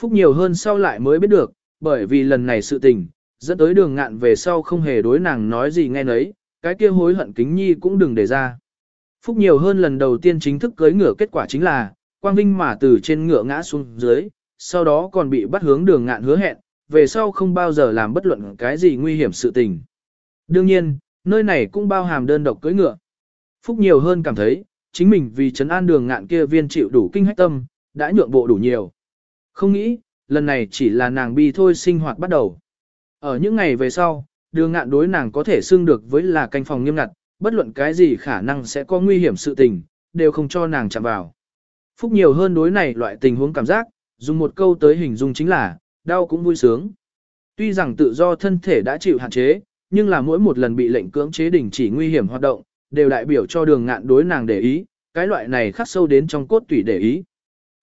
Phúc nhiều hơn sau lại mới biết được, bởi vì lần này sự tình, dẫn tới đường ngạn về sau không hề đối nàng nói gì nghe nấy, cái kia hối hận kính nhi cũng đừng để ra. Phúc nhiều hơn lần đầu tiên chính thức cưới ngựa kết quả chính là, Quang Vinh mà từ trên ngựa ngã xuống dưới, sau đó còn bị bắt hướng đường ngạn hứa hẹn, về sau không bao giờ làm bất luận cái gì nguy hiểm sự tình. Đương nhiên, nơi này cũng bao hàm đơn độc cưới ngựa. Phúc nhiều hơn cảm thấy, chính mình vì trấn an đường ngạn kia viên chịu đủ kinh hách tâm, đã nhượng bộ đủ nhiều. Không nghĩ, lần này chỉ là nàng bi thôi sinh hoạt bắt đầu. Ở những ngày về sau, đường ngạn đối nàng có thể xưng được với là canh phòng nghiêm ngặt, bất luận cái gì khả năng sẽ có nguy hiểm sự tình, đều không cho nàng chạm vào. Phúc nhiều hơn đối này loại tình huống cảm giác, dùng một câu tới hình dung chính là, đau cũng vui sướng. Tuy rằng tự do thân thể đã chịu hạn chế, nhưng là mỗi một lần bị lệnh cưỡng chế đình chỉ nguy hiểm hoạt động, đều đại biểu cho đường ngạn đối nàng để ý, cái loại này khắc sâu đến trong cốt tủy để ý.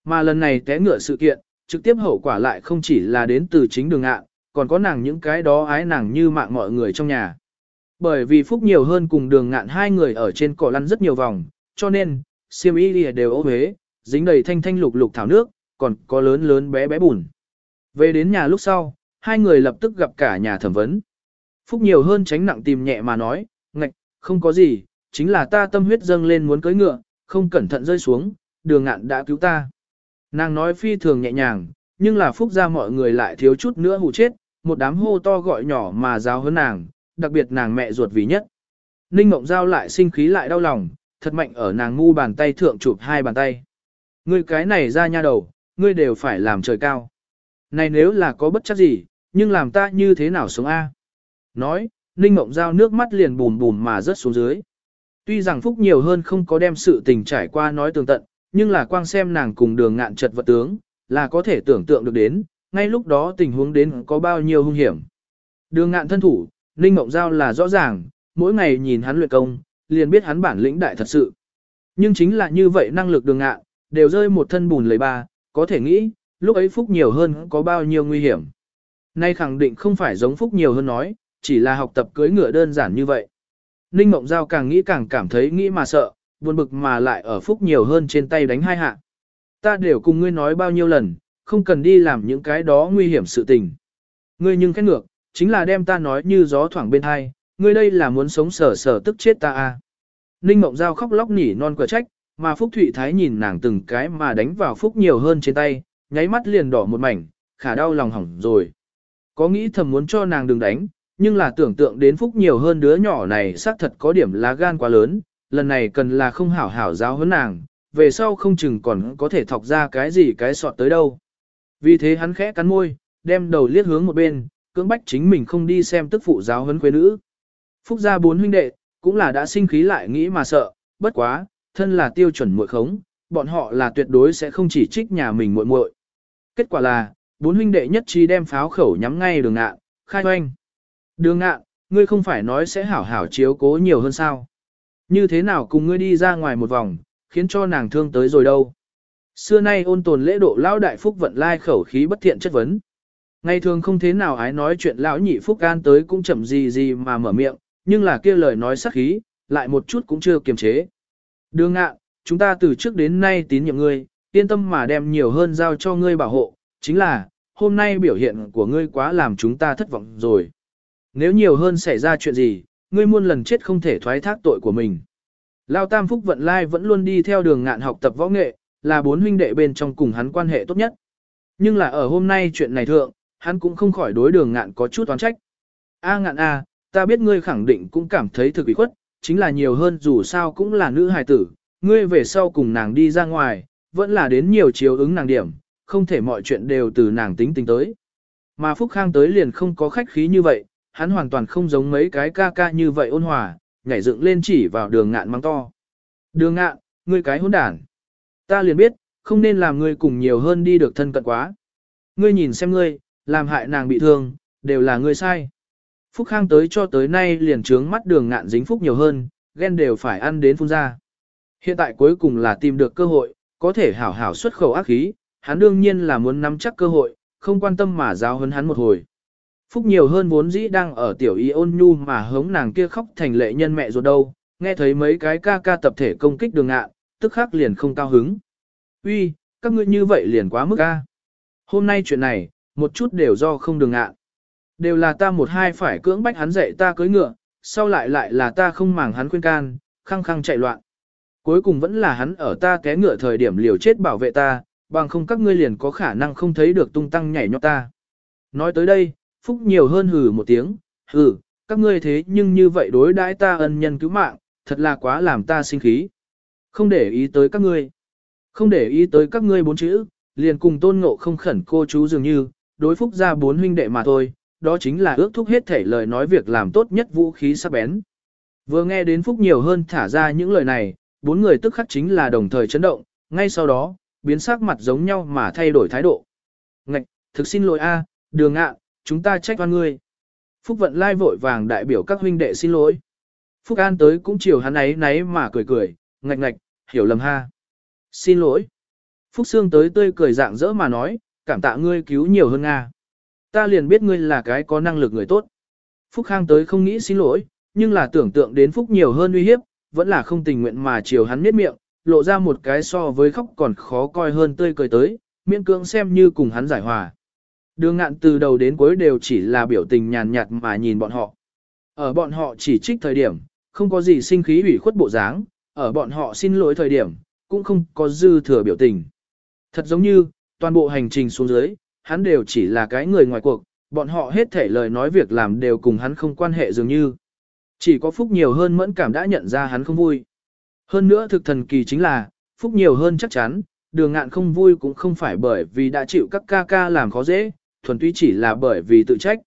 Mà lần này té ngựa sự kiện, trực tiếp hậu quả lại không chỉ là đến từ chính đường ngạn, còn có nàng những cái đó ái nàng như mạng mọi người trong nhà. Bởi vì Phúc nhiều hơn cùng đường ngạn hai người ở trên cỏ lăn rất nhiều vòng, cho nên, siêm y đều ô huế, dính đầy thanh thanh lục lục thảo nước, còn có lớn lớn bé bé bùn. Về đến nhà lúc sau, hai người lập tức gặp cả nhà thẩm vấn. Phúc nhiều hơn tránh nặng tìm nhẹ mà nói, ngạch, không có gì, chính là ta tâm huyết dâng lên muốn cưới ngựa, không cẩn thận rơi xuống, đường ngạn đã cứu ta. Nàng nói phi thường nhẹ nhàng, nhưng là phúc ra mọi người lại thiếu chút nữa hù chết, một đám hô to gọi nhỏ mà giáo hơn nàng, đặc biệt nàng mẹ ruột vì nhất. Ninh Mộng Giao lại sinh khí lại đau lòng, thật mạnh ở nàng ngu bàn tay thượng chụp hai bàn tay. Ngươi cái này ra nha đầu, ngươi đều phải làm trời cao. Này nếu là có bất chấp gì, nhưng làm ta như thế nào sống A? Nói, Ninh Mộng Giao nước mắt liền bùm bùm mà rớt xuống dưới. Tuy rằng Phúc nhiều hơn không có đem sự tình trải qua nói tường tận, nhưng là quang xem nàng cùng đường ngạn trật vật tướng, là có thể tưởng tượng được đến, ngay lúc đó tình huống đến có bao nhiêu hung hiểm. Đường ngạn thân thủ, Ninh Mộng Giao là rõ ràng, mỗi ngày nhìn hắn luyện công, liền biết hắn bản lĩnh đại thật sự. Nhưng chính là như vậy năng lực đường ngạn, đều rơi một thân bùn lấy ba, có thể nghĩ, lúc ấy Phúc nhiều hơn có bao nhiêu nguy hiểm. Nay khẳng định không phải giống Phúc nhiều hơn nói, chỉ là học tập cưới ngựa đơn giản như vậy. Ninh Mộng Giao càng nghĩ càng cảm thấy nghĩ mà sợ, buồn bực mà lại ở Phúc nhiều hơn trên tay đánh hai hạ. Ta đều cùng ngươi nói bao nhiêu lần, không cần đi làm những cái đó nguy hiểm sự tình. Ngươi nhưng khét ngược, chính là đem ta nói như gió thoảng bên hai, ngươi đây là muốn sống sở sở tức chết ta à. Ninh Mộng Giao khóc lóc nỉ non quả trách, mà Phúc Thụy Thái nhìn nàng từng cái mà đánh vào Phúc nhiều hơn trên tay, nháy mắt liền đỏ một mảnh, khả đau lòng hỏng rồi. Có nghĩ thầm muốn cho nàng đừng đánh, nhưng là tưởng tượng đến Phúc nhiều hơn đứa nhỏ này xác thật có điểm lá gan quá lớn, lần này cần là không hảo hảo giáo huấn nàng, về sau không chừng còn có thể thọc ra cái gì cái sọt tới đâu. Vì thế hắn khẽ cắn môi, đem đầu liếc hướng một bên, cưỡng bách chính mình không đi xem tức phụ giáo huấn quê nữ. Phúc gia bốn huynh đệ, cũng là đã sinh khí lại nghĩ mà sợ, bất quá, thân là tiêu chuẩn muội khống, bọn họ là tuyệt đối sẽ không chỉ trích nhà mình muội muội. Kết quả là, bốn huynh đệ nhất trí đem pháo khẩu nhắm ngay đường ngạn, khai hoanh. Đường ngạn, ngươi không phải nói sẽ hảo hảo chiếu cố nhiều hơn sao? Như thế nào cùng ngươi đi ra ngoài một vòng, khiến cho nàng thương tới rồi đâu? Xưa nay ôn tồn lễ độ lão đại phúc vận lai khẩu khí bất thiện chất vấn. Ngày thường không thế nào ái nói chuyện lão nhị phúc gan tới cũng chậm gì gì mà mở miệng, nhưng là kia lời nói sắc khí, lại một chút cũng chưa kiềm chế. Đường ngạ, chúng ta từ trước đến nay tín nhiệm ngươi, yên tâm mà đem nhiều hơn giao cho ngươi bảo hộ, chính là, hôm nay biểu hiện của ngươi quá làm chúng ta thất vọng rồi. Nếu nhiều hơn xảy ra chuyện gì, ngươi muôn lần chết không thể thoái thác tội của mình. Lao Tam Phúc Vận Lai vẫn luôn đi theo đường ngạn học tập võ nghệ, là bốn huynh đệ bên trong cùng hắn quan hệ tốt nhất. Nhưng là ở hôm nay chuyện này thượng, hắn cũng không khỏi đối đường ngạn có chút toán trách. A ngạn A, ta biết ngươi khẳng định cũng cảm thấy thực ủy khuất, chính là nhiều hơn dù sao cũng là nữ hài tử, ngươi về sau cùng nàng đi ra ngoài, vẫn là đến nhiều chiếu ứng nàng điểm, không thể mọi chuyện đều từ nàng tính tính tới. Mà Phúc Khang tới liền không có khách khí như vậy, hắn hoàn toàn không giống mấy cái ca ca như vậy ôn hòa, nhảy dựng lên chỉ vào đường ngạn mang to. Đường ngạn, ngươi cái hỗn đản. Ta liền biết, không nên làm ngươi cùng nhiều hơn đi được thân cận quá. Ngươi nhìn xem ngươi, làm hại nàng bị thương, đều là ngươi sai. Phúc Khang tới cho tới nay liền trướng mắt đường ngạn dính phúc nhiều hơn, ghen đều phải ăn đến phun ra. Hiện tại cuối cùng là tìm được cơ hội, có thể hảo hảo xuất khẩu ác khí, hắn đương nhiên là muốn nắm chắc cơ hội, không quan tâm mà giáo hấn hắn một hồi. Phúc nhiều hơn vốn dĩ đang ở tiểu y ôn nhu mà hống nàng kia khóc thành lệ nhân mẹ ruột đâu, nghe thấy mấy cái ca ca tập thể công kích đường ngạ, tức khắc liền không cao hứng. Uy, các ngươi như vậy liền quá mức a. Hôm nay chuyện này, một chút đều do không đường ngạ. Đều là ta một hai phải cưỡng bách hắn dạy ta cưới ngựa, sau lại lại là ta không màng hắn khuyên can, khăng khăng chạy loạn. Cuối cùng vẫn là hắn ở ta té ngựa thời điểm liều chết bảo vệ ta, bằng không các ngươi liền có khả năng không thấy được tung tăng nhảy nhót ta. Nói tới đây, Phúc nhiều hơn hừ một tiếng, hừ, các ngươi thế nhưng như vậy đối đãi ta ân nhân cứu mạng, thật là quá làm ta sinh khí. Không để ý tới các ngươi. Không để ý tới các ngươi bốn chữ, liền cùng tôn ngộ không khẩn cô chú dường như, đối phúc ra bốn huynh đệ mà thôi, đó chính là ước thúc hết thể lời nói việc làm tốt nhất vũ khí sắc bén. Vừa nghe đến phúc nhiều hơn thả ra những lời này, bốn người tức khắc chính là đồng thời chấn động, ngay sau đó, biến sắc mặt giống nhau mà thay đổi thái độ. Ngạch, thực xin lỗi a, đường ạ, chúng ta trách oan ngươi. Phúc vận lai vội vàng đại biểu các huynh đệ xin lỗi. Phúc An tới cũng chiều hắn ấy náy mà cười cười, ngạch ngạch, hiểu lầm ha. Xin lỗi. Phúc Sương tới tươi cười dạng dỡ mà nói, cảm tạ ngươi cứu nhiều hơn Nga. Ta liền biết ngươi là cái có năng lực người tốt. Phúc Khang tới không nghĩ xin lỗi, nhưng là tưởng tượng đến Phúc nhiều hơn uy hiếp, vẫn là không tình nguyện mà chiều hắn miết miệng, lộ ra một cái so với khóc còn khó coi hơn tươi cười tới, miễn cưỡng xem như cùng hắn giải hòa. Đường ngạn từ đầu đến cuối đều chỉ là biểu tình nhàn nhạt mà nhìn bọn họ. Ở bọn họ chỉ trích thời điểm, không có gì sinh khí ủy khuất bộ dáng, ở bọn họ xin lỗi thời điểm, cũng không có dư thừa biểu tình. Thật giống như, toàn bộ hành trình xuống dưới, hắn đều chỉ là cái người ngoài cuộc, bọn họ hết thể lời nói việc làm đều cùng hắn không quan hệ dường như. Chỉ có Phúc nhiều hơn mẫn cảm đã nhận ra hắn không vui. Hơn nữa thực thần kỳ chính là, Phúc nhiều hơn chắc chắn, đường ngạn không vui cũng không phải bởi vì đã chịu các ca ca làm khó dễ, thuần túy chỉ là bởi vì tự trách.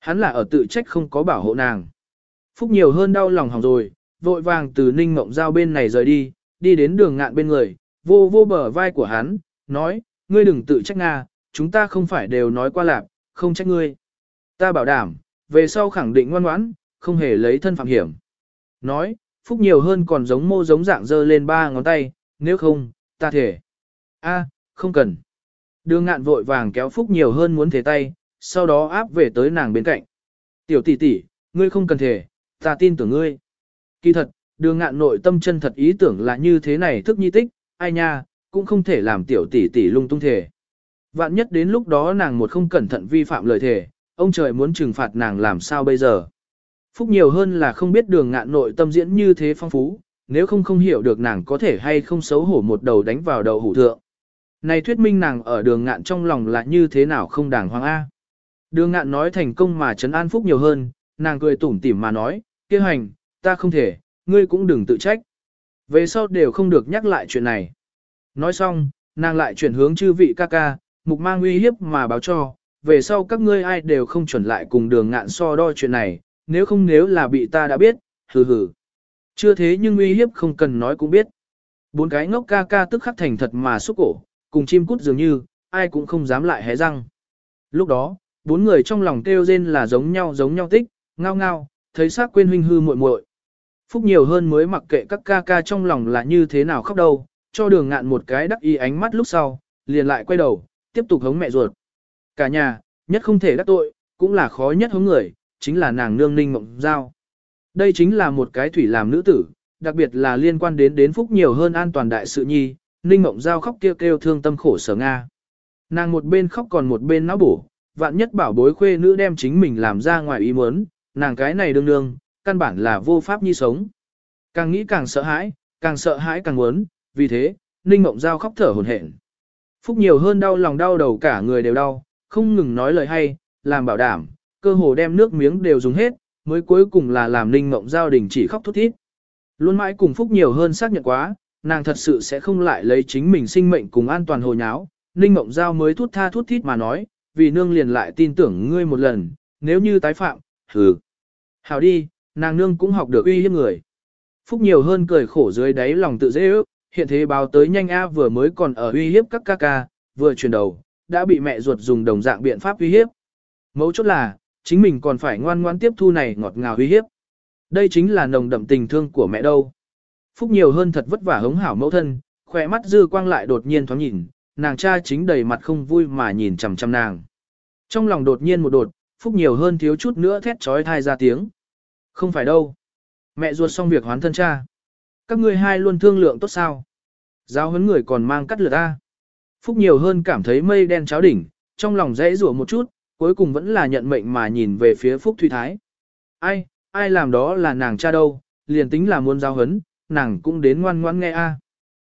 Hắn là ở tự trách không có bảo hộ nàng. Phúc nhiều hơn đau lòng hỏng rồi, vội vàng từ ninh mộng giao bên này rời đi, đi đến đường ngạn bên người, vô vô bờ vai của hắn, nói, ngươi đừng tự trách Nga, chúng ta không phải đều nói qua lạp, không trách ngươi. Ta bảo đảm, về sau khẳng định ngoan ngoãn, không hề lấy thân phạm hiểm. Nói, Phúc nhiều hơn còn giống mô giống dạng dơ lên ba ngón tay, nếu không, ta thể. a không cần. Đường ngạn vội vàng kéo Phúc nhiều hơn muốn thế tay, sau đó áp về tới nàng bên cạnh. Tiểu tỷ tỷ, ngươi không cần thể, ta tin tưởng ngươi. Kỳ thật, đường ngạn nội tâm chân thật ý tưởng là như thế này thức nhi tích, ai nha, cũng không thể làm tiểu tỷ tỷ lung tung thể. Vạn nhất đến lúc đó nàng một không cẩn thận vi phạm lời thể, ông trời muốn trừng phạt nàng làm sao bây giờ. Phúc nhiều hơn là không biết đường ngạn nội tâm diễn như thế phong phú, nếu không không hiểu được nàng có thể hay không xấu hổ một đầu đánh vào đầu hủ thượng. Này thuyết minh nàng ở đường ngạn trong lòng là như thế nào không đàng hoàng A. Đường ngạn nói thành công mà trấn an Phúc nhiều hơn, nàng cười tủm tỉm mà nói, kia hành, ta không thể, ngươi cũng đừng tự trách. Về sau đều không được nhắc lại chuyện này. Nói xong, nàng lại chuyển hướng chư vị ca ca, mục mang uy hiếp mà báo cho, về sau các ngươi ai đều không chuẩn lại cùng đường ngạn so đo chuyện này, nếu không nếu là bị ta đã biết, hừ hừ. Chưa thế nhưng uy hiếp không cần nói cũng biết. Bốn cái ngốc ca ca tức khắc thành thật mà xúc cổ, cùng chim cút dường như, ai cũng không dám lại hé răng. Lúc đó, bốn người trong lòng kêu rên là giống nhau giống nhau tích, ngao ngao, thấy xác quên huynh hư muội muội. Phúc nhiều hơn mới mặc kệ các ca ca trong lòng là như thế nào khóc đâu, cho đường ngạn một cái đắc ý ánh mắt lúc sau, liền lại quay đầu, tiếp tục hống mẹ ruột. Cả nhà, nhất không thể đắc tội, cũng là khó nhất hống người, chính là nàng nương ninh mộng giao. Đây chính là một cái thủy làm nữ tử, đặc biệt là liên quan đến đến phúc nhiều hơn an toàn đại sự nhi, ninh mộng giao khóc kêu kêu thương tâm khổ sở Nga. Nàng một bên khóc còn một bên não bổ, vạn nhất bảo bối khuê nữ đem chính mình làm ra ngoài ý muốn, nàng cái này đương đương, căn bản là vô pháp nhi sống. Càng nghĩ càng sợ hãi, càng sợ hãi càng muốn, vì thế, Ninh Mộng Giao khóc thở hổn hển. Phúc nhiều hơn đau lòng đau đầu cả người đều đau, không ngừng nói lời hay, làm bảo đảm, cơ hồ đem nước miếng đều dùng hết, mới cuối cùng là làm Ninh Mộng Giao đình chỉ khóc thút thít. Luôn mãi cùng Phúc nhiều hơn xác nhận quá, nàng thật sự sẽ không lại lấy chính mình sinh mệnh cùng an toàn hồ nháo. Ninh Mộng Giao mới thút tha thút thít mà nói, vì nương liền lại tin tưởng ngươi một lần, nếu như tái phạm, hừ. Hảo đi, nàng nương cũng học được uy hiếp người. Phúc nhiều hơn cười khổ dưới đáy lòng tự dễ ước, hiện thế báo tới nhanh A vừa mới còn ở uy hiếp các ca ca, vừa chuyển đầu, đã bị mẹ ruột dùng đồng dạng biện pháp uy hiếp. Mấu chốt là, chính mình còn phải ngoan ngoan tiếp thu này ngọt ngào uy hiếp. Đây chính là nồng đậm tình thương của mẹ đâu. Phúc nhiều hơn thật vất vả hống hảo mẫu thân, khỏe mắt dư quang lại đột nhiên thoáng nhìn, nàng cha chính đầy mặt không vui mà nhìn chằm chằm nàng. Trong lòng đột nhiên một đột, Phúc nhiều hơn thiếu chút nữa thét trói thai ra tiếng. Không phải đâu. Mẹ ruột xong việc hoán thân cha. Các ngươi hai luôn thương lượng tốt sao. Giáo huấn người còn mang cắt lượt ta. Phúc nhiều hơn cảm thấy mây đen cháo đỉnh, trong lòng dễ rủa một chút, cuối cùng vẫn là nhận mệnh mà nhìn về phía Phúc Thủy Thái. Ai, ai làm đó là nàng cha đâu, liền tính là muốn giao hấn, nàng cũng đến ngoan ngoan nghe a.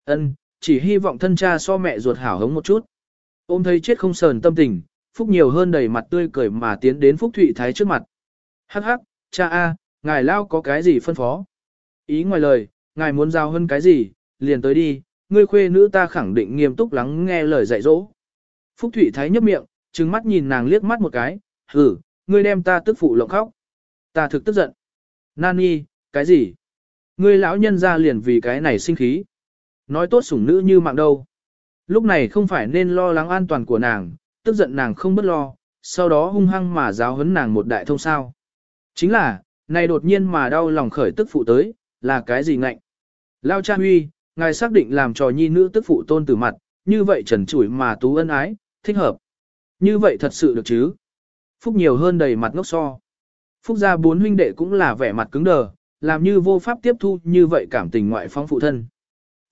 Ân, chỉ hy vọng thân cha so mẹ ruột hảo hống một chút. Ôm thấy chết không sờn tâm tình, Phúc nhiều hơn đầy mặt tươi cười mà tiến đến Phúc Thụy Thái trước mặt. Hắc hắc, cha a, ngài lao có cái gì phân phó? Ý ngoài lời, ngài muốn giao hơn cái gì, liền tới đi, ngươi khuê nữ ta khẳng định nghiêm túc lắng nghe lời dạy dỗ. Phúc Thụy Thái nhấp miệng, trừng mắt nhìn nàng liếc mắt một cái, hử, ngươi đem ta tức phụ lộng khóc. Ta thực tức giận. Nani, cái gì? Ngươi lão nhân ra liền vì cái này sinh khí. Nói tốt sủng nữ như mạng đâu. Lúc này không phải nên lo lắng an toàn của nàng, tức giận nàng không bất lo, sau đó hung hăng mà giáo huấn nàng một đại thông sao. Chính là, này đột nhiên mà đau lòng khởi tức phụ tới, là cái gì ngạnh. Lao cha huy, ngài xác định làm trò nhi nữ tức phụ tôn tử mặt, như vậy trần trụi mà tú ân ái, thích hợp. Như vậy thật sự được chứ. Phúc nhiều hơn đầy mặt ngốc so. Phúc gia bốn huynh đệ cũng là vẻ mặt cứng đờ, làm như vô pháp tiếp thu như vậy cảm tình ngoại phong phụ thân.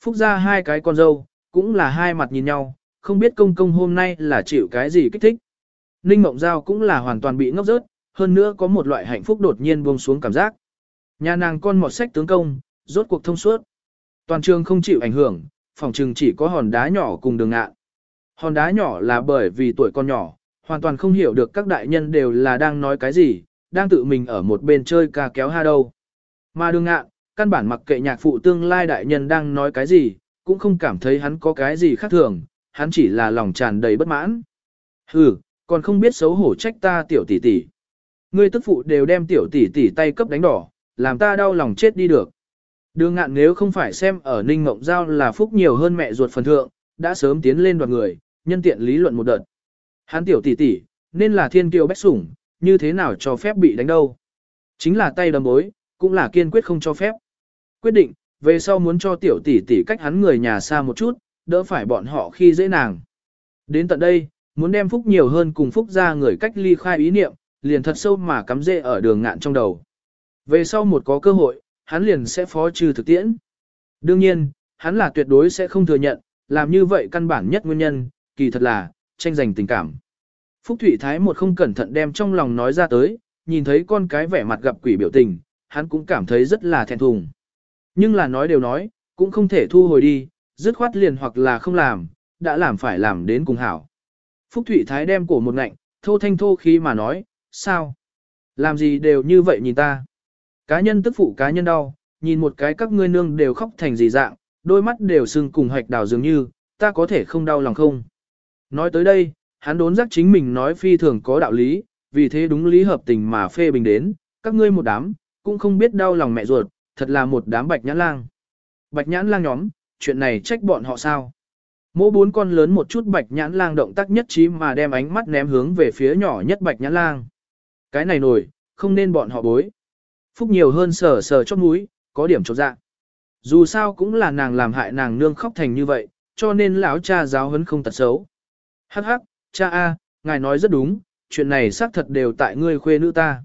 Phúc gia hai cái con dâu, cũng là hai mặt nhìn nhau, không biết công công hôm nay là chịu cái gì kích thích. Ninh Mộng Giao cũng là hoàn toàn bị ngốc rớt, hơn nữa có một loại hạnh phúc đột nhiên buông xuống cảm giác. Nhà nàng con mọt sách tướng công, rốt cuộc thông suốt. Toàn trường không chịu ảnh hưởng, phòng trường chỉ có hòn đá nhỏ cùng đường ngạn. Hòn đá nhỏ là bởi vì tuổi con nhỏ, hoàn toàn không hiểu được các đại nhân đều là đang nói cái gì, đang tự mình ở một bên chơi ca kéo ha đâu. Mà đường ngạn, căn bản mặc kệ nhạc phụ tương lai đại nhân đang nói cái gì, cũng không cảm thấy hắn có cái gì khác thường, hắn chỉ là lòng tràn đầy bất mãn. Hừ, còn không biết xấu hổ trách ta tiểu tỷ tỷ. Ngươi tức phụ đều đem tiểu tỷ tỷ tay cấp đánh đỏ, làm ta đau lòng chết đi được. Đường ngạn nếu không phải xem ở Ninh Mộng Giao là phúc nhiều hơn mẹ ruột phần thượng, đã sớm tiến lên đoàn người, nhân tiện lý luận một đợt. Hắn tiểu tỷ tỷ, nên là thiên kiều bách sủng, như thế nào cho phép bị đánh đâu. Chính là tay đầm bối, cũng là kiên quyết không cho phép. Quyết định, về sau muốn cho tiểu tỷ tỷ cách hắn người nhà xa một chút, đỡ phải bọn họ khi dễ nàng. Đến tận đây, muốn đem phúc nhiều hơn cùng phúc ra người cách ly khai ý niệm, liền thật sâu mà cắm rễ ở đường ngạn trong đầu. Về sau một có cơ hội, hắn liền sẽ phó trừ thực tiễn. Đương nhiên, hắn là tuyệt đối sẽ không thừa nhận, làm như vậy căn bản nhất nguyên nhân, kỳ thật là, tranh giành tình cảm. Phúc Thụy Thái một không cẩn thận đem trong lòng nói ra tới, nhìn thấy con cái vẻ mặt gặp quỷ biểu tình, hắn cũng cảm thấy rất là thẹn thùng. Nhưng là nói đều nói, cũng không thể thu hồi đi, dứt khoát liền hoặc là không làm, đã làm phải làm đến cùng hảo. Phúc Thụy Thái đem cổ một ngạnh, thô thanh thô khí mà nói, sao? Làm gì đều như vậy nhìn ta? Cá nhân tức phụ cá nhân đau, nhìn một cái các ngươi nương đều khóc thành gì dạng, đôi mắt đều sưng cùng hạch đào dường như, ta có thể không đau lòng không? Nói tới đây, hắn đốn giác chính mình nói phi thường có đạo lý, vì thế đúng lý hợp tình mà phê bình đến, các ngươi một đám, cũng không biết đau lòng mẹ ruột, thật là một đám bạch nhãn lang. Bạch nhãn lang nhóm, chuyện này trách bọn họ sao? Mỗi bốn con lớn một chút bạch nhãn lang động tác nhất trí mà đem ánh mắt ném hướng về phía nhỏ nhất bạch nhãn lang. Cái này nổi, không nên bọn họ bối. Phúc nhiều hơn sờ sờ chót mũi, có điểm chột dạ. Dù sao cũng là nàng làm hại nàng nương khóc thành như vậy, cho nên lão cha giáo huấn không tật xấu. Hắc hắc, cha a, ngài nói rất đúng, chuyện này xác thật đều tại ngươi khuê nữ ta.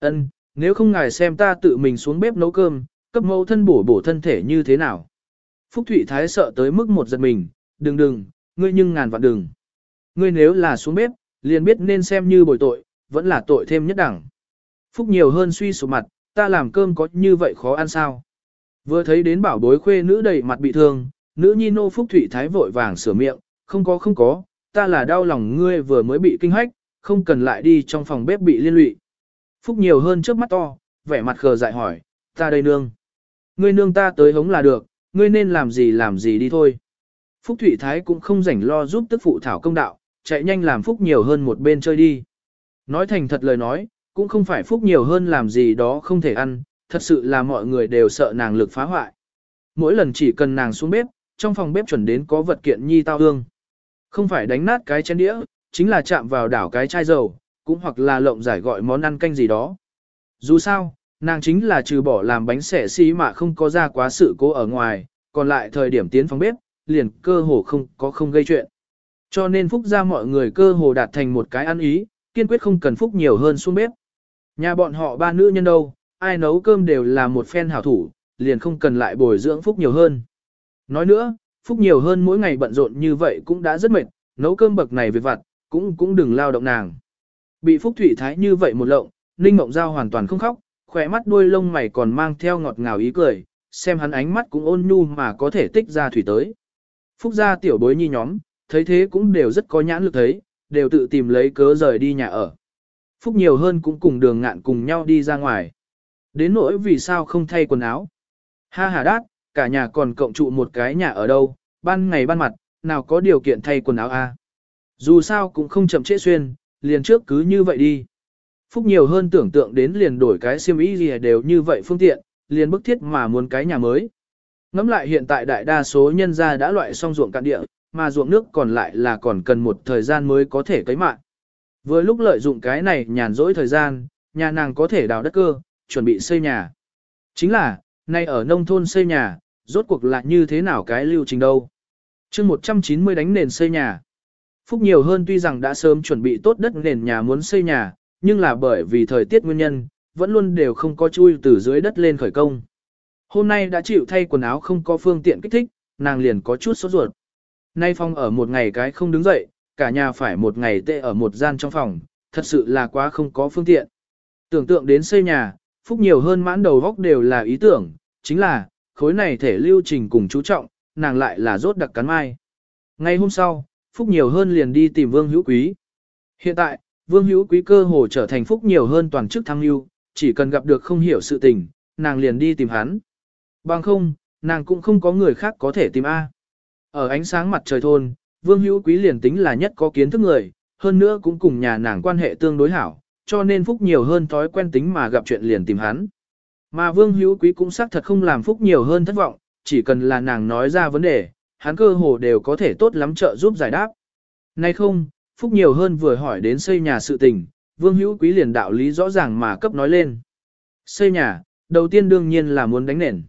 Ân, nếu không ngài xem ta tự mình xuống bếp nấu cơm, cấp mẫu thân bổ bổ thân thể như thế nào. Phúc Thụy Thái sợ tới mức một giật mình, đừng đừng, ngươi nhưng ngàn vạn đừng. Ngươi nếu là xuống bếp, liền biết nên xem như bồi tội, vẫn là tội thêm nhất đẳng. Phúc nhiều hơn suy sụp mặt, ta làm cơm có như vậy khó ăn sao. Vừa thấy đến bảo bối khuê nữ đầy mặt bị thương, nữ nhi nô Phúc Thụy Thái vội vàng sửa miệng, không có không có, ta là đau lòng ngươi vừa mới bị kinh hách, không cần lại đi trong phòng bếp bị liên lụy. Phúc nhiều hơn trước mắt to, vẻ mặt khờ dại hỏi, ta đây nương. Ngươi nương ta tới hống là được, ngươi nên làm gì làm gì đi thôi. Phúc Thụy Thái cũng không rảnh lo giúp tức phụ thảo công đạo, chạy nhanh làm Phúc nhiều hơn một bên chơi đi. Nói thành thật lời nói, cũng không phải Phúc nhiều hơn làm gì đó không thể ăn, thật sự là mọi người đều sợ nàng lực phá hoại. Mỗi lần chỉ cần nàng xuống bếp, trong phòng bếp chuẩn đến có vật kiện nhi tao hương. Không phải đánh nát cái chén đĩa, chính là chạm vào đảo cái chai dầu, cũng hoặc là lộng giải gọi món ăn canh gì đó. Dù sao, nàng chính là trừ bỏ làm bánh xẻ xí mà không có ra quá sự cố ở ngoài, còn lại thời điểm tiến phòng bếp, liền cơ hồ không có không gây chuyện. Cho nên Phúc ra mọi người cơ hồ đạt thành một cái ăn ý, kiên quyết không cần Phúc nhiều hơn xuống bếp. Nhà bọn họ ba nữ nhân đâu, ai nấu cơm đều là một phen hảo thủ, liền không cần lại bồi dưỡng Phúc nhiều hơn. Nói nữa, phúc nhiều hơn mỗi ngày bận rộn như vậy cũng đã rất mệt, nấu cơm bậc này về vặt, cũng cũng đừng lao động nàng. Bị phúc thủy thái như vậy một lộng, Ninh Mộng Giao hoàn toàn không khóc, khỏe mắt đuôi lông mày còn mang theo ngọt ngào ý cười, xem hắn ánh mắt cũng ôn nhu mà có thể tích ra thủy tới. Phúc gia tiểu bối nhi nhóm, thấy thế cũng đều rất có nhãn lực thấy, đều tự tìm lấy cớ rời đi nhà ở. Phúc nhiều hơn cũng cùng đường ngạn cùng nhau đi ra ngoài. Đến nỗi vì sao không thay quần áo. Ha ha đát, cả nhà còn cộng trụ một cái nhà ở đâu, ban ngày ban mặt, nào có điều kiện thay quần áo a Dù sao cũng không chậm trễ xuyên, liền trước cứ như vậy đi. Phúc nhiều hơn tưởng tượng đến liền đổi cái xiêm y gì đều như vậy phương tiện, liền bức thiết mà muốn cái nhà mới. Ngắm lại hiện tại đại đa số nhân gia đã loại xong ruộng cạn địa, mà ruộng nước còn lại là còn cần một thời gian mới có thể cấy mạng. với lúc lợi dụng cái này nhàn rỗi thời gian, nhà nàng có thể đào đất cơ, chuẩn bị xây nhà. Chính là, nay ở nông thôn xây nhà, rốt cuộc là như thế nào cái lưu trình đâu. chương 190 đánh nền xây nhà. Phúc nhiều hơn tuy rằng đã sớm chuẩn bị tốt đất nền nhà muốn xây nhà, nhưng là bởi vì thời tiết nguyên nhân, vẫn luôn đều không có chui từ dưới đất lên khởi công. Hôm nay đã chịu thay quần áo không có phương tiện kích thích, nàng liền có chút sốt ruột. Nay phong ở một ngày cái không đứng dậy, cả nhà phải một ngày tệ ở một gian trong phòng, thật sự là quá không có phương tiện. Tưởng tượng đến xây nhà, Phúc nhiều hơn mãn đầu góc đều là ý tưởng, chính là, khối này thể lưu trình cùng chú trọng, nàng lại là rốt đặc cắn mai. Ngay hôm sau, Phúc nhiều hơn liền đi tìm Vương Hữu Quý. Hiện tại, Vương Hữu Quý cơ hồ trở thành Phúc nhiều hơn toàn chức thăng lưu, chỉ cần gặp được không hiểu sự tình, nàng liền đi tìm hắn. Bằng không, nàng cũng không có người khác có thể tìm A. Ở ánh sáng mặt trời thôn, Vương Hữu Quý liền tính là nhất có kiến thức người, hơn nữa cũng cùng nhà nàng quan hệ tương đối hảo, cho nên Phúc nhiều hơn thói quen tính mà gặp chuyện liền tìm hắn. Mà Vương Hữu Quý cũng xác thật không làm Phúc nhiều hơn thất vọng, chỉ cần là nàng nói ra vấn đề, hắn cơ hồ đều có thể tốt lắm trợ giúp giải đáp. Nay không, Phúc nhiều hơn vừa hỏi đến xây nhà sự tình, Vương Hữu Quý liền đạo lý rõ ràng mà cấp nói lên. Xây nhà, đầu tiên đương nhiên là muốn đánh nền.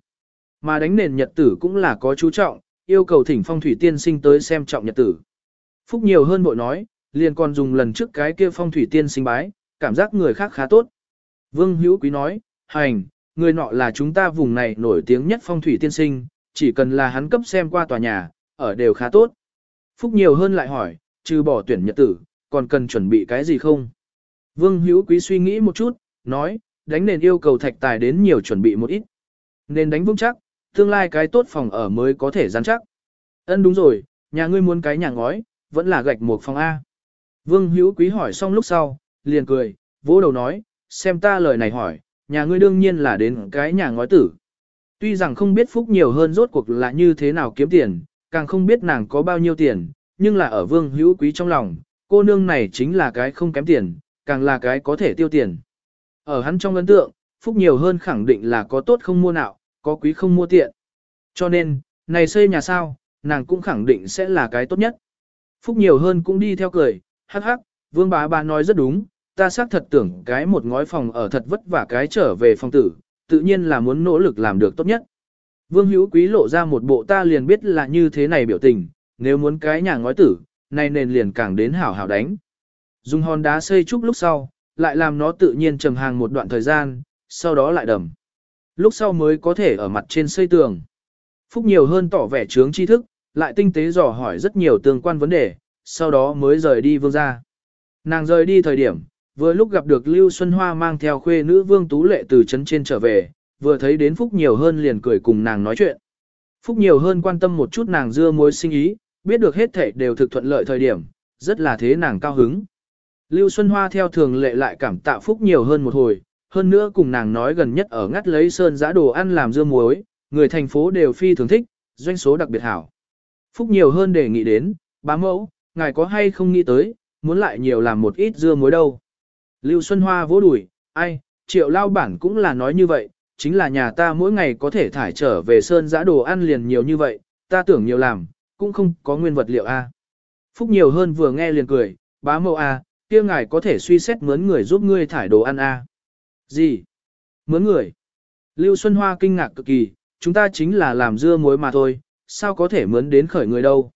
Mà đánh nền nhật tử cũng là có chú trọng, yêu cầu thỉnh phong thủy tiên sinh tới xem trọng nhật tử. Phúc nhiều hơn bội nói, liền còn dùng lần trước cái kia phong thủy tiên sinh bái, cảm giác người khác khá tốt. Vương Hữu Quý nói, hành, người nọ là chúng ta vùng này nổi tiếng nhất phong thủy tiên sinh, chỉ cần là hắn cấp xem qua tòa nhà, ở đều khá tốt. Phúc nhiều hơn lại hỏi, trừ bỏ tuyển nhật tử, còn cần chuẩn bị cái gì không? Vương Hữu Quý suy nghĩ một chút, nói, đánh nền yêu cầu thạch tài đến nhiều chuẩn bị một ít. Nên đánh vững chắc, tương lai cái tốt phòng ở mới có thể rắn chắc. Ân đúng rồi, nhà ngươi muốn cái nhà ngói, vẫn là gạch một phòng A. Vương Hữu Quý hỏi xong lúc sau, liền cười, vỗ đầu nói, xem ta lời này hỏi, nhà ngươi đương nhiên là đến cái nhà ngói tử. Tuy rằng không biết Phúc nhiều hơn rốt cuộc là như thế nào kiếm tiền, càng không biết nàng có bao nhiêu tiền, nhưng là ở Vương Hữu Quý trong lòng, cô nương này chính là cái không kém tiền, càng là cái có thể tiêu tiền. Ở hắn trong ấn tượng, Phúc nhiều hơn khẳng định là có tốt không mua nào, có quý không mua tiện. Cho nên, này xây nhà sao, nàng cũng khẳng định sẽ là cái tốt nhất. Phúc nhiều hơn cũng đi theo cười, hắc hắc, vương bá bá nói rất đúng, ta xác thật tưởng cái một ngói phòng ở thật vất vả cái trở về phòng tử, tự nhiên là muốn nỗ lực làm được tốt nhất. Vương hữu quý lộ ra một bộ ta liền biết là như thế này biểu tình, nếu muốn cái nhà ngói tử, nay nền liền càng đến hảo hảo đánh. Dùng hòn đá xây trúc lúc sau, lại làm nó tự nhiên trầm hàng một đoạn thời gian, sau đó lại đầm. Lúc sau mới có thể ở mặt trên xây tường. Phúc nhiều hơn tỏ vẻ trướng tri thức, lại tinh tế dò hỏi rất nhiều tương quan vấn đề, sau đó mới rời đi vương ra. Nàng rời đi thời điểm, vừa lúc gặp được Lưu Xuân Hoa mang theo khuê nữ vương tú lệ từ trấn trên trở về, vừa thấy đến Phúc nhiều hơn liền cười cùng nàng nói chuyện. Phúc nhiều hơn quan tâm một chút nàng dưa mối sinh ý, biết được hết thể đều thực thuận lợi thời điểm, rất là thế nàng cao hứng. Lưu Xuân Hoa theo thường lệ lại cảm tạ Phúc nhiều hơn một hồi, hơn nữa cùng nàng nói gần nhất ở ngắt lấy sơn giã đồ ăn làm dưa muối, người thành phố đều phi thường thích, doanh số đặc biệt hảo. Phúc nhiều hơn để nghĩ đến, bá mẫu, ngài có hay không nghĩ tới, muốn lại nhiều làm một ít dưa muối đâu. Lưu Xuân Hoa vỗ đùi, ai, triệu lao bản cũng là nói như vậy, chính là nhà ta mỗi ngày có thể thải trở về sơn giã đồ ăn liền nhiều như vậy, ta tưởng nhiều làm, cũng không có nguyên vật liệu a. Phúc nhiều hơn vừa nghe liền cười, bá mẫu a, kia ngài có thể suy xét mướn người giúp ngươi thải đồ ăn a. Gì? Mướn người? Lưu Xuân Hoa kinh ngạc cực kỳ, chúng ta chính là làm dưa muối mà thôi, sao có thể mướn đến khởi người đâu.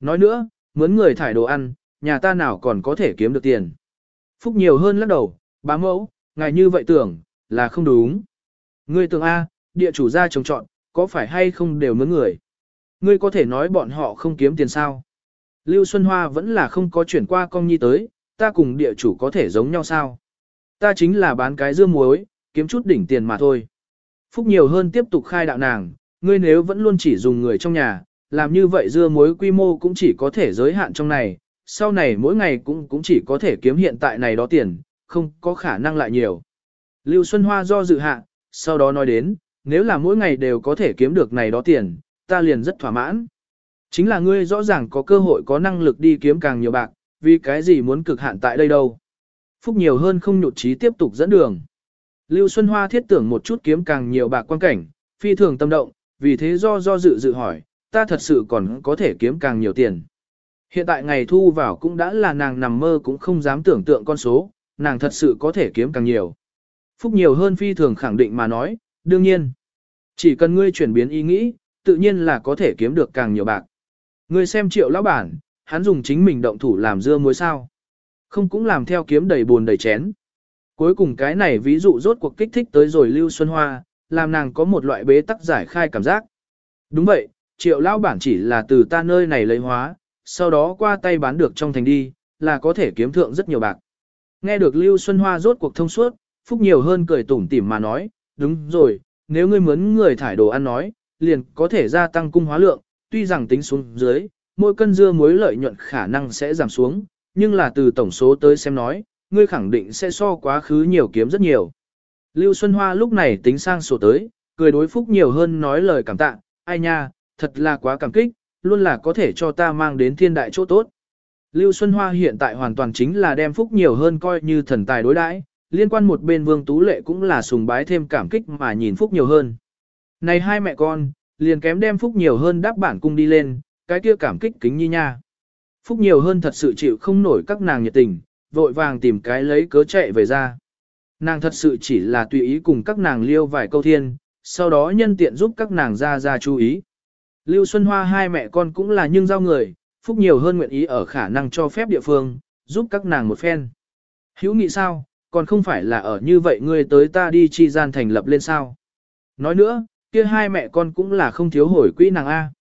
Nói nữa, mướn người thải đồ ăn, nhà ta nào còn có thể kiếm được tiền. Phúc nhiều hơn lắc đầu, bá mẫu, ngài như vậy tưởng, là không đúng. Ngươi tưởng A, địa chủ gia trồng trọn, có phải hay không đều mướn người. Ngươi có thể nói bọn họ không kiếm tiền sao? Lưu Xuân Hoa vẫn là không có chuyển qua công nhi tới, ta cùng địa chủ có thể giống nhau sao? Ta chính là bán cái dưa muối, kiếm chút đỉnh tiền mà thôi. Phúc nhiều hơn tiếp tục khai đạo nàng, ngươi nếu vẫn luôn chỉ dùng người trong nhà, làm như vậy dưa muối quy mô cũng chỉ có thể giới hạn trong này, sau này mỗi ngày cũng cũng chỉ có thể kiếm hiện tại này đó tiền, không có khả năng lại nhiều. Lưu Xuân Hoa do dự hạ, sau đó nói đến, nếu là mỗi ngày đều có thể kiếm được này đó tiền, ta liền rất thỏa mãn. Chính là ngươi rõ ràng có cơ hội có năng lực đi kiếm càng nhiều bạc, vì cái gì muốn cực hạn tại đây đâu. Phúc nhiều hơn không nhụt chí tiếp tục dẫn đường. Lưu Xuân Hoa thiết tưởng một chút kiếm càng nhiều bạc quan cảnh, phi thường tâm động, vì thế do do dự dự hỏi, ta thật sự còn có thể kiếm càng nhiều tiền. Hiện tại ngày thu vào cũng đã là nàng nằm mơ cũng không dám tưởng tượng con số, nàng thật sự có thể kiếm càng nhiều. Phúc nhiều hơn phi thường khẳng định mà nói, đương nhiên. Chỉ cần ngươi chuyển biến ý nghĩ, tự nhiên là có thể kiếm được càng nhiều bạc. Ngươi xem triệu lão bản, hắn dùng chính mình động thủ làm dưa muối sao. Không cũng làm theo kiếm đầy buồn đầy chén. Cuối cùng cái này ví dụ rốt cuộc kích thích tới rồi Lưu Xuân Hoa, làm nàng có một loại bế tắc giải khai cảm giác. Đúng vậy, triệu lão bản chỉ là từ ta nơi này lấy hóa, sau đó qua tay bán được trong thành đi, là có thể kiếm thượng rất nhiều bạc. Nghe được Lưu Xuân Hoa rốt cuộc thông suốt, Phúc nhiều hơn cười tủm tỉm mà nói, đúng rồi, nếu ngươi muốn người thải đồ ăn nói, liền có thể gia tăng cung hóa lượng, tuy rằng tính xuống dưới, mỗi cân dưa muối lợi nhuận khả năng sẽ giảm xuống, nhưng là từ tổng số tới xem nói, ngươi khẳng định sẽ so quá khứ nhiều kiếm rất nhiều. Lưu Xuân Hoa lúc này tính sang sổ tới, cười đối Phúc nhiều hơn nói lời cảm tạ, ai nha, thật là quá cảm kích, luôn là có thể cho ta mang đến thiên đại chỗ tốt. Lưu Xuân Hoa hiện tại hoàn toàn chính là đem Phúc nhiều hơn coi như thần tài đối đãi, liên quan một bên Vương Tú Lệ cũng là sùng bái thêm cảm kích mà nhìn Phúc nhiều hơn. Này hai mẹ con, liền kém đem Phúc nhiều hơn đáp bản cung đi lên, cái kia cảm kích kính nhi nha. Phúc nhiều hơn thật sự chịu không nổi các nàng nhiệt tình, vội vàng tìm cái lấy cớ chạy về ra. Nàng thật sự chỉ là tùy ý cùng các nàng liêu vài câu thiên, sau đó nhân tiện giúp các nàng ra ra chú ý. Lưu Xuân Hoa hai mẹ con cũng là nhưng giao người, Phúc nhiều hơn nguyện ý ở khả năng cho phép địa phương, giúp các nàng một phen. Hữu nghị sao, còn không phải là ở như vậy ngươi tới ta đi chi gian thành lập lên sao. Nói nữa, kia hai mẹ con cũng là không thiếu hồi quỹ nàng A.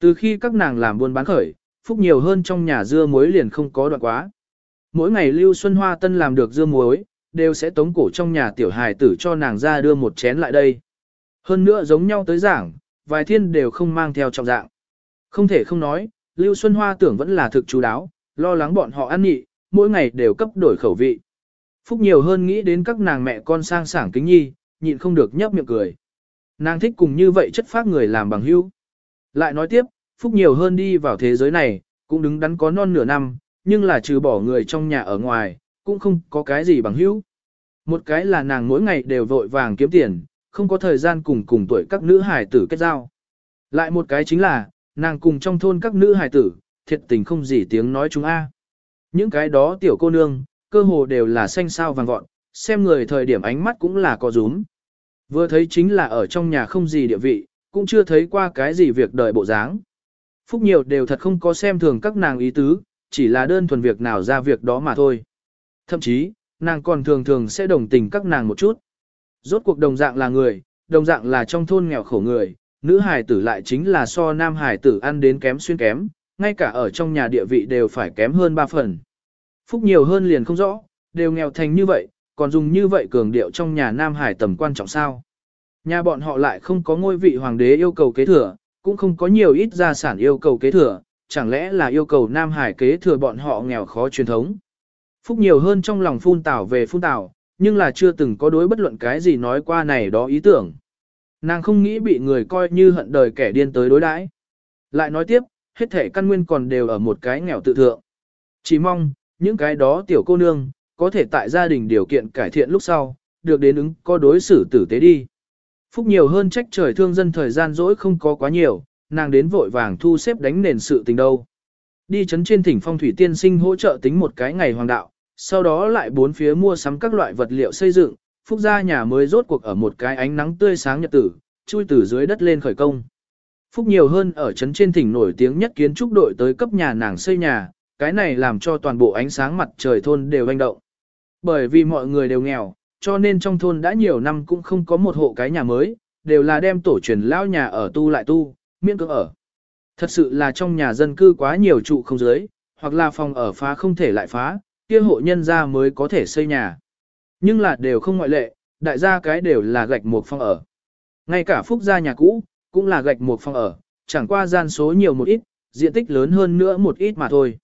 Từ khi các nàng làm buôn bán khởi, Phúc nhiều hơn trong nhà dưa muối liền không có đoạn quá. Mỗi ngày Lưu Xuân Hoa Tân làm được dưa muối, đều sẽ tống cổ trong nhà tiểu hài tử cho nàng ra đưa một chén lại đây. Hơn nữa giống nhau tới giảng, vài thiên đều không mang theo trọng dạng. Không thể không nói, Lưu Xuân Hoa tưởng vẫn là thực chú đáo, lo lắng bọn họ ăn nhị, mỗi ngày đều cấp đổi khẩu vị. Phúc nhiều hơn nghĩ đến các nàng mẹ con sang sảng kính nhi, nhịn không được nhấp miệng cười. Nàng thích cùng như vậy chất phát người làm bằng hữu. Lại nói tiếp, Phúc nhiều hơn đi vào thế giới này, cũng đứng đắn có non nửa năm, nhưng là trừ bỏ người trong nhà ở ngoài, cũng không có cái gì bằng hữu. Một cái là nàng mỗi ngày đều vội vàng kiếm tiền, không có thời gian cùng cùng tuổi các nữ hài tử kết giao. Lại một cái chính là, nàng cùng trong thôn các nữ hài tử, thiệt tình không gì tiếng nói chúng A. Những cái đó tiểu cô nương, cơ hồ đều là xanh sao vàng vọt, xem người thời điểm ánh mắt cũng là có rúm. Vừa thấy chính là ở trong nhà không gì địa vị, cũng chưa thấy qua cái gì việc đời bộ dáng. Phúc nhiều đều thật không có xem thường các nàng ý tứ, chỉ là đơn thuần việc nào ra việc đó mà thôi. Thậm chí, nàng còn thường thường sẽ đồng tình các nàng một chút. Rốt cuộc đồng dạng là người, đồng dạng là trong thôn nghèo khổ người, nữ hài tử lại chính là so nam hài tử ăn đến kém xuyên kém, ngay cả ở trong nhà địa vị đều phải kém hơn ba phần. Phúc nhiều hơn liền không rõ, đều nghèo thành như vậy, còn dùng như vậy cường điệu trong nhà nam hải tầm quan trọng sao. Nhà bọn họ lại không có ngôi vị hoàng đế yêu cầu kế thừa, cũng không có nhiều ít gia sản yêu cầu kế thừa, chẳng lẽ là yêu cầu nam hải kế thừa bọn họ nghèo khó truyền thống. Phúc nhiều hơn trong lòng phun tảo về phun tảo, nhưng là chưa từng có đối bất luận cái gì nói qua này đó ý tưởng. Nàng không nghĩ bị người coi như hận đời kẻ điên tới đối đãi. Lại nói tiếp, hết thể căn nguyên còn đều ở một cái nghèo tự thượng. Chỉ mong, những cái đó tiểu cô nương, có thể tại gia đình điều kiện cải thiện lúc sau, được đến ứng có đối xử tử tế đi. Phúc nhiều hơn trách trời thương dân thời gian dỗi không có quá nhiều, nàng đến vội vàng thu xếp đánh nền sự tình đâu. Đi chấn trên thỉnh phong thủy tiên sinh hỗ trợ tính một cái ngày hoàng đạo, sau đó lại bốn phía mua sắm các loại vật liệu xây dựng, Phúc gia nhà mới rốt cuộc ở một cái ánh nắng tươi sáng nhật tử, chui từ dưới đất lên khởi công. Phúc nhiều hơn ở chấn trên thỉnh nổi tiếng nhất kiến trúc đội tới cấp nhà nàng xây nhà, cái này làm cho toàn bộ ánh sáng mặt trời thôn đều anh động. Bởi vì mọi người đều nghèo, cho nên trong thôn đã nhiều năm cũng không có một hộ cái nhà mới, đều là đem tổ truyền lao nhà ở tu lại tu, miễn cưỡng ở. Thật sự là trong nhà dân cư quá nhiều trụ không dưới, hoặc là phòng ở phá không thể lại phá, kia hộ nhân ra mới có thể xây nhà. Nhưng là đều không ngoại lệ, đại gia cái đều là gạch một phòng ở. Ngay cả phúc gia nhà cũ, cũng là gạch một phòng ở, chẳng qua gian số nhiều một ít, diện tích lớn hơn nữa một ít mà thôi.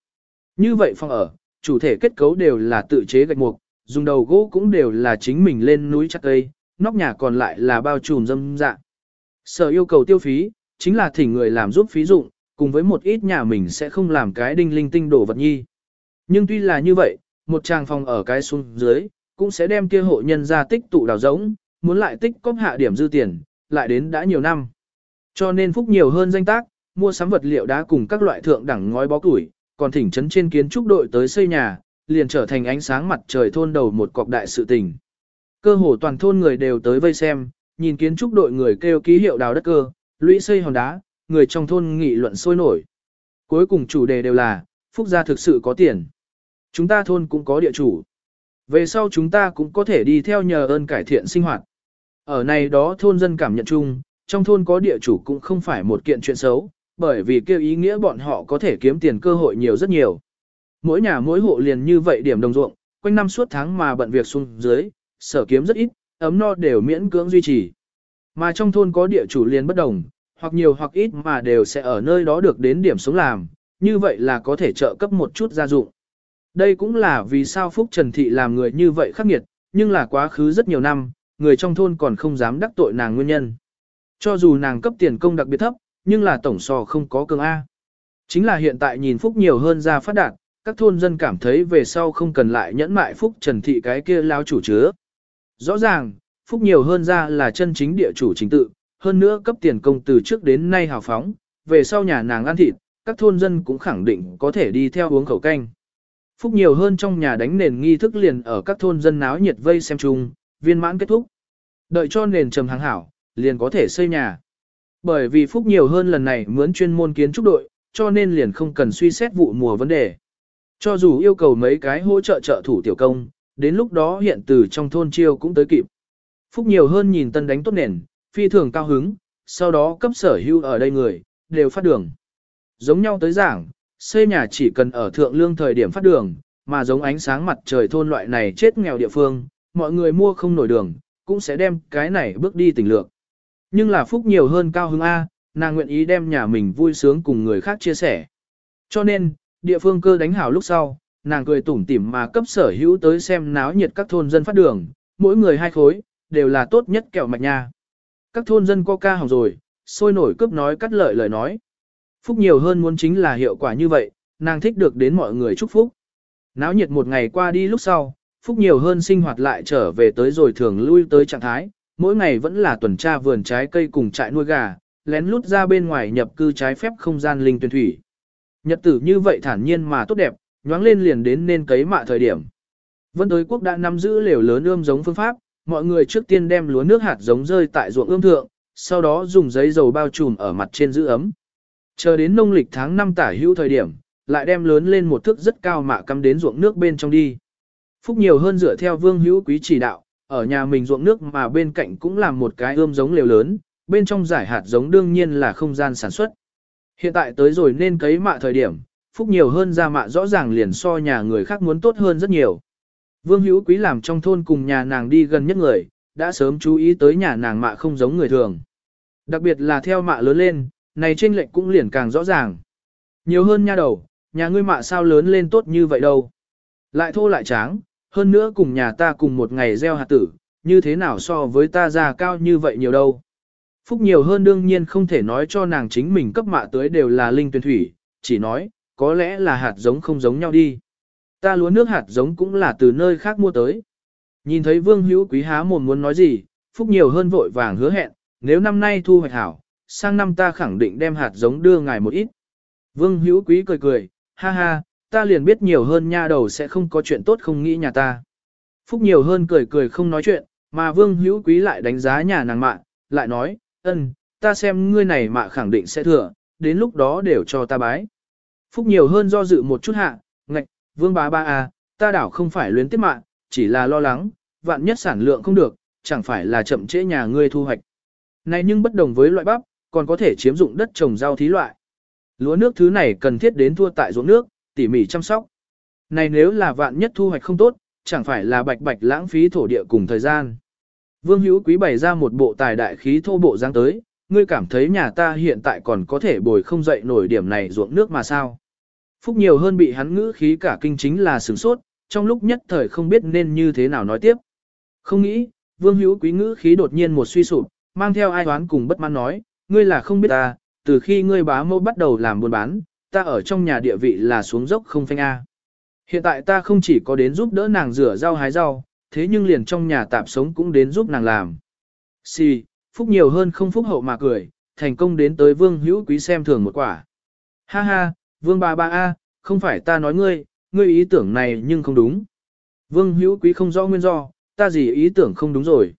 Như vậy phòng ở, chủ thể kết cấu đều là tự chế gạch mục, dùng đầu gỗ cũng đều là chính mình lên núi chặt cây, nóc nhà còn lại là bao trùm dâm dạ. Sở yêu cầu tiêu phí, chính là thỉnh người làm giúp phí dụng, cùng với một ít nhà mình sẽ không làm cái đinh linh tinh đổ vật nhi. Nhưng tuy là như vậy, một tràng phòng ở cái xuống dưới, cũng sẽ đem kia hộ nhân ra tích tụ đào giống, muốn lại tích cóp hạ điểm dư tiền, lại đến đã nhiều năm. Cho nên phúc nhiều hơn danh tác, mua sắm vật liệu đá cùng các loại thượng đẳng ngói bó củi, còn thỉnh trấn trên kiến trúc đội tới xây nhà, liền trở thành ánh sáng mặt trời thôn đầu một cọc đại sự tình. Cơ hồ toàn thôn người đều tới vây xem, nhìn kiến trúc đội người kêu ký hiệu đào đất cơ, lũy xây hòn đá, người trong thôn nghị luận sôi nổi. Cuối cùng chủ đề đều là, phúc gia thực sự có tiền. Chúng ta thôn cũng có địa chủ. Về sau chúng ta cũng có thể đi theo nhờ ơn cải thiện sinh hoạt. Ở này đó thôn dân cảm nhận chung, trong thôn có địa chủ cũng không phải một kiện chuyện xấu, bởi vì kêu ý nghĩa bọn họ có thể kiếm tiền cơ hội nhiều rất nhiều. Mỗi nhà mỗi hộ liền như vậy điểm đồng ruộng, quanh năm suốt tháng mà bận việc xuống dưới, sở kiếm rất ít, ấm no đều miễn cưỡng duy trì. Mà trong thôn có địa chủ liền bất đồng, hoặc nhiều hoặc ít mà đều sẽ ở nơi đó được đến điểm sống làm, như vậy là có thể trợ cấp một chút gia dụng. Đây cũng là vì sao Phúc Trần Thị làm người như vậy khắc nghiệt, nhưng là quá khứ rất nhiều năm, người trong thôn còn không dám đắc tội nàng nguyên nhân. Cho dù nàng cấp tiền công đặc biệt thấp, nhưng là tổng so không có cường A. Chính là hiện tại nhìn Phúc nhiều hơn ra phát đạt, các thôn dân cảm thấy về sau không cần lại nhẫn mại Phúc Trần Thị cái kia lao chủ chứa. Rõ ràng, Phúc nhiều hơn ra là chân chính địa chủ chính tự, hơn nữa cấp tiền công từ trước đến nay hào phóng, về sau nhà nàng ăn thịt, các thôn dân cũng khẳng định có thể đi theo uống khẩu canh. Phúc nhiều hơn trong nhà đánh nền nghi thức liền ở các thôn dân náo nhiệt vây xem chung, viên mãn kết thúc. Đợi cho nền trầm hàng hảo, liền có thể xây nhà. Bởi vì Phúc nhiều hơn lần này mướn chuyên môn kiến trúc đội, cho nên liền không cần suy xét vụ mùa vấn đề. Cho dù yêu cầu mấy cái hỗ trợ trợ thủ tiểu công, đến lúc đó hiện từ trong thôn chiêu cũng tới kịp. Phúc nhiều hơn nhìn tân đánh tốt nền, phi thường cao hứng, sau đó cấp sở hưu ở đây người, đều phát đường. Giống nhau tới giảng, xây nhà chỉ cần ở thượng lương thời điểm phát đường, mà giống ánh sáng mặt trời thôn loại này chết nghèo địa phương, mọi người mua không nổi đường, cũng sẽ đem cái này bước đi tình lượng. Nhưng là phúc nhiều hơn cao hứng A, nàng nguyện ý đem nhà mình vui sướng cùng người khác chia sẻ. Cho nên, địa phương cơ đánh hảo lúc sau, nàng cười tủm tỉm mà cấp sở hữu tới xem náo nhiệt các thôn dân phát đường, mỗi người hai khối, đều là tốt nhất kẹo mạch nha. Các thôn dân co ca hỏng rồi, sôi nổi cướp nói cắt lợi lời nói. Phúc nhiều hơn muốn chính là hiệu quả như vậy, nàng thích được đến mọi người chúc phúc. Náo nhiệt một ngày qua đi lúc sau, Phúc nhiều hơn sinh hoạt lại trở về tới rồi thường lui tới trạng thái, mỗi ngày vẫn là tuần tra vườn trái cây cùng trại nuôi gà, lén lút ra bên ngoài nhập cư trái phép không gian linh tuyển thủy. Nhật tử như vậy thản nhiên mà tốt đẹp, nhoáng lên liền đến nên cấy mạ thời điểm. Vân tới quốc đã nắm giữ lều lớn ươm giống phương pháp, mọi người trước tiên đem lúa nước hạt giống rơi tại ruộng ươm thượng, sau đó dùng giấy dầu bao trùm ở mặt trên giữ ấm. Chờ đến nông lịch tháng 5 tả hữu thời điểm, lại đem lớn lên một thước rất cao mạ cắm đến ruộng nước bên trong đi. Phúc nhiều hơn dựa theo vương hữu quý chỉ đạo, ở nhà mình ruộng nước mà bên cạnh cũng làm một cái ươm giống lều lớn, bên trong giải hạt giống đương nhiên là không gian sản xuất. Hiện tại tới rồi nên cấy mạ thời điểm, Phúc nhiều hơn ra mạ rõ ràng liền so nhà người khác muốn tốt hơn rất nhiều. Vương hữu quý làm trong thôn cùng nhà nàng đi gần nhất người, đã sớm chú ý tới nhà nàng mạ không giống người thường. Đặc biệt là theo mạ lớn lên, này trên lệnh cũng liền càng rõ ràng. Nhiều hơn nha đầu, nhà ngươi mạ sao lớn lên tốt như vậy đâu. Lại thô lại tráng, hơn nữa cùng nhà ta cùng một ngày gieo hạt tử, như thế nào so với ta già cao như vậy nhiều đâu. Phúc nhiều hơn đương nhiên không thể nói cho nàng chính mình cấp mạ tới đều là linh tuyển thủy, chỉ nói, có lẽ là hạt giống không giống nhau đi. Ta lúa nước hạt giống cũng là từ nơi khác mua tới. Nhìn thấy vương hữu quý há mồm muốn nói gì, Phúc nhiều hơn vội vàng hứa hẹn, nếu năm nay thu hoạch hảo, sang năm ta khẳng định đem hạt giống đưa ngài một ít. Vương hữu quý cười cười, ha ha, ta liền biết nhiều hơn nha đầu sẽ không có chuyện tốt không nghĩ nhà ta. Phúc nhiều hơn cười cười không nói chuyện, mà vương hữu quý lại đánh giá nhà nàng mạ, lại nói, ân, ta xem ngươi này mạ khẳng định sẽ thừa, đến lúc đó đều cho ta bái. Phúc nhiều hơn do dự một chút hạ, ngạch, vương bá ba à, ta đảo không phải luyến tiếp mạ, chỉ là lo lắng, vạn nhất sản lượng không được, chẳng phải là chậm trễ nhà ngươi thu hoạch. Này nhưng bất đồng với loại bắp, còn có thể chiếm dụng đất trồng rau thí loại. Lúa nước thứ này cần thiết đến thua tại ruộng nước, tỉ mỉ chăm sóc. Này nếu là vạn nhất thu hoạch không tốt, chẳng phải là bạch bạch lãng phí thổ địa cùng thời gian. Vương Hữu Quý bày ra một bộ tài đại khí thô bộ dáng tới, ngươi cảm thấy nhà ta hiện tại còn có thể bồi không dậy nổi điểm này ruộng nước mà sao. Phúc nhiều hơn bị hắn ngữ khí cả kinh chính là sửng sốt, trong lúc nhất thời không biết nên như thế nào nói tiếp. Không nghĩ, Vương Hữu Quý ngữ khí đột nhiên một suy sụp, mang theo ai toán cùng bất mãn nói, ngươi là không biết ta, từ khi ngươi bá mẫu bắt đầu làm buôn bán, ta ở trong nhà địa vị là xuống dốc không phanh A. Hiện tại ta không chỉ có đến giúp đỡ nàng rửa rau hái rau, thế nhưng liền trong nhà tạp sống cũng đến giúp nàng làm. Xì, si, phúc nhiều hơn không phúc hậu mà cười, thành công đến tới vương hữu quý xem thường một quả. Ha ha, vương ba ba A, không phải ta nói ngươi, ngươi ý tưởng này nhưng không đúng. Vương hữu quý không rõ nguyên do, ta gì ý tưởng không đúng rồi.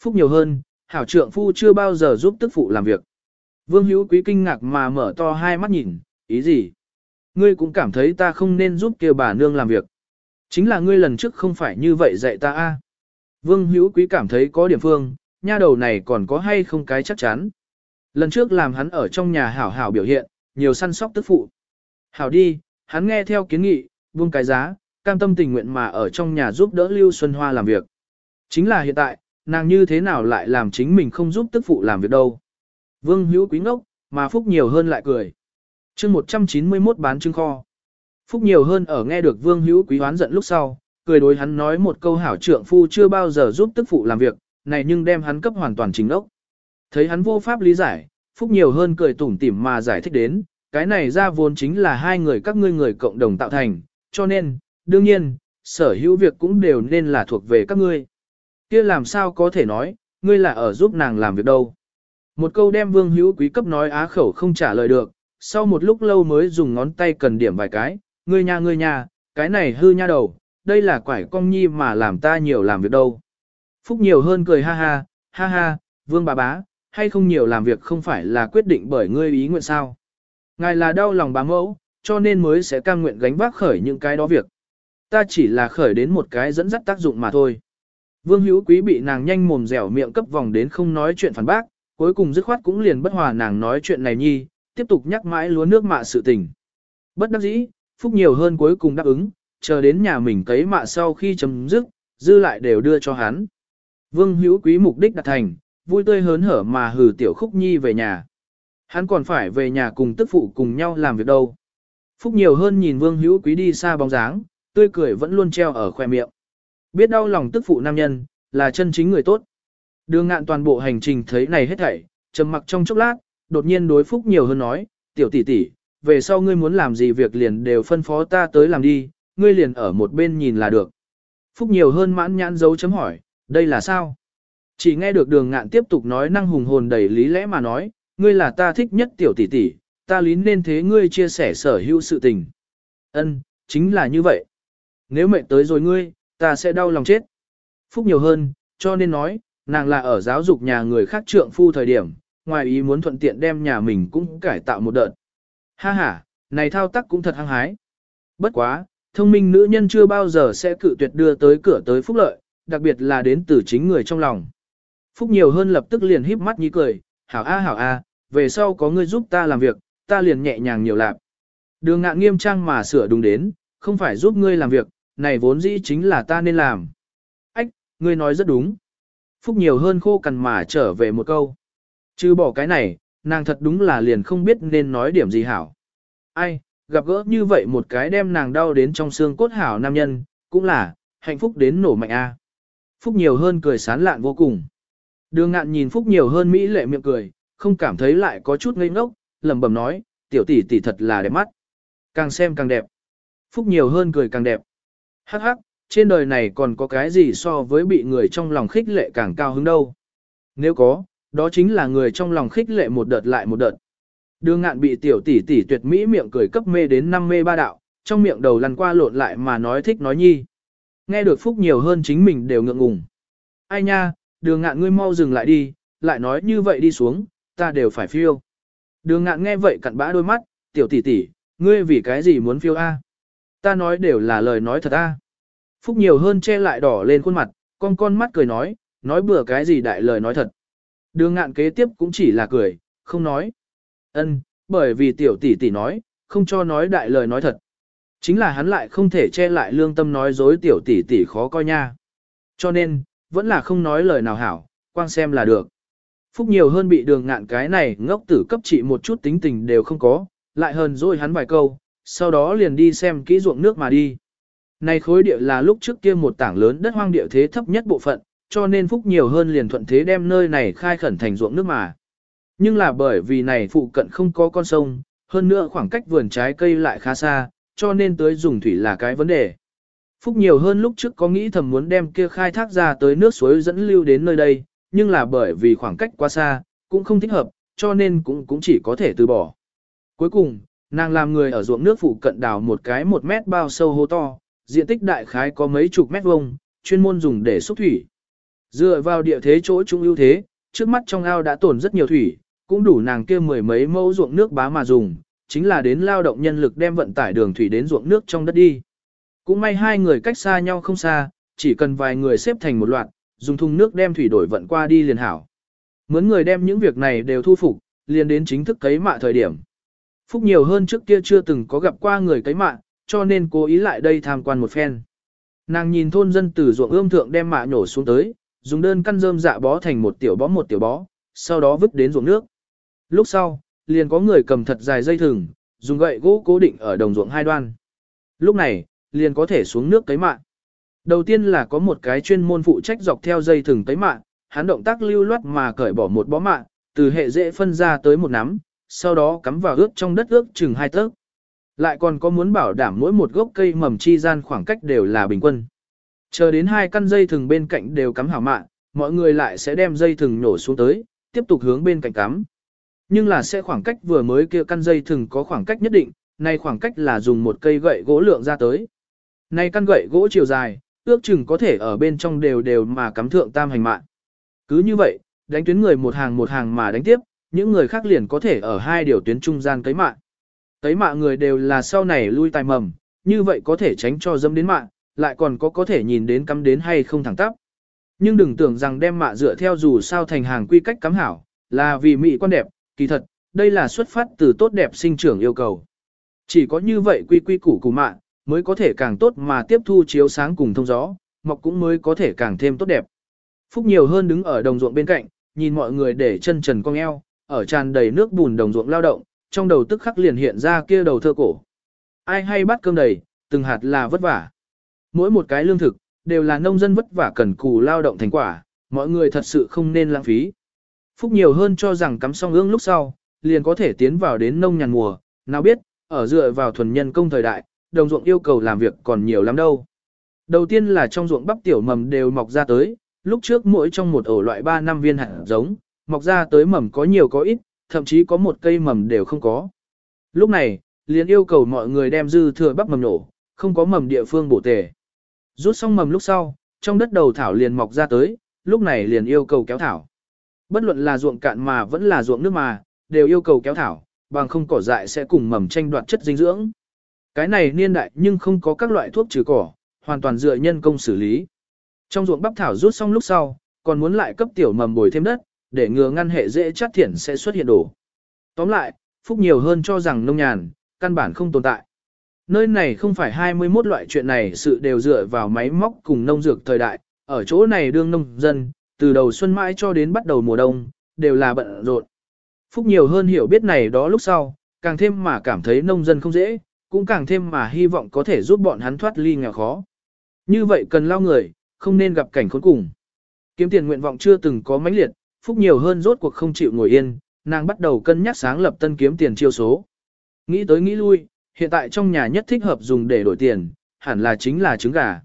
Phúc nhiều hơn, hảo trượng phu chưa bao giờ giúp tức phụ làm việc. Vương hữu quý kinh ngạc mà mở to hai mắt nhìn, ý gì? Ngươi cũng cảm thấy ta không nên giúp kêu bà nương làm việc. Chính là ngươi lần trước không phải như vậy dạy ta a. Vương hữu quý cảm thấy có điểm phương, nha đầu này còn có hay không cái chắc chắn. Lần trước làm hắn ở trong nhà hảo hảo biểu hiện, nhiều săn sóc tức phụ. Hảo đi, hắn nghe theo kiến nghị, buông cái giá, cam tâm tình nguyện mà ở trong nhà giúp đỡ Lưu Xuân Hoa làm việc. Chính là hiện tại, nàng như thế nào lại làm chính mình không giúp tức phụ làm việc đâu. Vương hữu quý ngốc, mà phúc nhiều hơn lại cười. chương 191 bán trưng kho. Phúc nhiều hơn ở nghe được vương hữu quý hoán giận lúc sau, cười đối hắn nói một câu hảo trượng phu chưa bao giờ giúp tức phụ làm việc, này nhưng đem hắn cấp hoàn toàn chính ốc. Thấy hắn vô pháp lý giải, Phúc nhiều hơn cười tủm tỉm mà giải thích đến, cái này ra vốn chính là hai người các ngươi người cộng đồng tạo thành, cho nên, đương nhiên, sở hữu việc cũng đều nên là thuộc về các ngươi kia làm sao có thể nói, ngươi là ở giúp nàng làm việc đâu. Một câu đem vương hữu quý cấp nói á khẩu không trả lời được, sau một lúc lâu mới dùng ngón tay cần điểm vài cái, ngươi nha ngươi nha, cái này hư nha đầu, đây là quải cong nhi mà làm ta nhiều làm việc đâu. Phúc nhiều hơn cười ha ha, ha ha, vương bà bá, hay không nhiều làm việc không phải là quyết định bởi ngươi ý nguyện sao. Ngài là đau lòng bá mẫu, cho nên mới sẽ cam nguyện gánh vác khởi những cái đó việc. Ta chỉ là khởi đến một cái dẫn dắt tác dụng mà thôi. Vương hữu quý bị nàng nhanh mồm dẻo miệng cấp vòng đến không nói chuyện phản bác, cuối cùng dứt khoát cũng liền bất hòa nàng nói chuyện này nhi, tiếp tục nhắc mãi lúa nước mạ sự tình. Bất đắc dĩ, Phúc nhiều hơn cuối cùng đáp ứng, chờ đến nhà mình cấy mạ sau khi chấm dứt, dư lại đều đưa cho hắn. Vương hữu quý mục đích đạt thành, vui tươi hớn hở mà hử tiểu khúc nhi về nhà. Hắn còn phải về nhà cùng tức phụ cùng nhau làm việc đâu. Phúc nhiều hơn nhìn vương hữu quý đi xa bóng dáng, tươi cười vẫn luôn treo ở khoe miệng. Biết đau lòng tức phụ nam nhân, là chân chính người tốt. Đường ngạn toàn bộ hành trình thấy này hết thảy, trầm mặc trong chốc lát, đột nhiên đối Phúc nhiều hơn nói, tiểu tỷ tỷ, về sau ngươi muốn làm gì việc liền đều phân phó ta tới làm đi, ngươi liền ở một bên nhìn là được. Phúc nhiều hơn mãn nhãn dấu chấm hỏi, đây là sao? Chỉ nghe được đường ngạn tiếp tục nói năng hùng hồn đầy lý lẽ mà nói, ngươi là ta thích nhất tiểu tỷ tỷ, ta lý nên thế ngươi chia sẻ sở hữu sự tình. Ân, chính là như vậy. Nếu mệnh tới rồi ngươi, ta sẽ đau lòng chết. Phúc nhiều hơn, cho nên nói, nàng là ở giáo dục nhà người khác trượng phu thời điểm, ngoài ý muốn thuận tiện đem nhà mình cũng cải tạo một đợt. Ha ha, này thao tác cũng thật hăng hái. Bất quá, thông minh nữ nhân chưa bao giờ sẽ cự tuyệt đưa tới cửa tới phúc lợi, đặc biệt là đến từ chính người trong lòng. Phúc nhiều hơn lập tức liền híp mắt nhí cười, hảo a hảo a, về sau có ngươi giúp ta làm việc, ta liền nhẹ nhàng nhiều lạc. Đường ngạn nghiêm trang mà sửa đúng đến, không phải giúp ngươi làm việc, này vốn dĩ chính là ta nên làm. Ách, ngươi nói rất đúng. Phúc nhiều hơn khô cằn mà trở về một câu. Chứ bỏ cái này, nàng thật đúng là liền không biết nên nói điểm gì hảo. Ai, gặp gỡ như vậy một cái đem nàng đau đến trong xương cốt hảo nam nhân, cũng là, hạnh phúc đến nổ mạnh a. Phúc nhiều hơn cười sán lạn vô cùng. Đường ngạn nhìn Phúc nhiều hơn Mỹ lệ miệng cười, không cảm thấy lại có chút ngây ngốc, lẩm bẩm nói, tiểu tỷ tỷ thật là đẹp mắt. Càng xem càng đẹp. Phúc nhiều hơn cười càng đẹp. Hắc hắc, trên đời này còn có cái gì so với bị người trong lòng khích lệ càng cao hứng đâu. Nếu có, đó chính là người trong lòng khích lệ một đợt lại một đợt. Đường ngạn bị tiểu tỷ tỷ tuyệt mỹ miệng cười cấp mê đến năm mê ba đạo, trong miệng đầu lăn qua lộn lại mà nói thích nói nhi. Nghe được phúc nhiều hơn chính mình đều ngượng ngùng. Ai nha, đường ngạn ngươi mau dừng lại đi, lại nói như vậy đi xuống, ta đều phải phiêu. Đường ngạn nghe vậy cặn bã đôi mắt, tiểu tỷ tỷ, ngươi vì cái gì muốn phiêu a? Ta nói đều là lời nói thật a. Phúc nhiều hơn che lại đỏ lên khuôn mặt, con con mắt cười nói, nói bừa cái gì đại lời nói thật. Đường ngạn kế tiếp cũng chỉ là cười, không nói. Ân, bởi vì tiểu tỷ tỷ nói, không cho nói đại lời nói thật. Chính là hắn lại không thể che lại lương tâm nói dối tiểu tỷ tỷ khó coi nha. Cho nên, vẫn là không nói lời nào hảo, quang xem là được. Phúc nhiều hơn bị đường ngạn cái này ngốc tử cấp trị một chút tính tình đều không có, lại hơn dối hắn vài câu, sau đó liền đi xem kỹ ruộng nước mà đi. Này khối địa là lúc trước kia một tảng lớn đất hoang địa thế thấp nhất bộ phận, cho nên Phúc nhiều hơn liền thuận thế đem nơi này khai khẩn thành ruộng nước mà. Nhưng là bởi vì này phụ cận không có con sông, hơn nữa khoảng cách vườn trái cây lại khá xa, cho nên tới dùng thủy là cái vấn đề. Phúc nhiều hơn lúc trước có nghĩ thầm muốn đem kia khai thác ra tới nước suối dẫn lưu đến nơi đây, nhưng là bởi vì khoảng cách quá xa, cũng không thích hợp, cho nên cũng cũng chỉ có thể từ bỏ. Cuối cùng, nàng làm người ở ruộng nước phụ cận đào một cái một mét bao sâu hố to, diện tích đại khái có mấy chục mét vuông, chuyên môn dùng để xúc thủy. Dựa vào địa thế chỗ trung ưu thế, trước mắt trong ao đã tổn rất nhiều thủy, cũng đủ nàng kia mười mấy mẫu ruộng nước bá mà dùng, chính là đến lao động nhân lực đem vận tải đường thủy đến ruộng nước trong đất đi. Cũng may hai người cách xa nhau không xa, chỉ cần vài người xếp thành một loạt, dùng thùng nước đem thủy đổi vận qua đi liền hảo. Muốn người đem những việc này đều thu phục, liền đến chính thức cấy mạ thời điểm. Phúc nhiều hơn trước kia chưa từng có gặp qua người cấy mạ, cho nên cố ý lại đây tham quan một phen. Nàng nhìn thôn dân từ ruộng ươm thượng đem mạ nhổ xuống tới, dùng đơn căn rơm dạ bó thành một tiểu bó một tiểu bó, sau đó vứt đến ruộng nước. Lúc sau, liền có người cầm thật dài dây thừng, dùng gậy gỗ cố định ở đồng ruộng hai đoan. Lúc này, liền có thể xuống nước cấy mạ. Đầu tiên là có một cái chuyên môn phụ trách dọc theo dây thừng cấy mạ, hắn động tác lưu loát mà cởi bỏ một bó mạ, từ hệ dễ phân ra tới một nắm, sau đó cắm vào ướt trong đất ướt chừng hai tấc. Lại còn có muốn bảo đảm mỗi một gốc cây mầm chi gian khoảng cách đều là bình quân. Chờ đến hai căn dây thừng bên cạnh đều cắm hảo mạ, mọi người lại sẽ đem dây thừng nổ xuống tới, tiếp tục hướng bên cạnh cắm. Nhưng là sẽ khoảng cách vừa mới kia căn dây thừng có khoảng cách nhất định, nay khoảng cách là dùng một cây gậy gỗ lượng ra tới. Nay căn gậy gỗ chiều dài, ước chừng có thể ở bên trong đều đều mà cắm thượng tam hành mạng. Cứ như vậy, đánh tuyến người một hàng một hàng mà đánh tiếp, những người khác liền có thể ở hai điều tuyến trung gian cấy mạng. Cấy mạng người đều là sau này lui tài mầm, như vậy có thể tránh cho dâm đến mạng, lại còn có có thể nhìn đến cắm đến hay không thẳng tắp. Nhưng đừng tưởng rằng đem mạ dựa theo dù sao thành hàng quy cách cắm hảo, là vì mỹ quan đẹp, kỳ thật, đây là xuất phát từ tốt đẹp sinh trưởng yêu cầu. Chỉ có như vậy quy quy củ củ mạ, mới có thể càng tốt mà tiếp thu chiếu sáng cùng thông gió, mọc cũng mới có thể càng thêm tốt đẹp. Phúc nhiều hơn đứng ở đồng ruộng bên cạnh, nhìn mọi người để chân trần cong eo, ở tràn đầy nước bùn đồng ruộng lao động, trong đầu tức khắc liền hiện ra kia đầu thơ cổ. Ai hay bắt cơm đầy, từng hạt là vất vả. Mỗi một cái lương thực, đều là nông dân vất vả cần cù lao động thành quả, mọi người thật sự không nên lãng phí. Phúc nhiều hơn cho rằng cắm xong ương lúc sau, liền có thể tiến vào đến nông nhàn mùa, nào biết, ở dựa vào thuần nhân công thời đại, đồng ruộng yêu cầu làm việc còn nhiều lắm đâu. Đầu tiên là trong ruộng bắp tiểu mầm đều mọc ra tới, lúc trước mỗi trong một ổ loại 3 năm viên hạt giống, mọc ra tới mầm có nhiều có ít, thậm chí có một cây mầm đều không có. Lúc này, liền yêu cầu mọi người đem dư thừa bắp mầm nổ, không có mầm địa phương bổ tề. Rút xong mầm lúc sau, trong đất đầu thảo liền mọc ra tới, lúc này liền yêu cầu kéo thảo. Bất luận là ruộng cạn mà vẫn là ruộng nước mà, đều yêu cầu kéo thảo, bằng không cỏ dại sẽ cùng mầm tranh đoạt chất dinh dưỡng. Cái này niên đại nhưng không có các loại thuốc trừ cỏ, hoàn toàn dựa nhân công xử lý. Trong ruộng bắp thảo rút xong lúc sau, còn muốn lại cấp tiểu mầm bồi thêm đất, để ngừa ngăn hệ dễ chắc thiển sẽ xuất hiện đổ. Tóm lại, phúc nhiều hơn cho rằng nông nhàn, căn bản không tồn tại. Nơi này không phải 21 loại chuyện này sự đều dựa vào máy móc cùng nông dược thời đại, ở chỗ này đương nông dân, từ đầu xuân mãi cho đến bắt đầu mùa đông, đều là bận rộn. Phúc nhiều hơn hiểu biết này đó lúc sau, càng thêm mà cảm thấy nông dân không dễ, cũng càng thêm mà hy vọng có thể giúp bọn hắn thoát ly nghèo khó. Như vậy cần lao người, không nên gặp cảnh khốn cùng. Kiếm tiền nguyện vọng chưa từng có mãnh liệt, Phúc nhiều hơn rốt cuộc không chịu ngồi yên, nàng bắt đầu cân nhắc sáng lập tân kiếm tiền chiêu số. Nghĩ tới nghĩ lui, hiện tại trong nhà nhất thích hợp dùng để đổi tiền, hẳn là chính là trứng gà.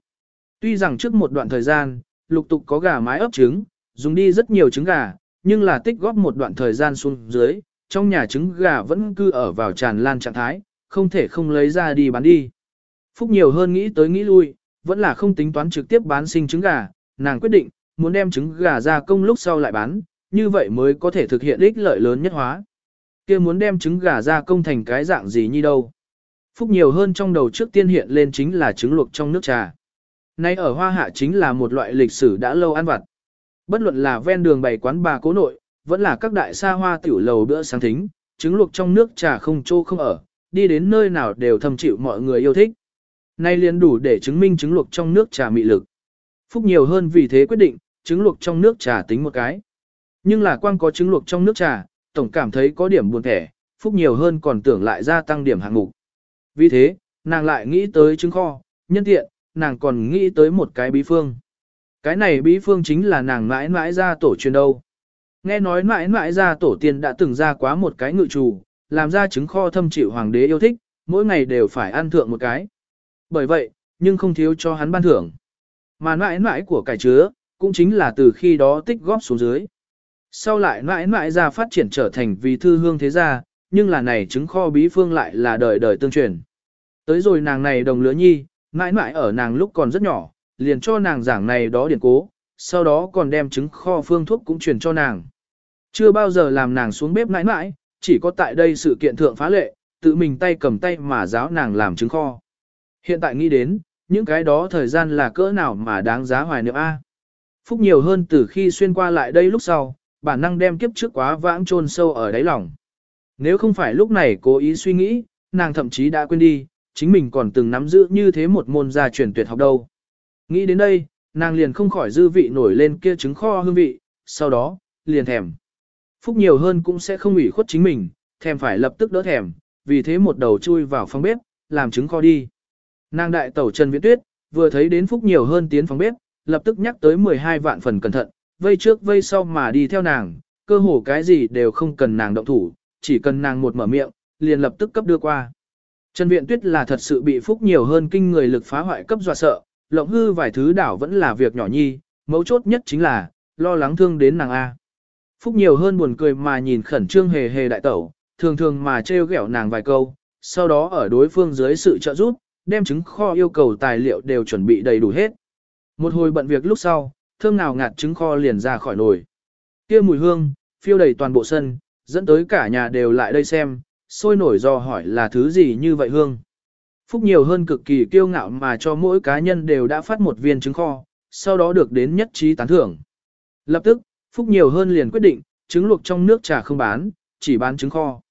Tuy rằng trước một đoạn thời gian, lục tục có gà mái ấp trứng, dùng đi rất nhiều trứng gà, nhưng là tích góp một đoạn thời gian xuống dưới, trong nhà trứng gà vẫn cư ở vào tràn lan trạng thái, không thể không lấy ra đi bán đi. Phúc nhiều hơn nghĩ tới nghĩ lui, vẫn là không tính toán trực tiếp bán sinh trứng gà, nàng quyết định, muốn đem trứng gà ra công lúc sau lại bán, như vậy mới có thể thực hiện ích lợi lớn nhất hóa. kia muốn đem trứng gà ra công thành cái dạng gì như đâu. Phúc nhiều hơn trong đầu trước tiên hiện lên chính là trứng luộc trong nước trà. Nay ở Hoa Hạ chính là một loại lịch sử đã lâu ăn vặt. Bất luận là ven đường bày quán bà cố nội, vẫn là các đại xa hoa tiểu lầu bữa sáng thính, trứng luộc trong nước trà không trô không ở, đi đến nơi nào đều thầm chịu mọi người yêu thích. Nay liền đủ để chứng minh trứng luộc trong nước trà mị lực. Phúc nhiều hơn vì thế quyết định, trứng luộc trong nước trà tính một cái. Nhưng là quang có trứng luộc trong nước trà, tổng cảm thấy có điểm buồn thẻ, Phúc nhiều hơn còn tưởng lại gia tăng điểm hạng mục. Vì thế, nàng lại nghĩ tới trứng kho, nhân tiện, nàng còn nghĩ tới một cái bí phương. Cái này bí phương chính là nàng mãi mãi ra tổ truyền đâu. Nghe nói mãi mãi ra tổ tiên đã từng ra quá một cái ngự trù, làm ra trứng kho thâm chịu hoàng đế yêu thích, mỗi ngày đều phải ăn thượng một cái. Bởi vậy, nhưng không thiếu cho hắn ban thưởng. Mà mãi mãi của cải chứa, cũng chính là từ khi đó tích góp xuống dưới. Sau lại mãi mãi ra phát triển trở thành vì thư hương thế gia, nhưng là này chứng kho bí phương lại là đời đời tương truyền. Tới rồi nàng này đồng lứa nhi, mãi mãi ở nàng lúc còn rất nhỏ, liền cho nàng giảng này đó điển cố, sau đó còn đem trứng kho phương thuốc cũng truyền cho nàng. Chưa bao giờ làm nàng xuống bếp mãi mãi, chỉ có tại đây sự kiện thượng phá lệ, tự mình tay cầm tay mà giáo nàng làm trứng kho. Hiện tại nghĩ đến, những cái đó thời gian là cỡ nào mà đáng giá hoài niệm A. Phúc nhiều hơn từ khi xuyên qua lại đây lúc sau, bản năng đem kiếp trước quá vãng chôn sâu ở đáy lòng. Nếu không phải lúc này cố ý suy nghĩ, nàng thậm chí đã quên đi, chính mình còn từng nắm giữ như thế một môn gia truyền tuyệt học đâu. Nghĩ đến đây, nàng liền không khỏi dư vị nổi lên kia trứng kho hương vị, sau đó, liền thèm. Phúc nhiều hơn cũng sẽ không ủy khuất chính mình, thèm phải lập tức đỡ thèm, vì thế một đầu chui vào phòng bếp, làm trứng kho đi. Nàng đại tẩu Trần Viễn Tuyết, vừa thấy đến Phúc nhiều hơn tiến phòng bếp, lập tức nhắc tới 12 vạn phần cẩn thận, vây trước vây sau mà đi theo nàng, cơ hồ cái gì đều không cần nàng động thủ, chỉ cần nàng một mở miệng, liền lập tức cấp đưa qua. Trần Viễn Tuyết là thật sự bị Phúc nhiều hơn kinh người lực phá hoại cấp dọa sợ, lộng hư vài thứ đảo vẫn là việc nhỏ nhi, mấu chốt nhất chính là, lo lắng thương đến nàng A. Phúc nhiều hơn buồn cười mà nhìn khẩn trương hề hề đại tẩu, thường thường mà trêu ghẹo nàng vài câu, sau đó ở đối phương dưới sự trợ giúp, đem chứng kho yêu cầu tài liệu đều chuẩn bị đầy đủ hết. Một hồi bận việc lúc sau, thơm nào ngạt trứng kho liền ra khỏi nồi. Kia mùi hương, phiêu đầy toàn bộ sân, dẫn tới cả nhà đều lại đây xem, sôi nổi do hỏi là thứ gì như vậy hương. Phúc nhiều hơn cực kỳ kiêu ngạo mà cho mỗi cá nhân đều đã phát một viên trứng kho, sau đó được đến nhất trí tán thưởng. Lập tức, Phúc nhiều hơn liền quyết định, trứng luộc trong nước trà không bán, chỉ bán trứng kho.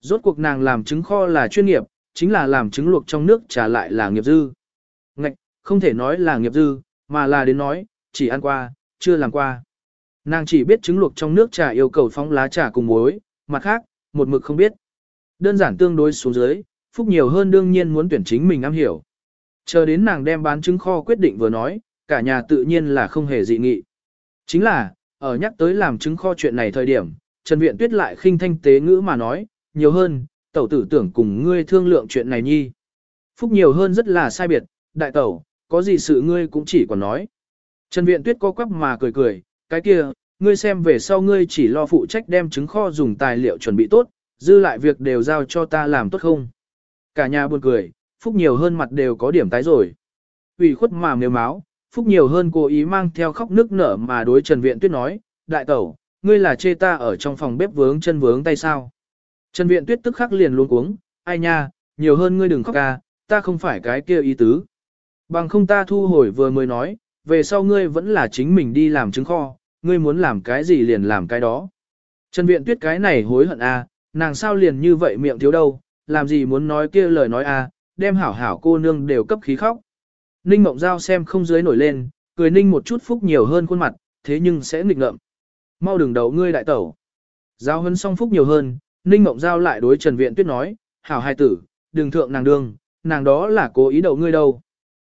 Rốt cuộc nàng làm trứng kho là chuyên nghiệp, chính là làm trứng luộc trong nước trà lại là nghiệp dư. Ngạch, không thể nói là nghiệp dư, mà là đến nói, chỉ ăn qua, chưa làm qua. Nàng chỉ biết trứng luộc trong nước trà yêu cầu phóng lá trà cùng muối, mặt khác, một mực không biết. Đơn giản tương đối xuống dưới, Phúc nhiều hơn đương nhiên muốn tuyển chính mình am hiểu. Chờ đến nàng đem bán trứng kho quyết định vừa nói, cả nhà tự nhiên là không hề dị nghị. Chính là, ở nhắc tới làm trứng kho chuyện này thời điểm, Trần Viện Tuyết lại khinh thanh tế ngữ mà nói, nhiều hơn, tẩu tử tưởng cùng ngươi thương lượng chuyện này nhi. Phúc nhiều hơn rất là sai biệt, đại tẩu, có gì sự ngươi cũng chỉ còn nói. Trần Viện Tuyết co quắp mà cười cười, cái kia, ngươi xem về sau ngươi chỉ lo phụ trách đem trứng kho dùng tài liệu chuẩn bị tốt, dư lại việc đều giao cho ta làm tốt không. Cả nhà buồn cười, Phúc nhiều hơn mặt đều có điểm tái rồi. ủy khuất mà nếu máu, Phúc nhiều hơn cố ý mang theo khóc nước nở mà đối Trần Viện Tuyết nói, đại tẩu, ngươi là chê ta ở trong phòng bếp vướng chân vướng tay sao. Trần Viện Tuyết tức khắc liền luôn cuống, ai nha, nhiều hơn ngươi đừng khóc ca, ta không phải cái kia ý tứ. Bằng không ta thu hồi vừa mới nói, về sau ngươi vẫn là chính mình đi làm trứng kho, ngươi muốn làm cái gì liền làm cái đó. Trần Viện Tuyết cái này hối hận a, nàng sao liền như vậy miệng thiếu đâu, làm gì muốn nói kia lời nói a, đem hảo hảo cô nương đều cấp khí khóc. Ninh Mộng Giao xem không dưới nổi lên, cười ninh một chút phúc nhiều hơn khuôn mặt, thế nhưng sẽ nghịch ngợm. Mau đừng đầu ngươi đại tẩu. Giao hân song phúc nhiều hơn, Ninh Mộng Giao lại đối Trần Viện Tuyết nói, hảo hai tử, đừng thượng nàng đương, nàng đó là cố ý đậu ngươi đâu.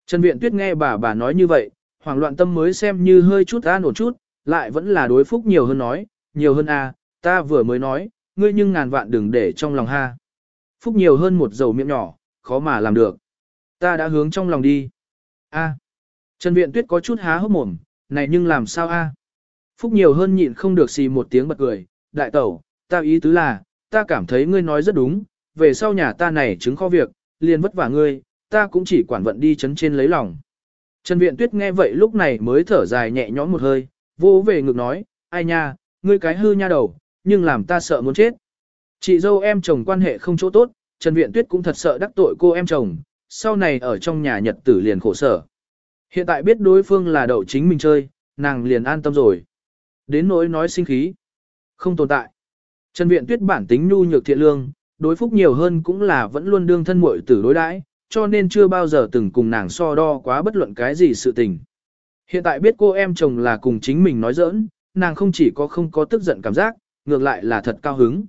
Trần Viện Tuyết nghe bà bà nói như vậy, hoảng loạn tâm mới xem như hơi chút an ổn chút, lại vẫn là đối phúc nhiều hơn nói, nhiều hơn a, à, ta vừa mới nói, ngươi nhưng ngàn vạn đừng để trong lòng ha. Phúc nhiều hơn một dầu miệng nhỏ, khó mà làm được. Ta đã hướng trong lòng đi. A. Trần Viện Tuyết có chút há hốc mồm, này nhưng làm sao a? Phúc nhiều hơn nhịn không được xì một tiếng bật cười, đại tẩu, ta ý tứ là, ta cảm thấy ngươi nói rất đúng, về sau nhà ta này chứng kho việc, liền vất vả ngươi, ta cũng chỉ quản vận đi chấn trên lấy lòng. Trần Viện Tuyết nghe vậy lúc này mới thở dài nhẹ nhõm một hơi, vô về ngực nói, ai nha, ngươi cái hư nha đầu, nhưng làm ta sợ muốn chết. Chị dâu em chồng quan hệ không chỗ tốt, Trần Viện Tuyết cũng thật sợ đắc tội cô em chồng, sau này ở trong nhà nhật tử liền khổ sở. Hiện tại biết đối phương là đậu chính mình chơi, nàng liền an tâm rồi. Đến nỗi nói sinh khí, không tồn tại. Trần Viện Tuyết bản tính nhu nhược thiện lương, đối phúc nhiều hơn cũng là vẫn luôn đương thân muội tử đối đãi, cho nên chưa bao giờ từng cùng nàng so đo quá bất luận cái gì sự tình. Hiện tại biết cô em chồng là cùng chính mình nói giỡn, nàng không chỉ có không có tức giận cảm giác, ngược lại là thật cao hứng.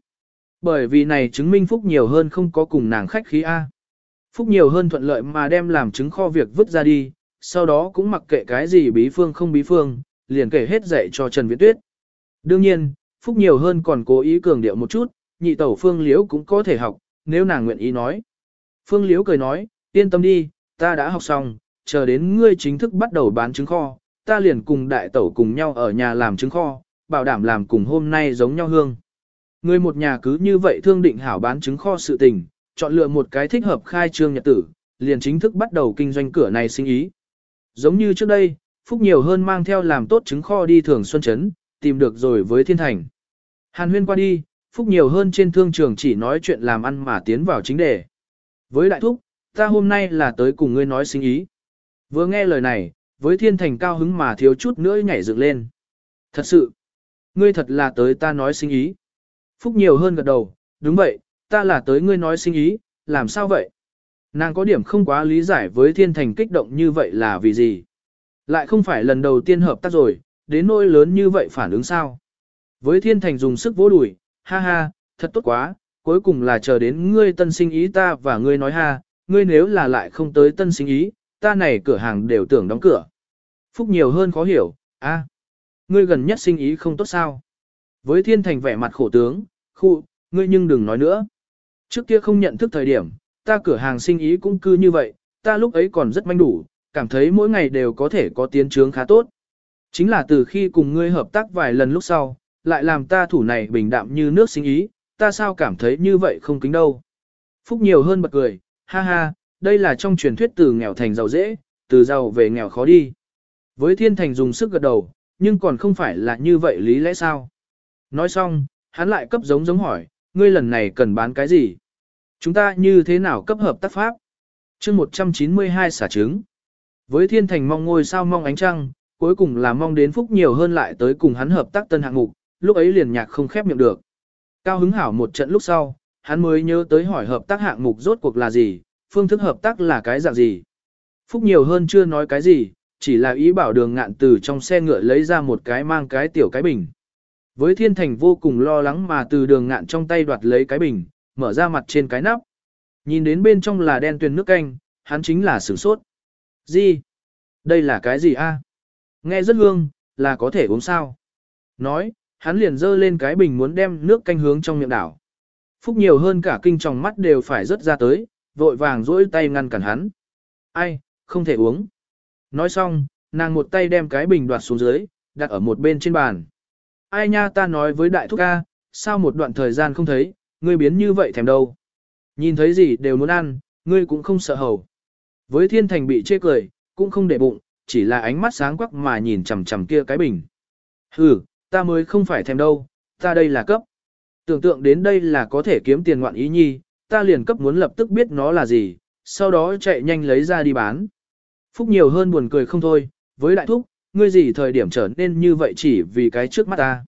Bởi vì này chứng minh Phúc nhiều hơn không có cùng nàng khách khí A. Phúc nhiều hơn thuận lợi mà đem làm chứng kho việc vứt ra đi, sau đó cũng mặc kệ cái gì bí phương không bí phương, liền kể hết dạy cho Trần Viễn Tuyết. Đương nhiên, Phúc nhiều hơn còn cố ý cường điệu một chút, nhị tẩu Phương Liễu cũng có thể học, nếu nàng nguyện ý nói. Phương Liễu cười nói, yên tâm đi, ta đã học xong, chờ đến ngươi chính thức bắt đầu bán trứng kho, ta liền cùng đại tẩu cùng nhau ở nhà làm trứng kho, bảo đảm làm cùng hôm nay giống nhau hương. Người một nhà cứ như vậy thương định hảo bán trứng kho sự tình, chọn lựa một cái thích hợp khai trương nhật tử, liền chính thức bắt đầu kinh doanh cửa này sinh ý. Giống như trước đây, Phúc nhiều hơn mang theo làm tốt trứng kho đi thường xuân chấn, tìm được rồi với thiên thành. Hàn huyên qua đi, Phúc nhiều hơn trên thương trường chỉ nói chuyện làm ăn mà tiến vào chính đề. Với đại thúc, ta hôm nay là tới cùng ngươi nói sinh ý. Vừa nghe lời này, với thiên thành cao hứng mà thiếu chút nữa nhảy dựng lên. Thật sự, ngươi thật là tới ta nói sinh ý. Phúc nhiều hơn gật đầu, đúng vậy, ta là tới ngươi nói sinh ý, làm sao vậy? Nàng có điểm không quá lý giải với thiên thành kích động như vậy là vì gì? Lại không phải lần đầu tiên hợp tác rồi, đến nỗi lớn như vậy phản ứng sao? Với thiên thành dùng sức vỗ đùi, ha ha, thật tốt quá, cuối cùng là chờ đến ngươi tân sinh ý ta và ngươi nói ha, ngươi nếu là lại không tới tân sinh ý, ta này cửa hàng đều tưởng đóng cửa. Phúc nhiều hơn khó hiểu, a, ngươi gần nhất sinh ý không tốt sao? Với thiên thành vẻ mặt khổ tướng, khu, ngươi nhưng đừng nói nữa. Trước kia không nhận thức thời điểm, ta cửa hàng sinh ý cũng cư như vậy, ta lúc ấy còn rất manh đủ, cảm thấy mỗi ngày đều có thể có tiến trướng khá tốt. Chính là từ khi cùng ngươi hợp tác vài lần lúc sau, lại làm ta thủ này bình đạm như nước sinh ý, ta sao cảm thấy như vậy không kính đâu. Phúc nhiều hơn bật cười, ha ha, đây là trong truyền thuyết từ nghèo thành giàu dễ, từ giàu về nghèo khó đi. Với thiên thành dùng sức gật đầu, nhưng còn không phải là như vậy lý lẽ sao? Nói xong, hắn lại cấp giống giống hỏi, ngươi lần này cần bán cái gì? Chúng ta như thế nào cấp hợp tác pháp? chương 192 xả trứng. Với thiên thành mong ngôi sao mong ánh trăng, cuối cùng là mong đến phúc nhiều hơn lại tới cùng hắn hợp tác tân hạng mục, lúc ấy liền nhạc không khép miệng được. Cao hứng hảo một trận lúc sau, hắn mới nhớ tới hỏi hợp tác hạng mục rốt cuộc là gì, phương thức hợp tác là cái dạng gì. Phúc nhiều hơn chưa nói cái gì, chỉ là ý bảo đường ngạn từ trong xe ngựa lấy ra một cái mang cái tiểu cái bình. Với thiên thành vô cùng lo lắng mà từ đường ngạn trong tay đoạt lấy cái bình, mở ra mặt trên cái nắp. Nhìn đến bên trong là đen tuyền nước canh, hắn chính là sửng sốt. Gì? Đây là cái gì a? Nghe rất hương, là có thể uống sao? Nói, hắn liền dơ lên cái bình muốn đem nước canh hướng trong miệng đảo. Phúc nhiều hơn cả kinh tròng mắt đều phải rớt ra tới, vội vàng duỗi tay ngăn cản hắn. Ai, không thể uống. Nói xong, nàng một tay đem cái bình đoạt xuống dưới, đặt ở một bên trên bàn. Ai nha ta nói với đại thúc ca, sao một đoạn thời gian không thấy, ngươi biến như vậy thèm đâu. Nhìn thấy gì đều muốn ăn, ngươi cũng không sợ hầu. Với thiên thành bị chê cười, cũng không để bụng, chỉ là ánh mắt sáng quắc mà nhìn chằm chằm kia cái bình. Hừ, ta mới không phải thèm đâu, ta đây là cấp. Tưởng tượng đến đây là có thể kiếm tiền ngoạn ý nhi, ta liền cấp muốn lập tức biết nó là gì, sau đó chạy nhanh lấy ra đi bán. Phúc nhiều hơn buồn cười không thôi, với đại thúc, ngươi gì thời điểm trở nên như vậy chỉ vì cái trước mắt ta.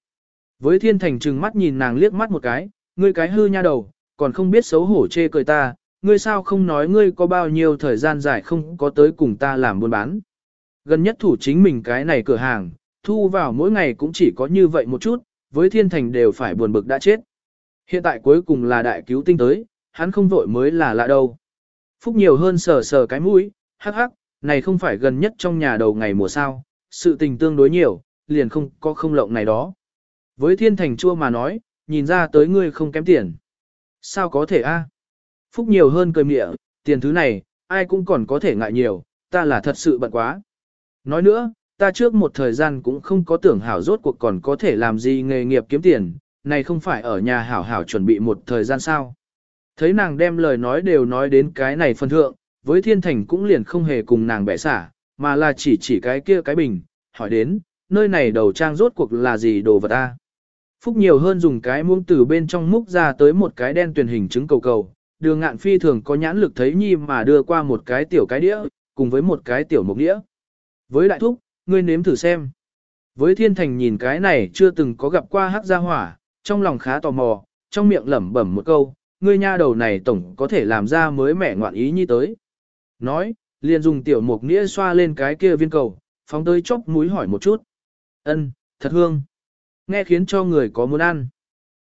Với thiên thành trừng mắt nhìn nàng liếc mắt một cái, ngươi cái hư nha đầu, còn không biết xấu hổ chê cười ta, ngươi sao không nói ngươi có bao nhiêu thời gian dài không có tới cùng ta làm buôn bán. Gần nhất thủ chính mình cái này cửa hàng, thu vào mỗi ngày cũng chỉ có như vậy một chút, với thiên thành đều phải buồn bực đã chết. Hiện tại cuối cùng là đại cứu tinh tới, hắn không vội mới là lạ đâu. Phúc nhiều hơn sờ sờ cái mũi, hắc hắc, này không phải gần nhất trong nhà đầu ngày mùa sao, sự tình tương đối nhiều, liền không có không lộng này đó. Với thiên thành chua mà nói, nhìn ra tới ngươi không kém tiền. Sao có thể a? Phúc nhiều hơn cười mịa, tiền thứ này, ai cũng còn có thể ngại nhiều, ta là thật sự bận quá. Nói nữa, ta trước một thời gian cũng không có tưởng hảo rốt cuộc còn có thể làm gì nghề nghiệp kiếm tiền, này không phải ở nhà hảo hảo chuẩn bị một thời gian sao. Thấy nàng đem lời nói đều nói đến cái này phân thượng, với thiên thành cũng liền không hề cùng nàng bẻ xả, mà là chỉ chỉ cái kia cái bình, hỏi đến, nơi này đầu trang rốt cuộc là gì đồ vật ta. Phúc nhiều hơn dùng cái muông từ bên trong múc ra tới một cái đen tuyển hình trứng cầu cầu, đường ngạn phi thường có nhãn lực thấy nhi mà đưa qua một cái tiểu cái đĩa, cùng với một cái tiểu mục đĩa. Với đại thúc, ngươi nếm thử xem. Với thiên thành nhìn cái này chưa từng có gặp qua hắc gia hỏa, trong lòng khá tò mò, trong miệng lẩm bẩm một câu, ngươi nha đầu này tổng có thể làm ra mới mẻ ngoạn ý như tới. Nói, liền dùng tiểu mục nĩa xoa lên cái kia viên cầu, phóng tới chốc mũi hỏi một chút. Ân, thật hương. Nghe khiến cho người có muốn ăn.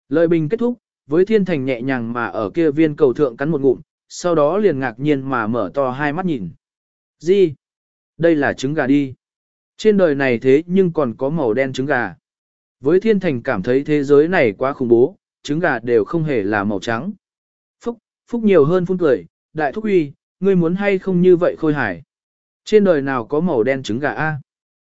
Lời bình kết thúc, với thiên thành nhẹ nhàng mà ở kia viên cầu thượng cắn một ngụm, sau đó liền ngạc nhiên mà mở to hai mắt nhìn. Gì? Đây là trứng gà đi. Trên đời này thế nhưng còn có màu đen trứng gà. Với thiên thành cảm thấy thế giới này quá khủng bố, trứng gà đều không hề là màu trắng. Phúc, phúc nhiều hơn phun cười, đại thúc uy, ngươi muốn hay không như vậy khôi hải. Trên đời nào có màu đen trứng gà A.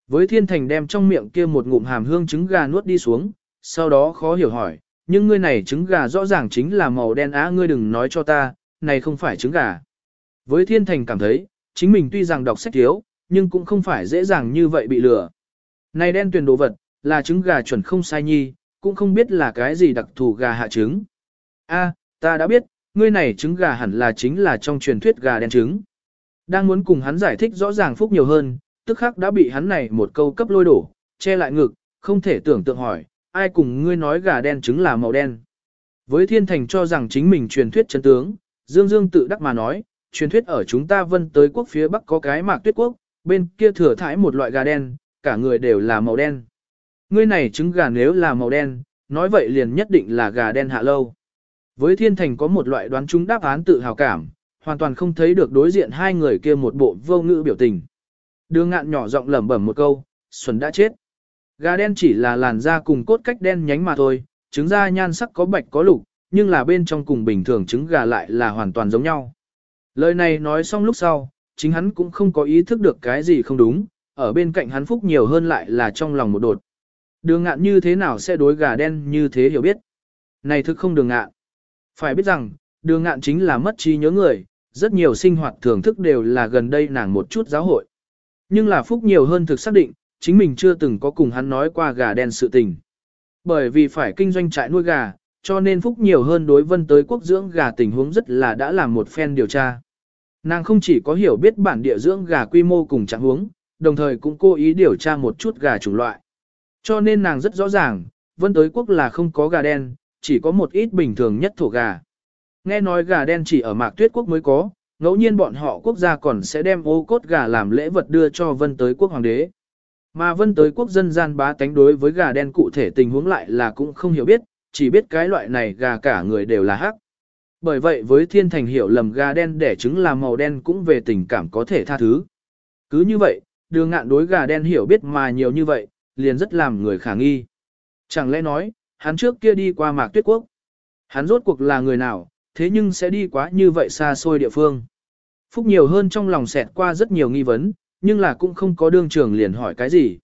Với thiên thành đem trong miệng kia một ngụm hàm hương trứng gà nuốt đi xuống, sau đó khó hiểu hỏi, nhưng ngươi này trứng gà rõ ràng chính là màu đen á ngươi đừng nói cho ta, này không phải trứng gà. Với thiên thành cảm thấy, chính mình tuy rằng đọc sách thiếu, nhưng cũng không phải dễ dàng như vậy bị lừa. Này đen tuyển đồ vật, là trứng gà chuẩn không sai nhi, cũng không biết là cái gì đặc thù gà hạ trứng. A, ta đã biết, ngươi này trứng gà hẳn là chính là trong truyền thuyết gà đen trứng. Đang muốn cùng hắn giải thích rõ ràng phúc nhiều hơn, tức khắc đã bị hắn này một câu cấp lôi đổ, che lại ngực, không thể tưởng tượng hỏi, ai cùng ngươi nói gà đen trứng là màu đen. Với thiên thành cho rằng chính mình truyền thuyết chân tướng, Dương Dương tự đắc mà nói, truyền thuyết ở chúng ta vân tới quốc phía bắc có cái mạc tuyết quốc, bên kia thừa thải một loại gà đen, cả người đều là màu đen. Ngươi này trứng gà nếu là màu đen, nói vậy liền nhất định là gà đen hạ lâu. Với thiên thành có một loại đoán chúng đáp án tự hào cảm, hoàn toàn không thấy được đối diện hai người kia một bộ vô ngữ biểu tình. Đường ngạn nhỏ giọng lẩm bẩm một câu, Xuân đã chết. Gà đen chỉ là làn da cùng cốt cách đen nhánh mà thôi, trứng da nhan sắc có bạch có lục, nhưng là bên trong cùng bình thường trứng gà lại là hoàn toàn giống nhau. Lời này nói xong lúc sau, chính hắn cũng không có ý thức được cái gì không đúng, ở bên cạnh hắn phúc nhiều hơn lại là trong lòng một đột. Đường ngạn như thế nào sẽ đối gà đen như thế hiểu biết? Này thực không đường ngạn. Phải biết rằng, đường ngạn chính là mất trí nhớ người, rất nhiều sinh hoạt thưởng thức đều là gần đây nàng một chút giáo hội. Nhưng là phúc nhiều hơn thực xác định, chính mình chưa từng có cùng hắn nói qua gà đen sự tình. Bởi vì phải kinh doanh trại nuôi gà, cho nên phúc nhiều hơn đối vân tới quốc dưỡng gà tình huống rất là đã làm một phen điều tra. Nàng không chỉ có hiểu biết bản địa dưỡng gà quy mô cùng trạng huống, đồng thời cũng cố ý điều tra một chút gà chủng loại. Cho nên nàng rất rõ ràng, vân tới quốc là không có gà đen, chỉ có một ít bình thường nhất thổ gà. Nghe nói gà đen chỉ ở mạc tuyết quốc mới có, ngẫu nhiên bọn họ quốc gia còn sẽ đem ô cốt gà làm lễ vật đưa cho vân tới quốc hoàng đế. Mà vân tới quốc dân gian bá tánh đối với gà đen cụ thể tình huống lại là cũng không hiểu biết, chỉ biết cái loại này gà cả người đều là hắc. Bởi vậy với thiên thành hiểu lầm gà đen để trứng làm màu đen cũng về tình cảm có thể tha thứ. Cứ như vậy, đường ngạn đối gà đen hiểu biết mà nhiều như vậy, liền rất làm người khả nghi. Chẳng lẽ nói, hắn trước kia đi qua mạc tuyết quốc. Hắn rốt cuộc là người nào, thế nhưng sẽ đi quá như vậy xa xôi địa phương. Phúc nhiều hơn trong lòng xẹt qua rất nhiều nghi vấn, nhưng là cũng không có đương trường liền hỏi cái gì.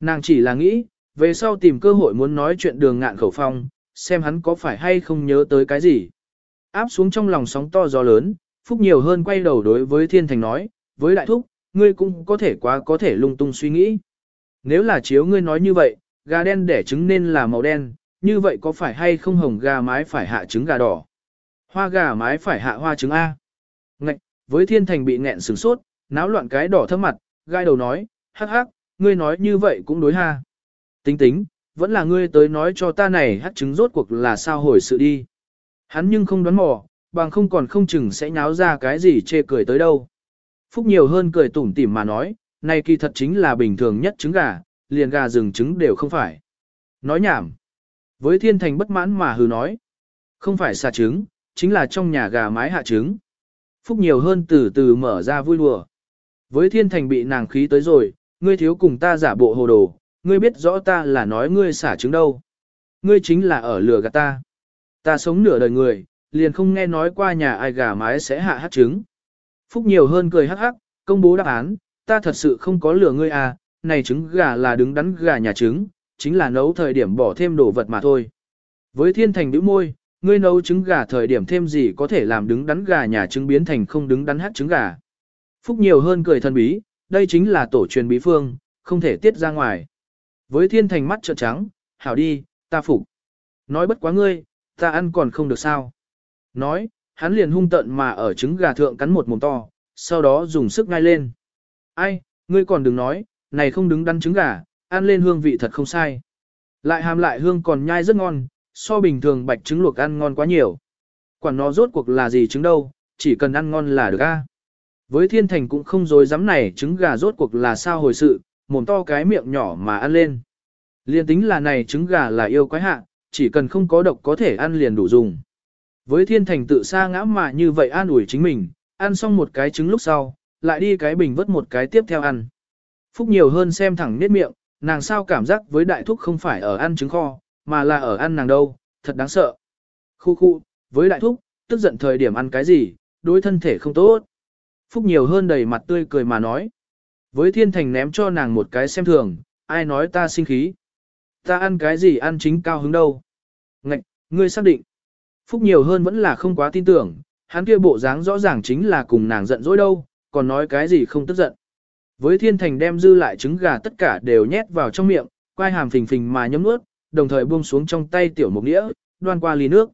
Nàng chỉ là nghĩ, về sau tìm cơ hội muốn nói chuyện đường ngạn khẩu phong, xem hắn có phải hay không nhớ tới cái gì. Áp xuống trong lòng sóng to gió lớn, Phúc nhiều hơn quay đầu đối với Thiên Thành nói, với đại thúc, ngươi cũng có thể quá có thể lung tung suy nghĩ. Nếu là chiếu ngươi nói như vậy, gà đen đẻ trứng nên là màu đen, như vậy có phải hay không hồng gà mái phải hạ trứng gà đỏ? Hoa gà mái phải hạ hoa trứng A. Ngạch, với thiên thành bị nghẹn sửng sốt, náo loạn cái đỏ thấp mặt, gai đầu nói, hắc hắc, ngươi nói như vậy cũng đối ha. Tính tính, vẫn là ngươi tới nói cho ta này hát trứng rốt cuộc là sao hồi sự đi. Hắn nhưng không đoán mò, bằng không còn không chừng sẽ nháo ra cái gì chê cười tới đâu. Phúc nhiều hơn cười tủm tỉm mà nói, này kỳ thật chính là bình thường nhất trứng gà, liền gà rừng trứng đều không phải. Nói nhảm. Với thiên thành bất mãn mà hừ nói. Không phải xà trứng, chính là trong nhà gà mái hạ trứng. Phúc nhiều hơn từ từ mở ra vui đùa. Với thiên thành bị nàng khí tới rồi, ngươi thiếu cùng ta giả bộ hồ đồ, ngươi biết rõ ta là nói ngươi xả trứng đâu. Ngươi chính là ở lừa gạt ta. Ta sống nửa đời người, liền không nghe nói qua nhà ai gà mái sẽ hạ hát trứng. Phúc nhiều hơn cười hắc hắc, công bố đáp án, ta thật sự không có lừa ngươi à, này trứng gà là đứng đắn gà nhà trứng, chính là nấu thời điểm bỏ thêm đồ vật mà thôi. Với thiên thành đứa môi, ngươi nấu trứng gà thời điểm thêm gì có thể làm đứng đắn gà nhà trứng biến thành không đứng đắn hát trứng gà. Phúc nhiều hơn cười thân bí, đây chính là tổ truyền bí phương, không thể tiết ra ngoài. Với thiên thành mắt trợn trắng, hảo đi, ta phục. Nói bất quá ngươi, ta ăn còn không được sao. Nói, hắn liền hung tận mà ở trứng gà thượng cắn một mồm to, sau đó dùng sức ngay lên. Ai, ngươi còn đừng nói, này không đứng đắn trứng gà, ăn lên hương vị thật không sai. Lại hàm lại hương còn nhai rất ngon, so bình thường bạch trứng luộc ăn ngon quá nhiều. Quản nó rốt cuộc là gì trứng đâu, chỉ cần ăn ngon là được a. Với thiên thành cũng không dối dám này trứng gà rốt cuộc là sao hồi sự, mồm to cái miệng nhỏ mà ăn lên. Liên tính là này trứng gà là yêu quái hạ, chỉ cần không có độc có thể ăn liền đủ dùng. Với thiên thành tự xa ngã mà như vậy an ủi chính mình, ăn xong một cái trứng lúc sau, lại đi cái bình vớt một cái tiếp theo ăn. Phúc nhiều hơn xem thẳng nết miệng, nàng sao cảm giác với đại thúc không phải ở ăn trứng kho, mà là ở ăn nàng đâu, thật đáng sợ. Khu khu, với đại thúc, tức giận thời điểm ăn cái gì, đối thân thể không tốt. Phúc nhiều hơn đầy mặt tươi cười mà nói. Với thiên thành ném cho nàng một cái xem thường, ai nói ta sinh khí. Ta ăn cái gì ăn chính cao hứng đâu. Ngạch, ngươi xác định. Phúc nhiều hơn vẫn là không quá tin tưởng, hắn kia bộ dáng rõ ràng chính là cùng nàng giận dỗi đâu, còn nói cái gì không tức giận. Với thiên thành đem dư lại trứng gà tất cả đều nhét vào trong miệng, quai hàm phình phình mà nhấm nuốt, đồng thời buông xuống trong tay tiểu mục đĩa, đoan qua ly nước.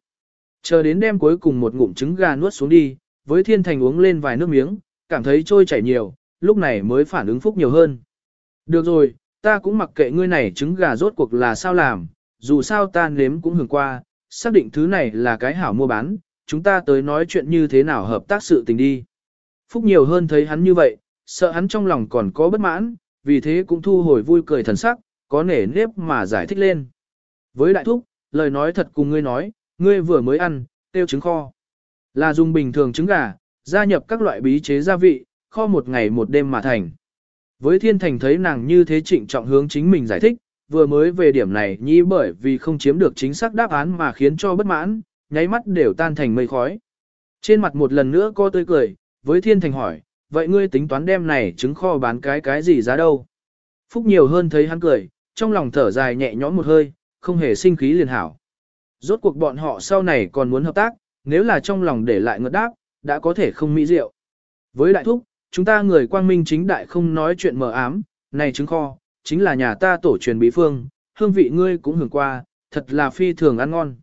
Chờ đến đem cuối cùng một ngụm trứng gà nuốt xuống đi, với thiên thành uống lên vài nước miếng, cảm thấy trôi chảy nhiều, lúc này mới phản ứng phúc nhiều hơn. Được rồi, ta cũng mặc kệ ngươi này trứng gà rốt cuộc là sao làm, dù sao ta nếm cũng hưởng qua, xác định thứ này là cái hảo mua bán, chúng ta tới nói chuyện như thế nào hợp tác sự tình đi. Phúc nhiều hơn thấy hắn như vậy, sợ hắn trong lòng còn có bất mãn, vì thế cũng thu hồi vui cười thần sắc, có nể nếp mà giải thích lên. Với đại thúc, lời nói thật cùng ngươi nói, ngươi vừa mới ăn, tiêu trứng kho. Là dùng bình thường trứng gà, gia nhập các loại bí chế gia vị, kho một ngày một đêm mà thành. Với thiên thành thấy nàng như thế trịnh trọng hướng chính mình giải thích, vừa mới về điểm này nhi bởi vì không chiếm được chính xác đáp án mà khiến cho bất mãn, nháy mắt đều tan thành mây khói. Trên mặt một lần nữa cô tươi cười, với thiên thành hỏi, vậy ngươi tính toán đem này trứng kho bán cái cái gì giá đâu? Phúc nhiều hơn thấy hắn cười, trong lòng thở dài nhẹ nhõm một hơi, không hề sinh khí liền hảo. Rốt cuộc bọn họ sau này còn muốn hợp tác, nếu là trong lòng để lại ngợt đáp, đã có thể không mỹ diệu. Với đại thúc, chúng ta người quang minh chính đại không nói chuyện mờ ám, này trứng kho, chính là nhà ta tổ truyền bí phương, hương vị ngươi cũng hưởng qua, thật là phi thường ăn ngon.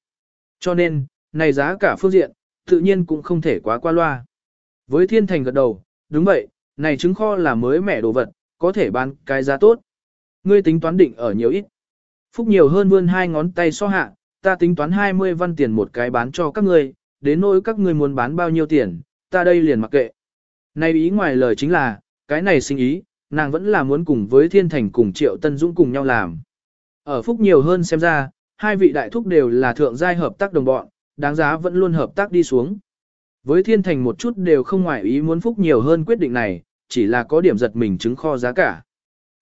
Cho nên, này giá cả phương diện, tự nhiên cũng không thể quá qua loa. Với thiên thành gật đầu, đúng vậy, này trứng kho là mới mẻ đồ vật, có thể bán cái giá tốt. Ngươi tính toán định ở nhiều ít. Phúc nhiều hơn vươn hai ngón tay so hạ, ta tính toán 20 văn tiền một cái bán cho các ngươi, đến nỗi các ngươi muốn bán bao nhiêu tiền, ta đây liền mặc kệ. Này ý ngoài lời chính là, cái này sinh ý, nàng vẫn là muốn cùng với Thiên Thành cùng Triệu Tân Dũng cùng nhau làm. Ở Phúc nhiều hơn xem ra, hai vị đại thúc đều là thượng giai hợp tác đồng bọn, đáng giá vẫn luôn hợp tác đi xuống. Với Thiên Thành một chút đều không ngoại ý muốn Phúc nhiều hơn quyết định này, chỉ là có điểm giật mình trứng kho giá cả.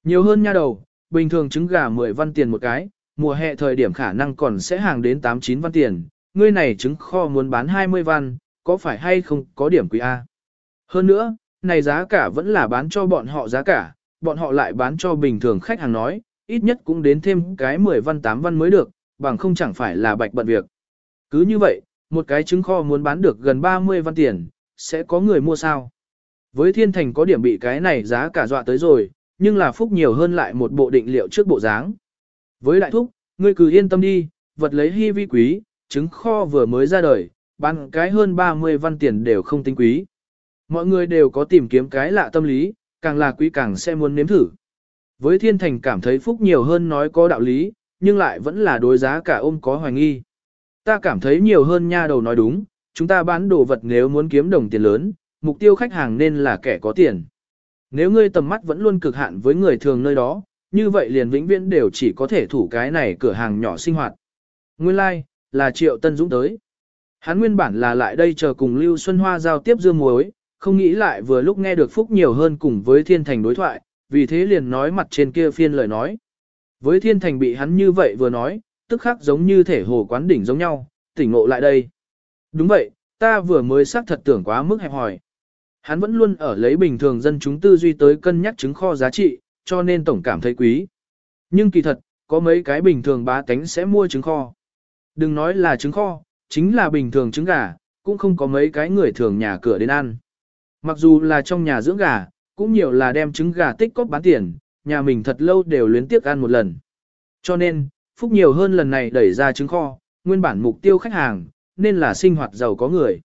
Nhiều hơn nha đầu, bình thường trứng gà 10 văn tiền một cái, mùa hè thời điểm khả năng còn sẽ hàng đến 8-9 văn tiền, ngươi này trứng kho muốn bán 20 văn, có phải hay không có điểm quý A. Hơn nữa, này giá cả vẫn là bán cho bọn họ giá cả, bọn họ lại bán cho bình thường khách hàng nói, ít nhất cũng đến thêm cái 10 văn 8 văn mới được, bằng không chẳng phải là bạch bận việc. Cứ như vậy, một cái trứng kho muốn bán được gần 30 văn tiền, sẽ có người mua sao. Với thiên thành có điểm bị cái này giá cả dọa tới rồi, nhưng là phúc nhiều hơn lại một bộ định liệu trước bộ dáng. Với đại thúc, ngươi cứ yên tâm đi, vật lấy hy vi quý, trứng kho vừa mới ra đời, bán cái hơn 30 văn tiền đều không tính quý. Mọi người đều có tìm kiếm cái lạ tâm lý, càng là quý càng sẽ muốn nếm thử. Với thiên thành cảm thấy phúc nhiều hơn nói có đạo lý, nhưng lại vẫn là đối giá cả ôm có hoài nghi. Ta cảm thấy nhiều hơn nha đầu nói đúng, chúng ta bán đồ vật nếu muốn kiếm đồng tiền lớn, mục tiêu khách hàng nên là kẻ có tiền. Nếu ngươi tầm mắt vẫn luôn cực hạn với người thường nơi đó, như vậy liền vĩnh viễn đều chỉ có thể thủ cái này cửa hàng nhỏ sinh hoạt. Nguyên lai, like, là Triệu Tân Dũng tới. Hắn nguyên bản là lại đây chờ cùng Lưu Xuân Hoa giao tiếp dương muối, không nghĩ lại vừa lúc nghe được Phúc nhiều hơn cùng với Thiên Thành đối thoại, vì thế liền nói mặt trên kia phiên lời nói. Với Thiên Thành bị hắn như vậy vừa nói, tức khắc giống như thể hồ quán đỉnh giống nhau, tỉnh ngộ lại đây. Đúng vậy, ta vừa mới xác thật tưởng quá mức hẹp hỏi. Hắn vẫn luôn ở lấy bình thường dân chúng tư duy tới cân nhắc chứng kho giá trị, cho nên tổng cảm thấy quý. Nhưng kỳ thật, có mấy cái bình thường bá tánh sẽ mua trứng kho. Đừng nói là trứng kho, chính là bình thường trứng gà, cũng không có mấy cái người thường nhà cửa đến ăn. Mặc dù là trong nhà dưỡng gà, cũng nhiều là đem trứng gà tích cóp bán tiền, nhà mình thật lâu đều luyến tiếc ăn một lần. Cho nên, Phúc nhiều hơn lần này đẩy ra trứng kho, nguyên bản mục tiêu khách hàng, nên là sinh hoạt giàu có người.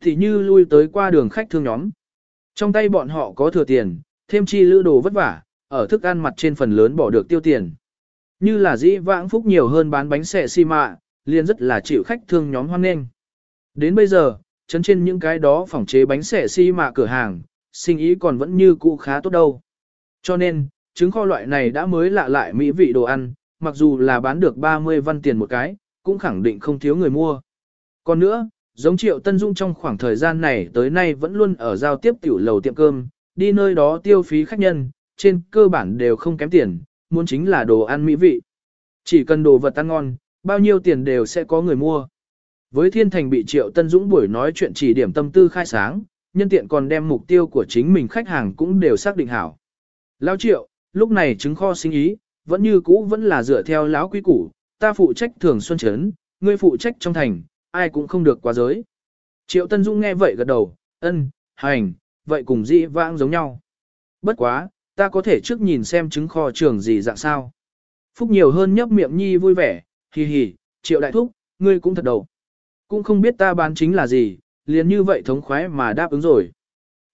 Thì như lui tới qua đường khách thương nhóm. Trong tay bọn họ có thừa tiền, thêm chi lữ đồ vất vả, ở thức ăn mặt trên phần lớn bỏ được tiêu tiền. Như là dĩ vãng Phúc nhiều hơn bán bánh xẻ xi mạ, liền rất là chịu khách thương nhóm hoan nghênh. Đến bây giờ, chấn trên những cái đó phòng chế bánh xẻ xi si mạ cửa hàng, sinh ý còn vẫn như cũ khá tốt đâu. Cho nên, trứng kho loại này đã mới lạ lại mỹ vị đồ ăn, mặc dù là bán được 30 văn tiền một cái, cũng khẳng định không thiếu người mua. Còn nữa, giống Triệu Tân Dung trong khoảng thời gian này tới nay vẫn luôn ở giao tiếp tiểu lầu tiệm cơm, đi nơi đó tiêu phí khách nhân, trên cơ bản đều không kém tiền, muốn chính là đồ ăn mỹ vị. Chỉ cần đồ vật ăn ngon, bao nhiêu tiền đều sẽ có người mua. Với Thiên Thành bị Triệu Tân Dũng buổi nói chuyện chỉ điểm tâm tư khai sáng, nhân tiện còn đem mục tiêu của chính mình khách hàng cũng đều xác định hảo. Lão Triệu, lúc này chứng kho sinh ý, vẫn như cũ vẫn là dựa theo lão quý củ, ta phụ trách thường xuân chấn, ngươi phụ trách trong thành, ai cũng không được quá giới. Triệu Tân Dũng nghe vậy gật đầu, ân, hành, vậy cùng dĩ vãng giống nhau. Bất quá, ta có thể trước nhìn xem chứng kho trường gì dạng sao. Phúc nhiều hơn nhấp miệng nhi vui vẻ, hì hì, triệu đại thúc, ngươi cũng thật đầu. Cũng không biết ta bán chính là gì, liền như vậy thống khoái mà đáp ứng rồi.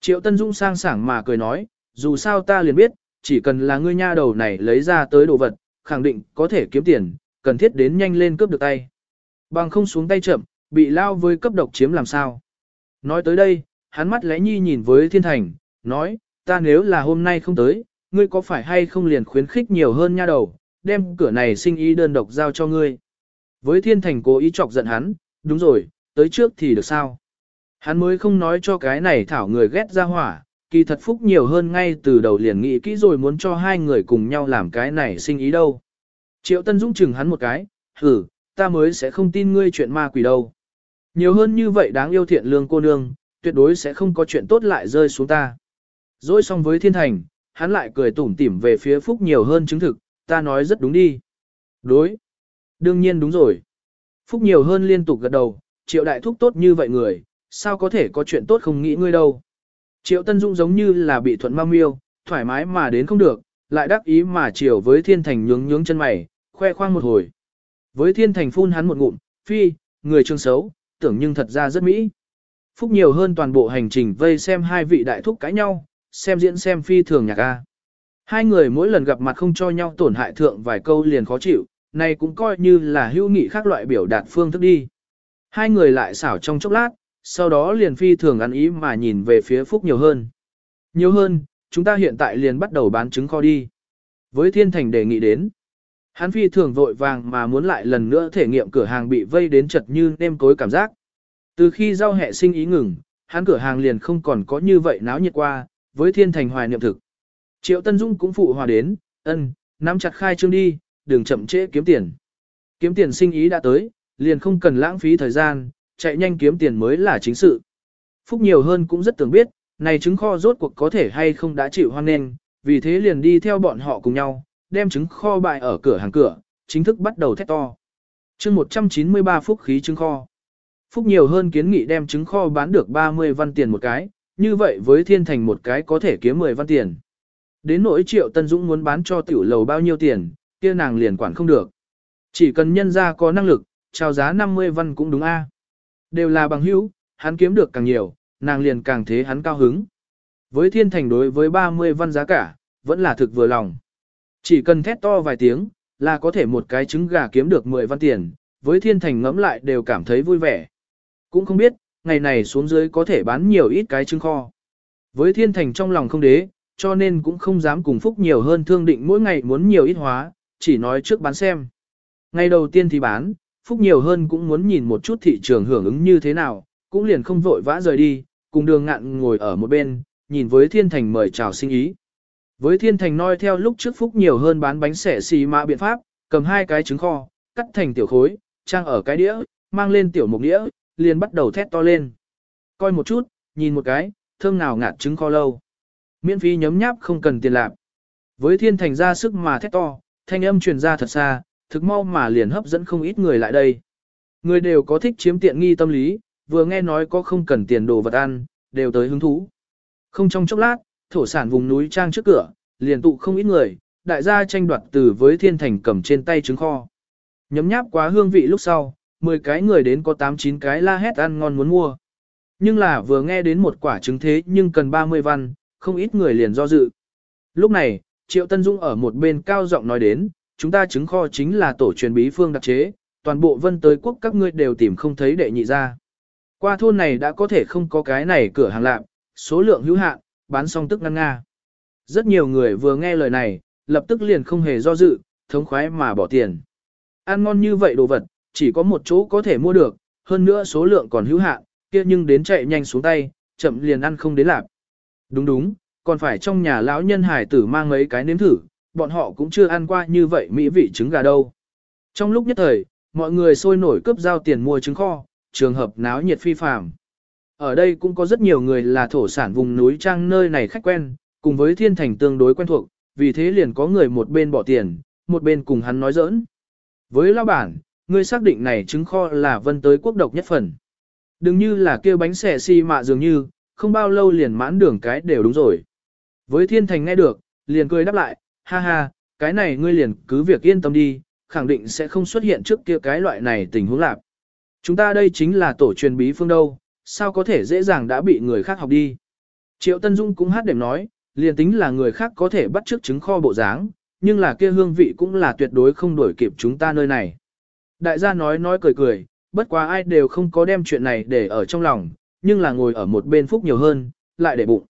Triệu Tân Dung sang sảng mà cười nói, dù sao ta liền biết, chỉ cần là ngươi nha đầu này lấy ra tới đồ vật, khẳng định có thể kiếm tiền, cần thiết đến nhanh lên cướp được tay. Bằng không xuống tay chậm, bị lao với cấp độc chiếm làm sao. Nói tới đây, hắn mắt lẽ nhi nhìn với thiên thành, nói, ta nếu là hôm nay không tới, ngươi có phải hay không liền khuyến khích nhiều hơn nha đầu, đem cửa này sinh ý đơn độc giao cho ngươi. Với thiên thành cố ý chọc giận hắn, đúng rồi, tới trước thì được sao. Hắn mới không nói cho cái này thảo người ghét ra hỏa, kỳ thật phúc nhiều hơn ngay từ đầu liền nghĩ kỹ rồi muốn cho hai người cùng nhau làm cái này sinh ý đâu. Triệu Tân Dũng chừng hắn một cái, hử, ta mới sẽ không tin ngươi chuyện ma quỷ đâu. Nhiều hơn như vậy đáng yêu thiện lương cô nương, tuyệt đối sẽ không có chuyện tốt lại rơi xuống ta. Rồi xong với thiên thành, hắn lại cười tủm tỉm về phía phúc nhiều hơn chứng thực, ta nói rất đúng đi. Đối. Đương nhiên đúng rồi. Phúc nhiều hơn liên tục gật đầu, triệu đại thúc tốt như vậy người, sao có thể có chuyện tốt không nghĩ ngươi đâu. Triệu Tân Dung giống như là bị thuận ma miêu, thoải mái mà đến không được, lại đắc ý mà chiều với thiên thành nhướng nhướng chân mày, khoe khoang một hồi. Với thiên thành phun hắn một ngụm, phi, người trương xấu, tưởng nhưng thật ra rất mỹ. Phúc nhiều hơn toàn bộ hành trình vây xem hai vị đại thúc cãi nhau, xem diễn xem phi thường nhạc A. Hai người mỗi lần gặp mặt không cho nhau tổn hại thượng vài câu liền khó chịu, này cũng coi như là hữu nghị khác loại biểu đạt phương thức đi. Hai người lại xảo trong chốc lát, sau đó liền phi thường ăn ý mà nhìn về phía Phúc nhiều hơn. Nhiều hơn, chúng ta hiện tại liền bắt đầu bán trứng kho đi. Với Thiên Thành đề nghị đến. Hắn phi thường vội vàng mà muốn lại lần nữa thể nghiệm cửa hàng bị vây đến chật như nêm cối cảm giác. Từ khi giao hệ sinh ý ngừng, hắn cửa hàng liền không còn có như vậy náo nhiệt qua, với Thiên Thành hoài niệm thực. Triệu Tân Dung cũng phụ hòa đến, ân, nắm chặt khai trương đi, đừng chậm trễ kiếm tiền. Kiếm tiền sinh ý đã tới, liền không cần lãng phí thời gian, chạy nhanh kiếm tiền mới là chính sự. Phúc nhiều hơn cũng rất tưởng biết, này trứng kho rốt cuộc có thể hay không đã chịu hoan nghênh, vì thế liền đi theo bọn họ cùng nhau, đem trứng kho bại ở cửa hàng cửa, chính thức bắt đầu thét to. chương 193 phúc khí trứng kho. Phúc nhiều hơn kiến nghị đem trứng kho bán được 30 văn tiền một cái, như vậy với thiên thành một cái có thể kiếm 10 văn tiền. Đến nỗi triệu Tân Dũng muốn bán cho tiểu lầu bao nhiêu tiền, kia nàng liền quản không được. Chỉ cần nhân ra có năng lực, trao giá 50 văn cũng đúng a. Đều là bằng hữu, hắn kiếm được càng nhiều, nàng liền càng thế hắn cao hứng. Với thiên thành đối với 30 văn giá cả, vẫn là thực vừa lòng. Chỉ cần thét to vài tiếng, là có thể một cái trứng gà kiếm được 10 văn tiền, với thiên thành ngẫm lại đều cảm thấy vui vẻ. Cũng không biết, ngày này xuống dưới có thể bán nhiều ít cái trứng kho. Với thiên thành trong lòng không đế, cho nên cũng không dám cùng phúc nhiều hơn thương định mỗi ngày muốn nhiều ít hóa, chỉ nói trước bán xem. Ngày đầu tiên thì bán, phúc nhiều hơn cũng muốn nhìn một chút thị trường hưởng ứng như thế nào, cũng liền không vội vã rời đi, cùng đường ngạn ngồi ở một bên, nhìn với thiên thành mời chào sinh ý. Với thiên thành nói theo lúc trước phúc nhiều hơn bán bánh xẻ xì mạ biện pháp, cầm hai cái trứng kho, cắt thành tiểu khối, trang ở cái đĩa, mang lên tiểu mục đĩa, liền bắt đầu thét to lên. Coi một chút, nhìn một cái, thơm nào ngạt trứng kho lâu. Miễn phí nhấm nháp không cần tiền lạc. Với thiên thành ra sức mà thét to, thanh âm truyền ra thật xa, thực mau mà liền hấp dẫn không ít người lại đây. Người đều có thích chiếm tiện nghi tâm lý, vừa nghe nói có không cần tiền đồ vật ăn, đều tới hứng thú. Không trong chốc lát, thổ sản vùng núi trang trước cửa, liền tụ không ít người, đại gia tranh đoạt từ với thiên thành cầm trên tay trứng kho. Nhấm nháp quá hương vị lúc sau, 10 cái người đến có 8-9 cái la hét ăn ngon muốn mua. Nhưng là vừa nghe đến một quả trứng thế nhưng cần 30 văn, không ít người liền do dự. Lúc này, Triệu Tân Dung ở một bên cao giọng nói đến, chúng ta chứng kho chính là tổ truyền bí phương đặc chế, toàn bộ vân tới quốc các ngươi đều tìm không thấy đệ nhị ra. Qua thôn này đã có thể không có cái này cửa hàng lạm, số lượng hữu hạn, bán xong tức ngăn nga. Rất nhiều người vừa nghe lời này, lập tức liền không hề do dự, thống khoái mà bỏ tiền. Ăn ngon như vậy đồ vật, chỉ có một chỗ có thể mua được, hơn nữa số lượng còn hữu hạn, kia nhưng đến chạy nhanh xuống tay, chậm liền ăn không đến lạc. Đúng đúng, còn phải trong nhà lão nhân hải tử mang mấy cái nếm thử, bọn họ cũng chưa ăn qua như vậy mỹ vị trứng gà đâu. Trong lúc nhất thời, mọi người sôi nổi cướp giao tiền mua trứng kho, trường hợp náo nhiệt phi phàm. Ở đây cũng có rất nhiều người là thổ sản vùng núi trang nơi này khách quen, cùng với thiên thành tương đối quen thuộc, vì thế liền có người một bên bỏ tiền, một bên cùng hắn nói giỡn. Với lão bản, ngươi xác định này trứng kho là vân tới quốc độc nhất phần. Đừng như là kêu bánh xẻ xi mạ dường như, không bao lâu liền mãn đường cái đều đúng rồi. Với thiên thành nghe được, liền cười đáp lại, ha ha, cái này ngươi liền cứ việc yên tâm đi, khẳng định sẽ không xuất hiện trước kia cái loại này tình huống lạc. Chúng ta đây chính là tổ truyền bí phương đâu, sao có thể dễ dàng đã bị người khác học đi. Triệu Tân Dung cũng hát đềm nói, liền tính là người khác có thể bắt trước chứng kho bộ dáng, nhưng là kia hương vị cũng là tuyệt đối không đổi kịp chúng ta nơi này. Đại gia nói nói cười cười, bất quá ai đều không có đem chuyện này để ở trong lòng, nhưng là ngồi ở một bên Phúc nhiều hơn, lại để bụng.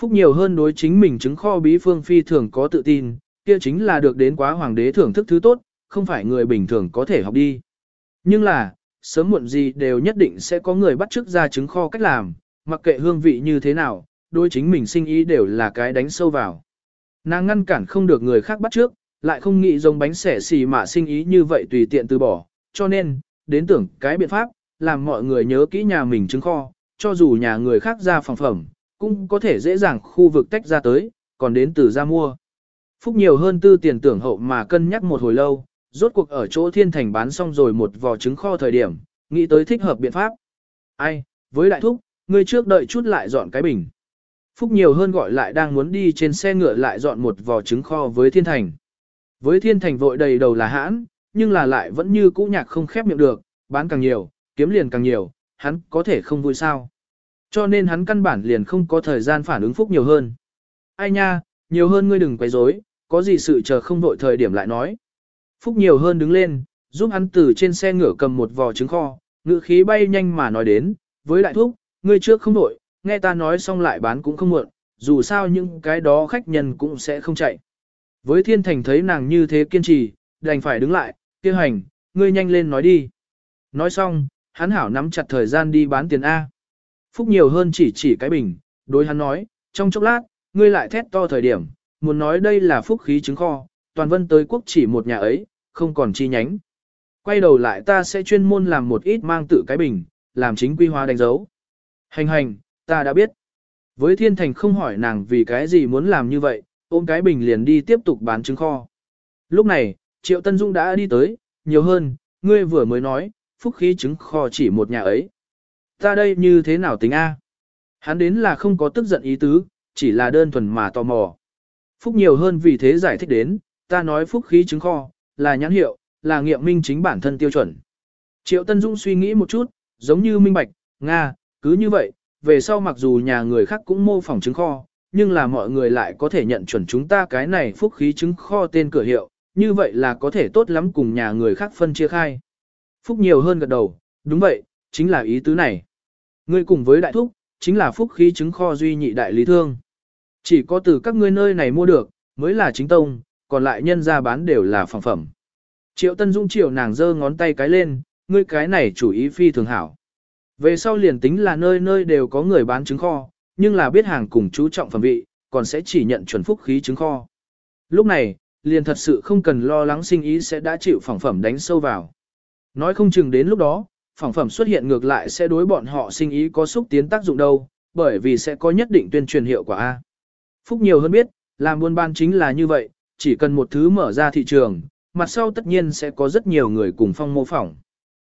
Phúc nhiều hơn đối chính mình chứng kho bí phương phi thường có tự tin, kia chính là được đến quá hoàng đế thưởng thức thứ tốt, không phải người bình thường có thể học đi. Nhưng là, sớm muộn gì đều nhất định sẽ có người bắt chước ra chứng kho cách làm, mặc kệ hương vị như thế nào, đối chính mình sinh ý đều là cái đánh sâu vào. Nàng ngăn cản không được người khác bắt trước, lại không nghĩ giống bánh xẻ xì mà sinh ý như vậy tùy tiện từ bỏ, cho nên, đến tưởng cái biện pháp, làm mọi người nhớ kỹ nhà mình chứng kho, cho dù nhà người khác ra phòng phẩm, cũng có thể dễ dàng khu vực tách ra tới, còn đến từ ra mua. Phúc nhiều hơn tư tiền tưởng hậu mà cân nhắc một hồi lâu, rốt cuộc ở chỗ thiên thành bán xong rồi một vò trứng kho thời điểm, nghĩ tới thích hợp biện pháp. Ai, với đại thúc, ngươi trước đợi chút lại dọn cái bình. Phúc nhiều hơn gọi lại đang muốn đi trên xe ngựa lại dọn một vò trứng kho với thiên thành. Với thiên thành vội đầy đầu là hãn, nhưng là lại vẫn như cũ nhạc không khép miệng được, bán càng nhiều, kiếm liền càng nhiều, hắn có thể không vui sao. Cho nên hắn căn bản liền không có thời gian phản ứng Phúc nhiều hơn. Ai nha, nhiều hơn ngươi đừng quấy rối, có gì sự chờ không vội thời điểm lại nói. Phúc nhiều hơn đứng lên, giúp hắn từ trên xe ngựa cầm một vò trứng kho, ngựa khí bay nhanh mà nói đến, với đại thúc, ngươi trước không vội, nghe ta nói xong lại bán cũng không muộn, dù sao những cái đó khách nhân cũng sẽ không chạy. Với thiên thành thấy nàng như thế kiên trì, đành phải đứng lại, kêu hành, ngươi nhanh lên nói đi. Nói xong, hắn hảo nắm chặt thời gian đi bán tiền A. Phúc nhiều hơn chỉ chỉ cái bình, đối hắn nói, trong chốc lát, ngươi lại thét to thời điểm, muốn nói đây là phúc khí trứng kho, toàn vân tới quốc chỉ một nhà ấy, không còn chi nhánh. Quay đầu lại ta sẽ chuyên môn làm một ít mang tự cái bình, làm chính quy hóa đánh dấu. Hành hành, ta đã biết. Với thiên thành không hỏi nàng vì cái gì muốn làm như vậy, ôm cái bình liền đi tiếp tục bán trứng kho. Lúc này, Triệu Tân Dung đã đi tới, nhiều hơn, ngươi vừa mới nói, phúc khí trứng kho chỉ một nhà ấy. Ta đây như thế nào tính A? Hắn đến là không có tức giận ý tứ, chỉ là đơn thuần mà tò mò. Phúc nhiều hơn vì thế giải thích đến, ta nói phúc khí chứng kho, là nhãn hiệu, là nghiệm minh chính bản thân tiêu chuẩn. Triệu Tân dũng suy nghĩ một chút, giống như minh bạch, Nga, cứ như vậy, về sau mặc dù nhà người khác cũng mô phỏng chứng kho, nhưng là mọi người lại có thể nhận chuẩn chúng ta cái này phúc khí chứng kho tên cửa hiệu, như vậy là có thể tốt lắm cùng nhà người khác phân chia khai. Phúc nhiều hơn gật đầu, đúng vậy, chính là ý tứ này. Ngươi cùng với đại thúc, chính là phúc khí chứng kho duy nhị đại lý thương. Chỉ có từ các ngươi nơi này mua được, mới là chính tông, còn lại nhân ra bán đều là phòng phẩm. Triệu Tân Dung triệu nàng giơ ngón tay cái lên, ngươi cái này chủ ý phi thường hảo. Về sau liền tính là nơi nơi đều có người bán trứng kho, nhưng là biết hàng cùng chú trọng phẩm vị, còn sẽ chỉ nhận chuẩn phúc khí trứng kho. Lúc này, liền thật sự không cần lo lắng sinh ý sẽ đã chịu phỏng phẩm đánh sâu vào. Nói không chừng đến lúc đó, phỏng phẩm xuất hiện ngược lại sẽ đối bọn họ sinh ý có xúc tiến tác dụng đâu, bởi vì sẽ có nhất định tuyên truyền hiệu quả. A. Phúc nhiều hơn biết, làm buôn bán chính là như vậy, chỉ cần một thứ mở ra thị trường, mặt sau tất nhiên sẽ có rất nhiều người cùng phong mô phỏng.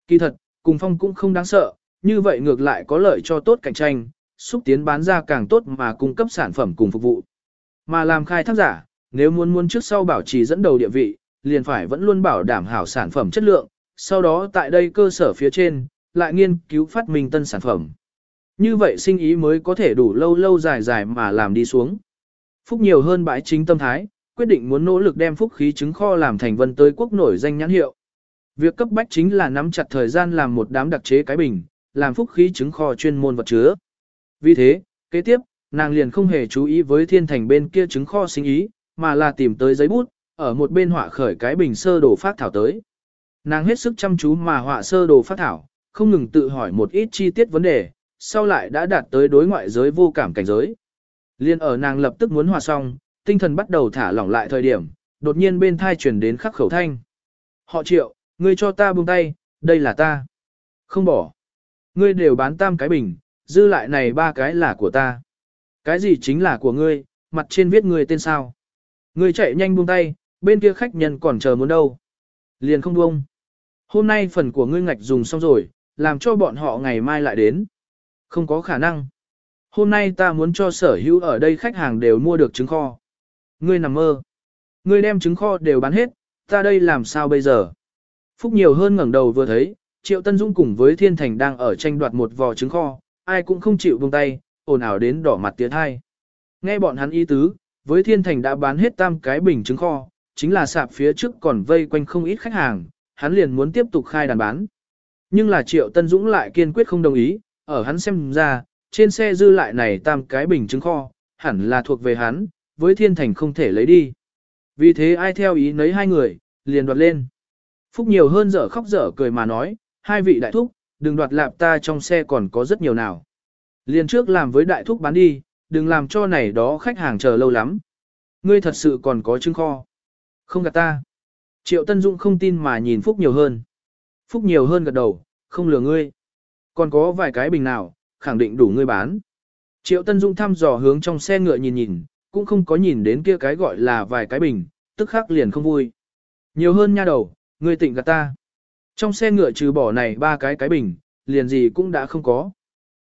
Kỳ thật, cùng phong cũng không đáng sợ, như vậy ngược lại có lợi cho tốt cạnh tranh, xúc tiến bán ra càng tốt mà cung cấp sản phẩm cùng phục vụ. Mà làm khai thác giả, nếu muốn muốn trước sau bảo trì dẫn đầu địa vị, liền phải vẫn luôn bảo đảm hảo sản phẩm chất lượng, sau đó tại đây cơ sở phía trên, lại nghiên cứu phát minh tân sản phẩm. Như vậy sinh ý mới có thể đủ lâu lâu dài dài mà làm đi xuống. Phúc nhiều hơn bãi chính tâm thái, quyết định muốn nỗ lực đem phúc khí trứng kho làm thành vân tới quốc nổi danh nhãn hiệu. Việc cấp bách chính là nắm chặt thời gian làm một đám đặc chế cái bình, làm phúc khí trứng kho chuyên môn vật chứa. Vì thế, kế tiếp, nàng liền không hề chú ý với thiên thành bên kia trứng kho sinh ý, mà là tìm tới giấy bút, ở một bên họa khởi cái bình sơ đồ phát thảo tới. Nàng hết sức chăm chú mà họa sơ đồ phát thảo, không ngừng tự hỏi một ít chi tiết vấn đề, sau lại đã đạt tới đối ngoại giới vô cảm cảnh giới. Liên ở nàng lập tức muốn hòa xong, tinh thần bắt đầu thả lỏng lại thời điểm, đột nhiên bên thai chuyển đến khắc khẩu thanh. Họ triệu, ngươi cho ta buông tay, đây là ta. Không bỏ. Ngươi đều bán tam cái bình, dư lại này ba cái là của ta. Cái gì chính là của ngươi, mặt trên viết ngươi tên sao. Ngươi chạy nhanh buông tay, bên kia khách nhân còn chờ muốn đâu. Liền không buông. Hôm nay phần của ngươi ngạch dùng xong rồi, làm cho bọn họ ngày mai lại đến. Không có khả năng. Hôm nay ta muốn cho sở hữu ở đây khách hàng đều mua được trứng kho. Ngươi nằm mơ. Ngươi đem trứng kho đều bán hết, ta đây làm sao bây giờ? Phúc nhiều hơn ngẩng đầu vừa thấy, Triệu Tân Dung cùng với Thiên Thành đang ở tranh đoạt một vò trứng kho, ai cũng không chịu buông tay, ồn ào đến đỏ mặt tiến hai. Nghe bọn hắn ý tứ, với Thiên Thành đã bán hết tam cái bình trứng kho, chính là sạp phía trước còn vây quanh không ít khách hàng, hắn liền muốn tiếp tục khai đàn bán. Nhưng là Triệu Tân Dũng lại kiên quyết không đồng ý, ở hắn xem ra, trên xe dư lại này tam cái bình trứng kho, hẳn là thuộc về hắn, với thiên thành không thể lấy đi. Vì thế ai theo ý nấy hai người, liền đoạt lên. Phúc nhiều hơn dở khóc dở cười mà nói, hai vị đại thúc, đừng đoạt lạp ta trong xe còn có rất nhiều nào. Liền trước làm với đại thúc bán đi, đừng làm cho này đó khách hàng chờ lâu lắm. Ngươi thật sự còn có trứng kho. Không gạt ta. Triệu Tân Dung không tin mà nhìn Phúc nhiều hơn. Phúc nhiều hơn gật đầu, không lừa ngươi. Còn có vài cái bình nào, khẳng định đủ ngươi bán. Triệu Tân Dung thăm dò hướng trong xe ngựa nhìn nhìn, cũng không có nhìn đến kia cái gọi là vài cái bình, tức khắc liền không vui. Nhiều hơn nha đầu, ngươi tỉnh gạt ta. Trong xe ngựa trừ bỏ này ba cái cái bình, liền gì cũng đã không có.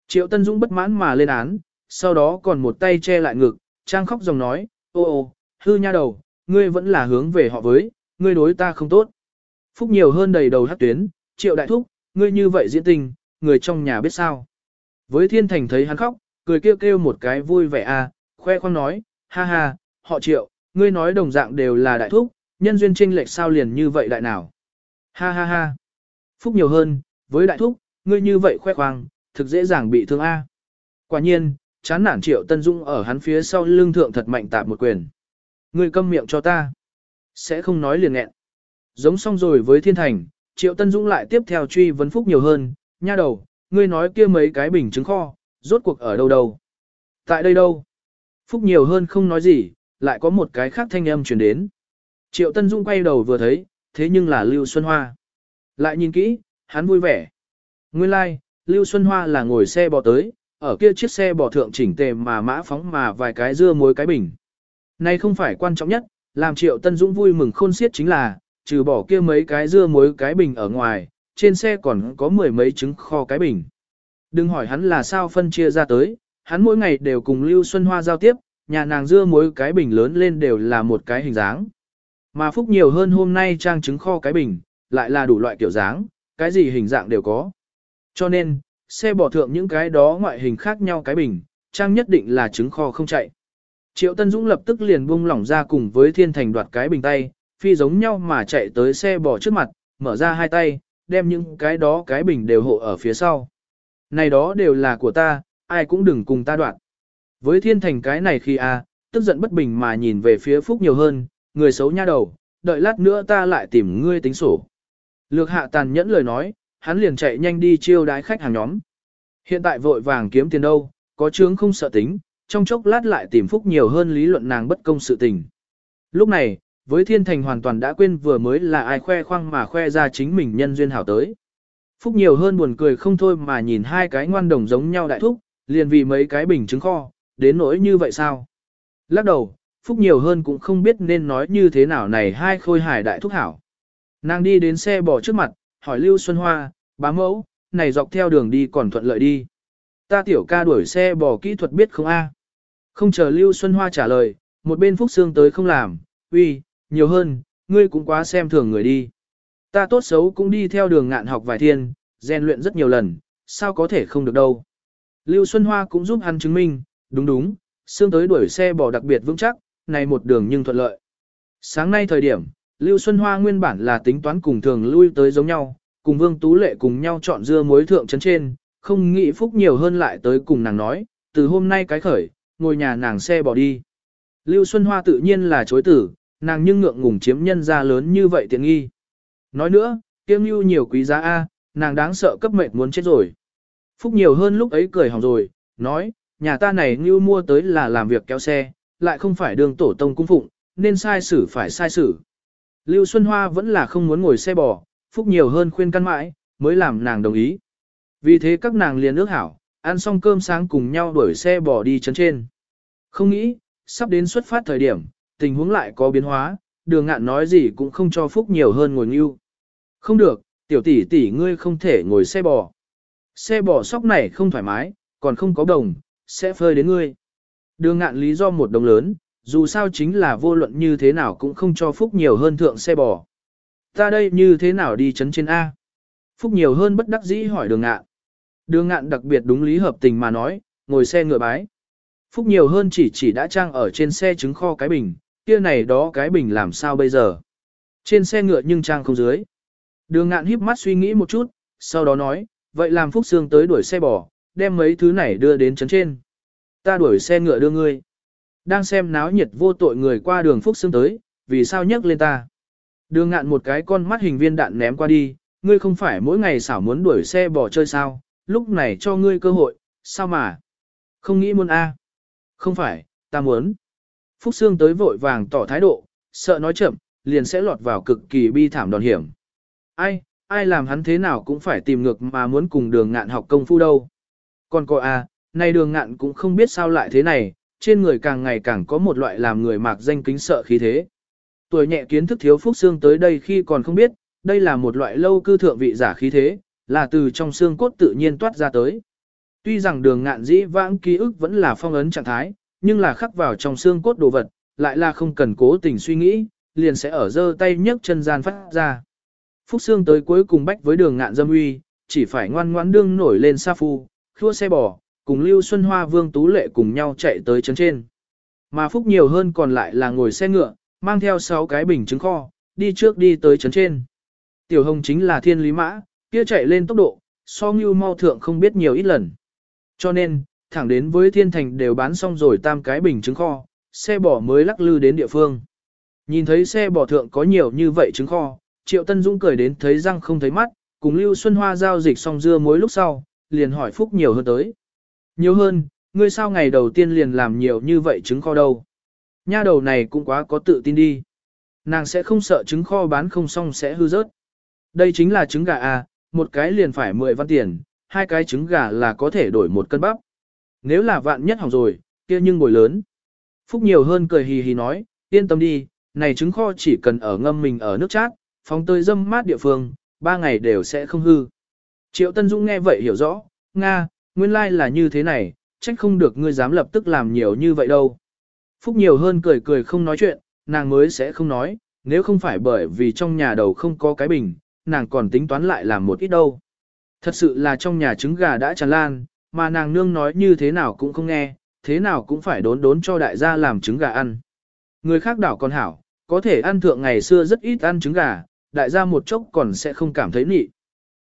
Triệu Tân Dũng bất mãn mà lên án, sau đó còn một tay che lại ngực, trang khóc dòng nói, ô ô, hư nha đầu, ngươi vẫn là hướng về họ với, ngươi đối ta không tốt. Phúc nhiều hơn đầy đầu hát tuyến, triệu đại thúc, ngươi như vậy diễn tình, người trong nhà biết sao. Với thiên thành thấy hắn khóc, cười kêu kêu một cái vui vẻ à, khoe khoang nói, ha ha, họ triệu, ngươi nói đồng dạng đều là đại thúc, nhân duyên tranh lệch sao liền như vậy đại nào. Ha ha ha. Phúc nhiều hơn, với đại thúc, ngươi như vậy khoe khoang, thực dễ dàng bị thương A. Quả nhiên, chán nản triệu tân dung ở hắn phía sau lưng thượng thật mạnh tạp một quyền. Ngươi câm miệng cho ta. Sẽ không nói liền nghẹn. Giống xong rồi với thiên thành, triệu tân dung lại tiếp theo truy vấn Phúc nhiều hơn, nha đầu, ngươi nói kia mấy cái bình trứng kho, rốt cuộc ở đâu đâu? Tại đây đâu? Phúc nhiều hơn không nói gì, lại có một cái khác thanh âm truyền đến. Triệu Tân Dung quay đầu vừa thấy, thế nhưng là Lưu Xuân Hoa. Lại nhìn kỹ, hắn vui vẻ. Nguyên lai, like, Lưu Xuân Hoa là ngồi xe bò tới, ở kia chiếc xe bò thượng chỉnh tề mà mã phóng mà vài cái dưa muối cái bình. Này không phải quan trọng nhất, làm Triệu Tân Dũng vui mừng khôn xiết chính là, trừ bỏ kia mấy cái dưa muối cái bình ở ngoài, trên xe còn có mười mấy trứng kho cái bình. Đừng hỏi hắn là sao phân chia ra tới, hắn mỗi ngày đều cùng Lưu Xuân Hoa giao tiếp, nhà nàng dưa muối cái bình lớn lên đều là một cái hình dáng. Mà phúc nhiều hơn hôm nay trang trứng kho cái bình, lại là đủ loại kiểu dáng, cái gì hình dạng đều có. Cho nên, xe bỏ thượng những cái đó ngoại hình khác nhau cái bình, trang nhất định là trứng kho không chạy. Triệu Tân Dũng lập tức liền buông lỏng ra cùng với Thiên Thành đoạt cái bình tay, phi giống nhau mà chạy tới xe bỏ trước mặt, mở ra hai tay, đem những cái đó cái bình đều hộ ở phía sau. Này đó đều là của ta, ai cũng đừng cùng ta đoạn. Với thiên thành cái này khi a, tức giận bất bình mà nhìn về phía phúc nhiều hơn, người xấu nha đầu, đợi lát nữa ta lại tìm ngươi tính sổ. Lược hạ tàn nhẫn lời nói, hắn liền chạy nhanh đi chiêu đái khách hàng nhóm. Hiện tại vội vàng kiếm tiền đâu, có chướng không sợ tính, trong chốc lát lại tìm phúc nhiều hơn lý luận nàng bất công sự tình. Lúc này, với thiên thành hoàn toàn đã quên vừa mới là ai khoe khoang mà khoe ra chính mình nhân duyên hảo tới. Phúc nhiều hơn buồn cười không thôi mà nhìn hai cái ngoan đồng giống nhau đại thúc, liền vì mấy cái bình trứng kho, đến nỗi như vậy sao? Lắc đầu, Phúc nhiều hơn cũng không biết nên nói như thế nào này hai khôi hài đại thúc hảo. Nàng đi đến xe bỏ trước mặt, hỏi Lưu Xuân Hoa, bá mẫu, này dọc theo đường đi còn thuận lợi đi. Ta tiểu ca đuổi xe bò kỹ thuật biết không a? Không chờ Lưu Xuân Hoa trả lời, một bên Phúc Sương tới không làm, uy, nhiều hơn, ngươi cũng quá xem thường người đi. Ta tốt xấu cũng đi theo đường ngạn học vài thiên, rèn luyện rất nhiều lần, sao có thể không được đâu. Lưu Xuân Hoa cũng giúp hắn chứng minh, đúng đúng, Sương tới đuổi xe bò đặc biệt vững chắc, này một đường nhưng thuận lợi. Sáng nay thời điểm, Lưu Xuân Hoa nguyên bản là tính toán cùng thường lui tới giống nhau, cùng Vương Tú Lệ cùng nhau chọn dưa muối thượng trấn trên, không nghĩ phúc nhiều hơn lại tới cùng nàng nói, từ hôm nay cái khởi, ngồi nhà nàng xe bỏ đi. Lưu Xuân Hoa tự nhiên là chối tử, nàng nhưng ngượng ngùng chiếm nhân ra lớn như vậy tiện nghi. Nói nữa, kiêm lưu nhiều quý giá A, nàng đáng sợ cấp mệnh muốn chết rồi. Phúc nhiều hơn lúc ấy cười hỏng rồi, nói, nhà ta này như mua tới là làm việc kéo xe, lại không phải đường tổ tông cung phụng, nên sai xử phải sai xử. Lưu Xuân Hoa vẫn là không muốn ngồi xe bò, Phúc nhiều hơn khuyên căn mãi, mới làm nàng đồng ý. Vì thế các nàng liền ước hảo, ăn xong cơm sáng cùng nhau đuổi xe bò đi chấn trên. Không nghĩ, sắp đến xuất phát thời điểm, tình huống lại có biến hóa, đường ngạn nói gì cũng không cho Phúc nhiều hơn ngồi ngưu. Không được, tiểu tỷ tỷ ngươi không thể ngồi xe bò. Xe bò sóc này không thoải mái, còn không có đồng, sẽ phơi đến ngươi. Đường ngạn lý do một đồng lớn, dù sao chính là vô luận như thế nào cũng không cho Phúc nhiều hơn thượng xe bò. Ta đây như thế nào đi chấn trên A? Phúc nhiều hơn bất đắc dĩ hỏi đường ngạn. Đường ngạn đặc biệt đúng lý hợp tình mà nói, ngồi xe ngựa bái. Phúc nhiều hơn chỉ chỉ đã trang ở trên xe trứng kho cái bình, kia này đó cái bình làm sao bây giờ. Trên xe ngựa nhưng trang không dưới. Đường ngạn híp mắt suy nghĩ một chút, sau đó nói, vậy làm Phúc Sương tới đuổi xe bò, đem mấy thứ này đưa đến trấn trên. Ta đuổi xe ngựa đưa ngươi. Đang xem náo nhiệt vô tội người qua đường Phúc Sương tới, vì sao nhắc lên ta. Đường ngạn một cái con mắt hình viên đạn ném qua đi, ngươi không phải mỗi ngày xảo muốn đuổi xe bò chơi sao, lúc này cho ngươi cơ hội, sao mà? Không nghĩ muốn A. Không phải, ta muốn. Phúc Sương tới vội vàng tỏ thái độ, sợ nói chậm, liền sẽ lọt vào cực kỳ bi thảm đòn hiểm. Ai, ai làm hắn thế nào cũng phải tìm ngược mà muốn cùng đường ngạn học công phu đâu. Còn cô A, nay đường ngạn cũng không biết sao lại thế này, trên người càng ngày càng có một loại làm người mạc danh kính sợ khí thế. Tuổi nhẹ kiến thức thiếu Phúc Sương tới đây khi còn không biết, đây là một loại lâu cư thượng vị giả khí thế, là từ trong xương cốt tự nhiên toát ra tới. Tuy rằng đường ngạn dĩ vãng ký ức vẫn là phong ấn trạng thái, nhưng là khắc vào trong xương cốt đồ vật, lại là không cần cố tình suy nghĩ, liền sẽ ở dơ tay nhấc chân gian phát ra. Phúc xương tới cuối cùng bách với đường ngạn dâm uy, chỉ phải ngoan ngoãn đương nổi lên sa phu, khua xe bò, cùng Lưu Xuân Hoa Vương Tú Lệ cùng nhau chạy tới trấn trên. Mà Phúc nhiều hơn còn lại là ngồi xe ngựa, mang theo 6 cái bình trứng kho, đi trước đi tới trấn trên. Tiểu Hồng chính là thiên lý mã, kia chạy lên tốc độ, so như mau thượng không biết nhiều ít lần. Cho nên, thẳng đến với thiên thành đều bán xong rồi tam cái bình trứng kho, xe bò mới lắc lư đến địa phương. Nhìn thấy xe bò thượng có nhiều như vậy trứng kho, Triệu Tân Dũng cười đến thấy răng không thấy mắt, cùng Lưu Xuân Hoa giao dịch xong dưa muối lúc sau, liền hỏi Phúc nhiều hơn tới. Nhiều hơn, ngươi sao ngày đầu tiên liền làm nhiều như vậy trứng kho đâu. Nha đầu này cũng quá có tự tin đi. Nàng sẽ không sợ trứng kho bán không xong sẽ hư rớt. Đây chính là trứng gà à, một cái liền phải 10 văn tiền, hai cái trứng gà là có thể đổi một cân bắp. Nếu là vạn nhất hỏng rồi, kia nhưng bồi lớn. Phúc nhiều hơn cười hì hì nói, yên tâm đi, này trứng kho chỉ cần ở ngâm mình ở nước chát, phóng tơi dâm mát địa phương, ba ngày đều sẽ không hư. Triệu Tân Dũng nghe vậy hiểu rõ, Nga, nguyên lai like là như thế này, trách không được ngươi dám lập tức làm nhiều như vậy đâu. Phúc nhiều hơn cười cười không nói chuyện, nàng mới sẽ không nói, nếu không phải bởi vì trong nhà đầu không có cái bình, nàng còn tính toán lại làm một ít đâu. Thật sự là trong nhà trứng gà đã tràn lan, mà nàng nương nói như thế nào cũng không nghe, thế nào cũng phải đốn đốn cho đại gia làm trứng gà ăn. Người khác đảo còn hảo, có thể ăn thượng ngày xưa rất ít ăn trứng gà, đại gia một chốc còn sẽ không cảm thấy nị.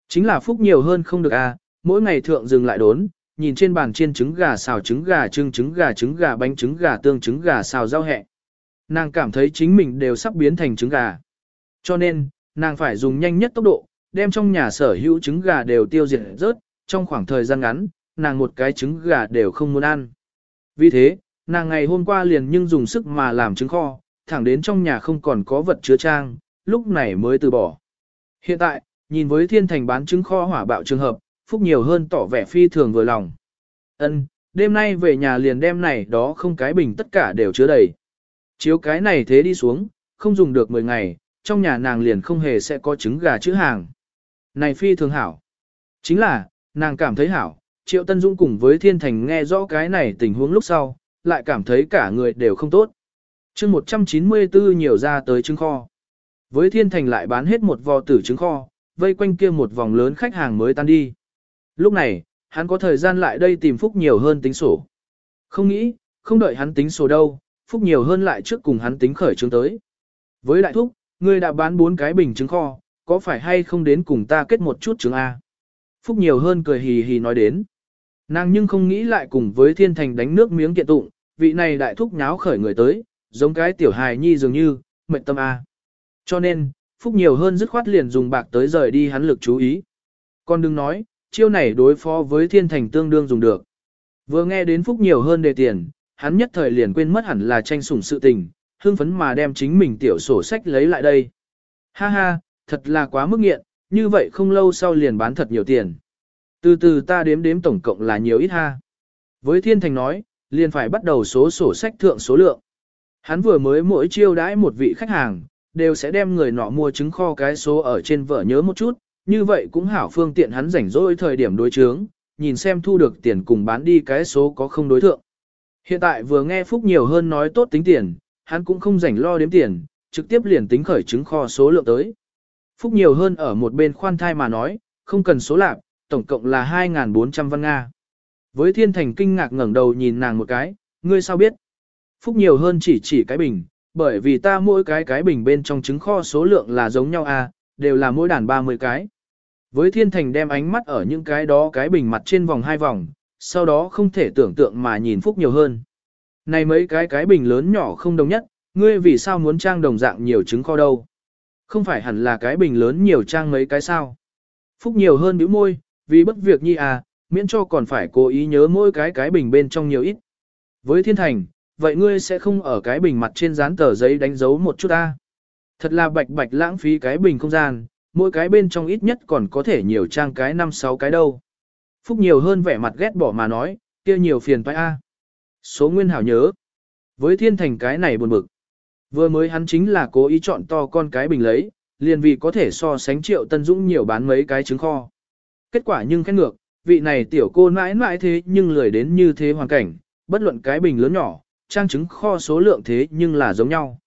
Chính là phúc nhiều hơn không được à, mỗi ngày thượng dừng lại đốn, nhìn trên bàn chiên trứng gà xào trứng gà trưng trứng gà trứng gà bánh trứng gà tương trứng gà xào rau hẹ. Nàng cảm thấy chính mình đều sắp biến thành trứng gà. Cho nên, nàng phải dùng nhanh nhất tốc độ, đem trong nhà sở hữu trứng gà đều tiêu diệt rớt, trong khoảng thời gian ngắn, nàng một cái trứng gà đều không muốn ăn. Vì thế, nàng ngày hôm qua liền nhưng dùng sức mà làm trứng kho, thẳng đến trong nhà không còn có vật chứa trang, lúc này mới từ bỏ. Hiện tại, nhìn với thiên thành bán trứng kho hỏa bạo trường hợp, Phúc nhiều hơn tỏ vẻ phi thường vừa lòng. Ân, đêm nay về nhà liền đem này đó không cái bình tất cả đều chứa đầy. Chiếu cái này thế đi xuống, không dùng được 10 ngày, trong nhà nàng liền không hề sẽ có trứng gà chữ hàng. Này phi thường hảo. Chính là, nàng cảm thấy hảo, Triệu Tân dũng cùng với Thiên Thành nghe rõ cái này tình huống lúc sau, lại cảm thấy cả người đều không tốt. chương 194 nhiều ra tới trứng kho. Với Thiên Thành lại bán hết một vò tử trứng kho, vây quanh kia một vòng lớn khách hàng mới tan đi. Lúc này, hắn có thời gian lại đây tìm Phúc nhiều hơn tính sổ. Không nghĩ, không đợi hắn tính sổ đâu, Phúc nhiều hơn lại trước cùng hắn tính khởi trứng tới. Với đại thúc, ngươi đã bán bốn cái bình trứng kho, có phải hay không đến cùng ta kết một chút trứng A? Phúc nhiều hơn cười hì hì nói đến. Nàng nhưng không nghĩ lại cùng với thiên thành đánh nước miếng kiện tụng, vị này đại thúc nháo khởi người tới, giống cái tiểu hài nhi dường như, mệnh tâm A. Cho nên, Phúc nhiều hơn dứt khoát liền dùng bạc tới rời đi hắn lực chú ý. Còn đừng nói, chiêu này đối phó với thiên thành tương đương dùng được. Vừa nghe đến Phúc nhiều hơn đề tiền, hắn nhất thời liền quên mất hẳn là tranh sủng sự tình, hưng phấn mà đem chính mình tiểu sổ sách lấy lại đây. Ha ha, thật là quá mức nghiện, như vậy không lâu sau liền bán thật nhiều tiền. Từ từ ta đếm đếm tổng cộng là nhiều ít ha. Với thiên thành nói, liền phải bắt đầu số sổ sách thượng số lượng. Hắn vừa mới mỗi chiêu đãi một vị khách hàng, đều sẽ đem người nọ mua trứng kho cái số ở trên vở nhớ một chút, như vậy cũng hảo phương tiện hắn rảnh rỗi thời điểm đối chướng, nhìn xem thu được tiền cùng bán đi cái số có không đối thượng. Hiện tại vừa nghe Phúc nhiều hơn nói tốt tính tiền, hắn cũng không rảnh lo đếm tiền, trực tiếp liền tính khởi chứng kho số lượng tới. Phúc nhiều hơn ở một bên khoan thai mà nói, không cần số lạc, tổng cộng là 2.400 văn Nga. Với thiên thành kinh ngạc ngẩng đầu nhìn nàng một cái, ngươi sao biết? Phúc nhiều hơn chỉ chỉ cái bình, bởi vì ta mỗi cái cái bình bên trong trứng kho số lượng là giống nhau à, đều là mỗi đàn 30 cái. Với thiên thành đem ánh mắt ở những cái đó cái bình mặt trên vòng hai vòng, sau đó không thể tưởng tượng mà nhìn Phúc nhiều hơn. Này mấy cái cái bình lớn nhỏ không đồng nhất, ngươi vì sao muốn trang đồng dạng nhiều trứng kho đâu? Không phải hẳn là cái bình lớn nhiều trang mấy cái sao? Phúc nhiều hơn bĩu môi, vì bất việc nhi à, miễn cho còn phải cố ý nhớ mỗi cái cái bình bên trong nhiều ít. Với thiên thành, vậy ngươi sẽ không ở cái bình mặt trên dán tờ giấy đánh dấu một chút à? Thật là bạch bạch lãng phí cái bình không gian, mỗi cái bên trong ít nhất còn có thể nhiều trang cái 5-6 cái đâu. Phúc nhiều hơn vẻ mặt ghét bỏ mà nói, kia nhiều phiền phải a. Số nguyên hảo nhớ. Với thiên thành cái này buồn bực. Vừa mới hắn chính là cố ý chọn to con cái bình lấy, liền vì có thể so sánh triệu tân dũng nhiều bán mấy cái trứng kho. Kết quả nhưng khét ngược, vị này tiểu cô mãi mãi thế nhưng lười đến như thế hoàn cảnh, bất luận cái bình lớn nhỏ, trang trứng kho số lượng thế nhưng là giống nhau.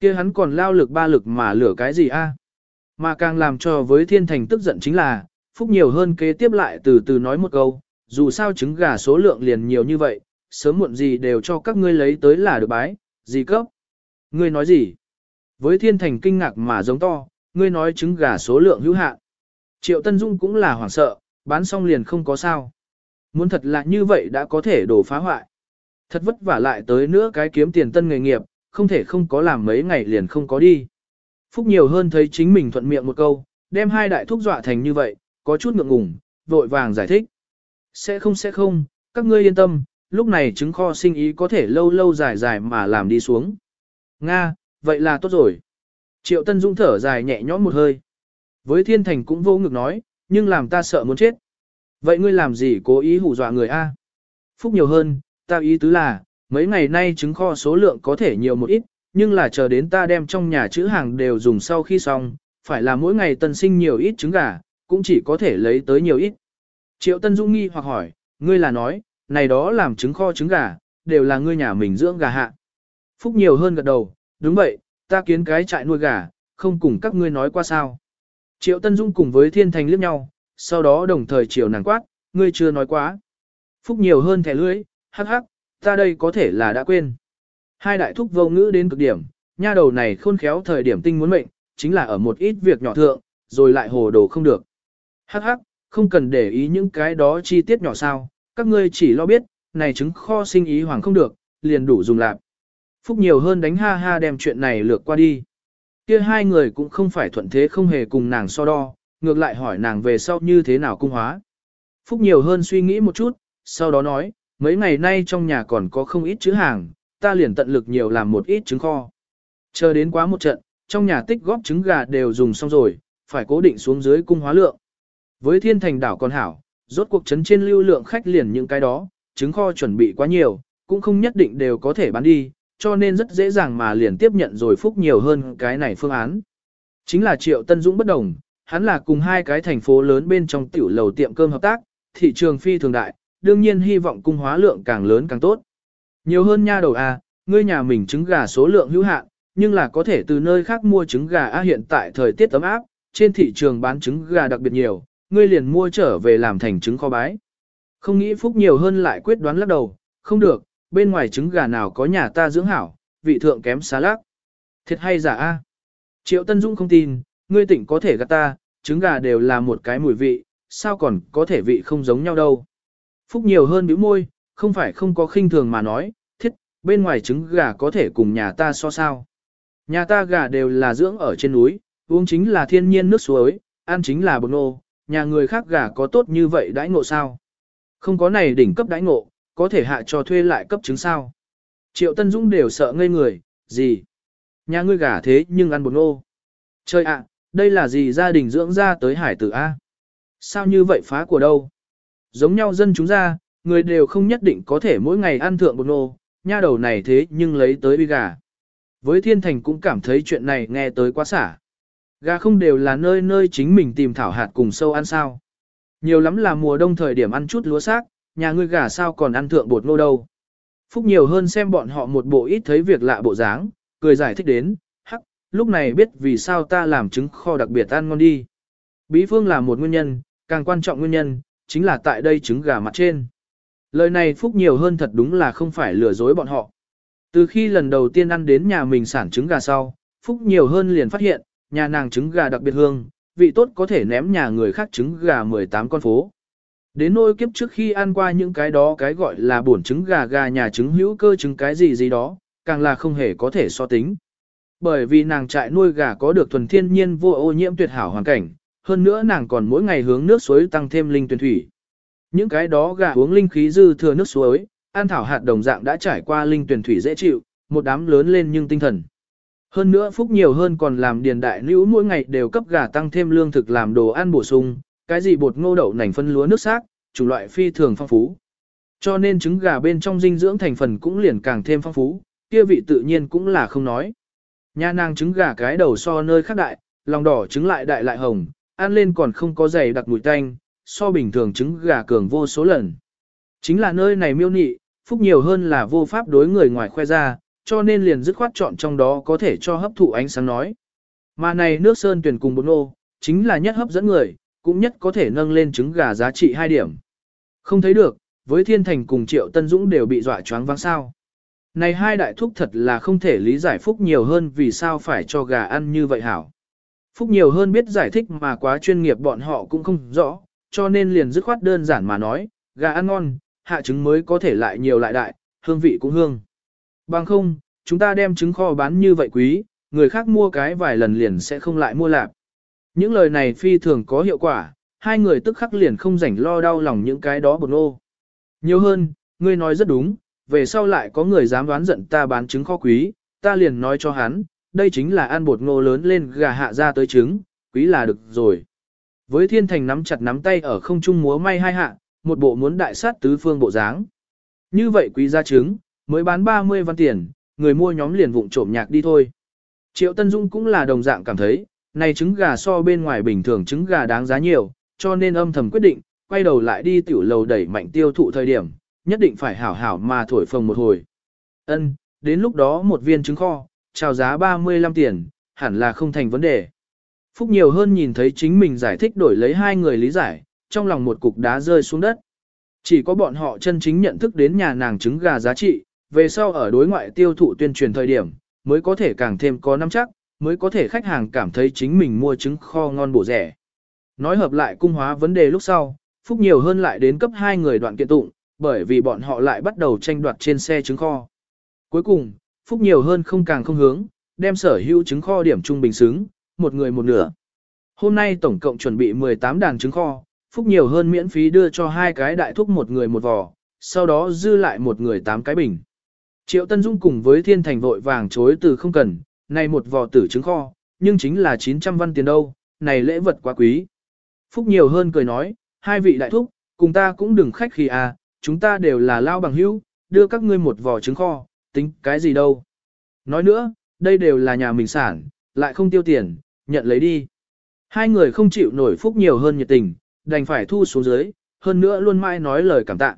kia hắn còn lao lực ba lực mà lửa cái gì a? Mà càng làm cho với thiên thành tức giận chính là, phúc nhiều hơn kế tiếp lại từ từ nói một câu, dù sao trứng gà số lượng liền nhiều như vậy, sớm muộn gì đều cho các ngươi lấy tới là được bái, gì cấp. Ngươi nói gì? Với thiên thành kinh ngạc mà giống to, ngươi nói trứng gà số lượng hữu hạn. Triệu Tân Dung cũng là hoảng sợ, bán xong liền không có sao. Muốn thật là như vậy đã có thể đổ phá hoại. Thật vất vả lại tới nữa cái kiếm tiền tân nghề nghiệp, không thể không có làm mấy ngày liền không có đi. Phúc nhiều hơn thấy chính mình thuận miệng một câu, đem hai đại thúc dọa thành như vậy, có chút ngượng ngùng, vội vàng giải thích. Sẽ không sẽ không, các ngươi yên tâm, lúc này trứng kho sinh ý có thể lâu lâu dài dài mà làm đi xuống. Nga, vậy là tốt rồi. Triệu Tân Dung thở dài nhẹ nhõm một hơi. Với thiên thành cũng vô ngực nói, nhưng làm ta sợ muốn chết. Vậy ngươi làm gì cố ý hù dọa người A? Phúc nhiều hơn, ta ý tứ là, mấy ngày nay trứng kho số lượng có thể nhiều một ít, nhưng là chờ đến ta đem trong nhà chữ hàng đều dùng sau khi xong, phải là mỗi ngày tân sinh nhiều ít trứng gà, cũng chỉ có thể lấy tới nhiều ít. Triệu Tân Dung nghi hoặc hỏi, ngươi là nói, này đó làm trứng kho trứng gà, đều là ngươi nhà mình dưỡng gà hạ. Phúc nhiều hơn gật đầu, đúng vậy, ta kiến cái trại nuôi gà, không cùng các ngươi nói qua sao. Triệu Tân Dung cùng với Thiên Thành liếc nhau, sau đó đồng thời chiều nàng quát, ngươi chưa nói quá. Phúc nhiều hơn thẻ lưỡi, hắc hắc, ta đây có thể là đã quên. Hai đại thúc vô ngữ đến cực điểm, nha đầu này khôn khéo thời điểm tinh muốn mệnh, chính là ở một ít việc nhỏ thượng, rồi lại hồ đồ không được. Hắc hắc, không cần để ý những cái đó chi tiết nhỏ sao, các ngươi chỉ lo biết, này trứng kho sinh ý hoàng không được, liền đủ dùng lạp. Phúc nhiều hơn đánh ha ha đem chuyện này lược qua đi. Kia hai người cũng không phải thuận thế không hề cùng nàng so đo, ngược lại hỏi nàng về sau như thế nào cung hóa. Phúc nhiều hơn suy nghĩ một chút, sau đó nói, mấy ngày nay trong nhà còn có không ít chữ hàng, ta liền tận lực nhiều làm một ít trứng kho. Chờ đến quá một trận, trong nhà tích góp trứng gà đều dùng xong rồi, phải cố định xuống dưới cung hóa lượng. Với thiên thành đảo còn hảo, rốt cuộc chấn trên lưu lượng khách liền những cái đó, trứng kho chuẩn bị quá nhiều, cũng không nhất định đều có thể bán đi, cho nên rất dễ dàng mà liền tiếp nhận rồi phúc nhiều hơn cái này phương án. Chính là Triệu Tân Dũng bất đồng, hắn là cùng hai cái thành phố lớn bên trong tiểu lầu tiệm cơm hợp tác, thị trường phi thường đại, đương nhiên hy vọng cung hóa lượng càng lớn càng tốt. Nhiều hơn nha đầu A, ngươi nhà mình trứng gà số lượng hữu hạn, nhưng là có thể từ nơi khác mua trứng gà A hiện tại thời tiết ấm áp, trên thị trường bán trứng gà đặc biệt nhiều, ngươi liền mua trở về làm thành trứng kho bái. Không nghĩ phúc nhiều hơn lại quyết đoán lắc đầu, không được, bên ngoài trứng gà nào có nhà ta dưỡng hảo, vị thượng kém xá lác. Thiệt hay giả A. Triệu Tân Dũng không tin, ngươi tỉnh có thể gạt ta, trứng gà đều là một cái mùi vị, sao còn có thể vị không giống nhau đâu. Phúc nhiều hơn bĩu môi, không phải không có khinh thường mà nói, thiết, bên ngoài trứng gà có thể cùng nhà ta so sao. Nhà ta gà đều là dưỡng ở trên núi, uống chính là thiên nhiên nước suối, ăn chính là bột nô, nhà người khác gà có tốt như vậy đãi ngộ sao? Không có này đỉnh cấp đãi ngộ, có thể hạ cho thuê lại cấp trứng sao? Triệu Tân Dũng đều sợ ngây người, gì? Nhà ngươi gà thế nhưng ăn bột ngô? Trời ạ, đây là gì gia đình dưỡng ra tới hải tử A? Sao như vậy phá của đâu? Giống nhau dân chúng ra, người đều không nhất định có thể mỗi ngày ăn thượng bột ngô. nha đầu này thế nhưng lấy tới bi gà. Với thiên thành cũng cảm thấy chuyện này nghe tới quá xả. Gà không đều là nơi nơi chính mình tìm thảo hạt cùng sâu ăn sao. Nhiều lắm là mùa đông thời điểm ăn chút lúa xác, nhà ngươi gà sao còn ăn thượng bột ngô đâu. Phúc nhiều hơn xem bọn họ một bộ ít thấy việc lạ bộ dáng, cười giải thích đến, hắc, lúc này biết vì sao ta làm trứng kho đặc biệt ăn ngon đi. Bí phương là một nguyên nhân, càng quan trọng nguyên nhân, chính là tại đây trứng gà mặt trên. Lời này Phúc nhiều hơn thật đúng là không phải lừa dối bọn họ. Từ khi lần đầu tiên ăn đến nhà mình sản trứng gà sau, Phúc nhiều hơn liền phát hiện, nhà nàng trứng gà đặc biệt hương, vị tốt có thể ném nhà người khác trứng gà 18 con phố. Đến nôi kiếp trước khi ăn qua những cái đó cái gọi là bổn trứng gà gà nhà trứng hữu cơ trứng cái gì gì đó, càng là không hề có thể so tính. Bởi vì nàng trại nuôi gà có được thuần thiên nhiên vô ô nhiễm tuyệt hảo hoàn cảnh, hơn nữa nàng còn mỗi ngày hướng nước suối tăng thêm linh tuyển thủy. Những cái đó gà uống linh khí dư thừa nước suối, An thảo hạt đồng dạng đã trải qua linh tuyển thủy dễ chịu, một đám lớn lên nhưng tinh thần. Hơn nữa phúc nhiều hơn còn làm điền đại nữ mỗi ngày đều cấp gà tăng thêm lương thực làm đồ ăn bổ sung, cái gì bột ngô đậu nành phân lúa nước xác, chủng loại phi thường phong phú. Cho nên trứng gà bên trong dinh dưỡng thành phần cũng liền càng thêm phong phú, kia vị tự nhiên cũng là không nói. Nha nàng trứng gà cái đầu so nơi khác đại, lòng đỏ trứng lại đại lại hồng, ăn lên còn không có dày đặc mùi tanh, so bình thường trứng gà cường vô số lần. Chính là nơi này miêu nị, phúc nhiều hơn là vô pháp đối người ngoài khoe ra, cho nên liền dứt khoát chọn trong đó có thể cho hấp thụ ánh sáng nói. Mà này nước sơn tuyển cùng bột nô, chính là nhất hấp dẫn người, cũng nhất có thể nâng lên trứng gà giá trị 2 điểm. Không thấy được, với thiên thành cùng triệu tân dũng đều bị dọa choáng váng sao. Này hai đại thúc thật là không thể lý giải phúc nhiều hơn vì sao phải cho gà ăn như vậy hảo. Phúc nhiều hơn biết giải thích mà quá chuyên nghiệp bọn họ cũng không rõ, cho nên liền dứt khoát đơn giản mà nói, gà ăn ngon, hạ trứng mới có thể lại nhiều lại đại, hương vị cũng hương. Bằng không, chúng ta đem trứng kho bán như vậy quý, người khác mua cái vài lần liền sẽ không lại mua lạp. Những lời này phi thường có hiệu quả, hai người tức khắc liền không rảnh lo đau lòng những cái đó bột nô. Nhiều hơn, ngươi nói rất đúng, về sau lại có người dám đoán giận ta bán trứng kho quý, ta liền nói cho hắn, đây chính là ăn bột ngô lớn lên gà hạ ra tới trứng, quý là được rồi. Với thiên thành nắm chặt nắm tay ở không trung múa may hai hạ, một bộ muốn đại sát tứ phương bộ dáng. Như vậy quý ra trứng, mới bán 30 văn tiền, người mua nhóm liền vụng trộm nhạc đi thôi. Triệu Tân Dung cũng là đồng dạng cảm thấy, này trứng gà so bên ngoài bình thường trứng gà đáng giá nhiều, cho nên âm thầm quyết định, quay đầu lại đi tiểu lầu đẩy mạnh tiêu thụ thời điểm, nhất định phải hảo hảo mà thổi phồng một hồi. Ân, đến lúc đó một viên trứng kho, chào giá 35 tiền, hẳn là không thành vấn đề. Phúc nhiều hơn nhìn thấy chính mình giải thích đổi lấy hai người lý giải, trong lòng một cục đá rơi xuống đất. Chỉ có bọn họ chân chính nhận thức đến nhà nàng trứng gà giá trị, về sau ở đối ngoại tiêu thụ tuyên truyền thời điểm, mới có thể càng thêm có nắm chắc, mới có thể khách hàng cảm thấy chính mình mua trứng kho ngon bổ rẻ. Nói hợp lại cung hóa vấn đề lúc sau, Phúc nhiều hơn lại đến cấp hai người đoạn kiện tụng, bởi vì bọn họ lại bắt đầu tranh đoạt trên xe trứng kho. Cuối cùng, Phúc nhiều hơn không càng không hướng, đem sở hữu trứng kho điểm trung bình xứng, một người một nửa. Hôm nay tổng cộng chuẩn bị 18 đàn trứng kho, Phúc nhiều hơn miễn phí đưa cho hai cái đại thúc một người một vò, sau đó dư lại một người tám cái bình. Triệu Tân Dung cùng với Thiên Thành vội vàng chối từ không cần, này một vò tử trứng kho, nhưng chính là 900 văn tiền đâu, này lễ vật quá quý. Phúc nhiều hơn cười nói, hai vị đại thúc, cùng ta cũng đừng khách khi à, chúng ta đều là lao bằng hữu, đưa các ngươi một vò trứng kho, tính cái gì đâu. Nói nữa, đây đều là nhà mình sản, lại không tiêu tiền, nhận lấy đi. Hai người không chịu nổi Phúc nhiều hơn nhiệt tình, đành phải thu xuống dưới, hơn nữa luôn mãi nói lời cảm tạ.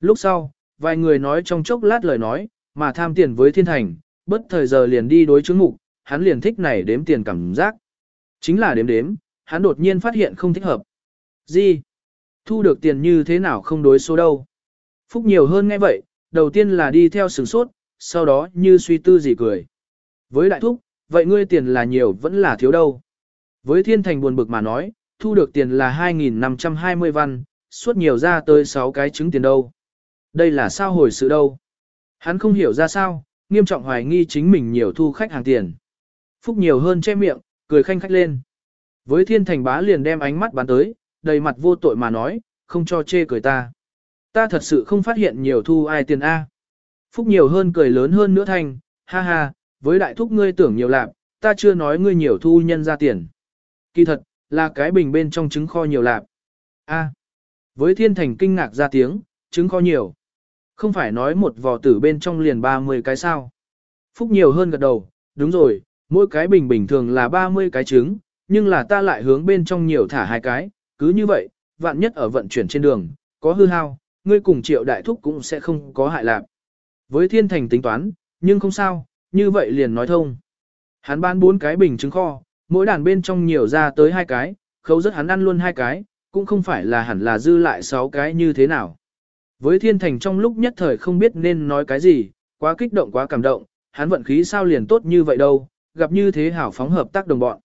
Lúc sau, vài người nói trong chốc lát lời nói, mà tham tiền với thiên thành, bất thời giờ liền đi đối chứng mục, hắn liền thích này đếm tiền cảm giác. Chính là đếm đếm, hắn đột nhiên phát hiện không thích hợp. Gì? Thu được tiền như thế nào không đối số đâu? Phúc nhiều hơn nghe vậy, đầu tiên là đi theo sửng sốt, sau đó như suy tư gì cười. Với đại thúc, vậy ngươi tiền là nhiều vẫn là thiếu đâu. Với thiên thành buồn bực mà nói, thu được tiền là 2.520 văn, suốt nhiều ra tới 6 cái trứng tiền đâu. Đây là sao hồi sự đâu. Hắn không hiểu ra sao, nghiêm trọng hoài nghi chính mình nhiều thu khách hàng tiền. Phúc nhiều hơn che miệng, cười khanh khách lên. Với thiên thành bá liền đem ánh mắt bán tới, đầy mặt vô tội mà nói, không cho chê cười ta. Ta thật sự không phát hiện nhiều thu ai tiền A. Phúc nhiều hơn cười lớn hơn nữa thành, ha ha, với đại thúc ngươi tưởng nhiều lạp, ta chưa nói ngươi nhiều thu nhân ra tiền. Kỳ thật, là cái bình bên trong trứng kho nhiều lạp. A. Với thiên thành kinh ngạc ra tiếng, trứng kho nhiều. Không phải nói một vò tử bên trong liền 30 cái sao. Phúc nhiều hơn gật đầu, đúng rồi, mỗi cái bình bình thường là 30 cái trứng, nhưng là ta lại hướng bên trong nhiều thả hai cái, cứ như vậy, vạn nhất ở vận chuyển trên đường, có hư hao, ngươi cùng triệu đại thúc cũng sẽ không có hại lạc. Với thiên thành tính toán, nhưng không sao, như vậy liền nói thông. Hắn bán bốn cái bình trứng kho, mỗi đàn bên trong nhiều ra tới hai cái, khấu rất hắn ăn luôn hai cái, cũng không phải là hẳn là dư lại sáu cái như thế nào. Với thiên thành trong lúc nhất thời không biết nên nói cái gì, quá kích động quá cảm động, hắn vận khí sao liền tốt như vậy đâu, gặp như thế hảo phóng hợp tác đồng bọn.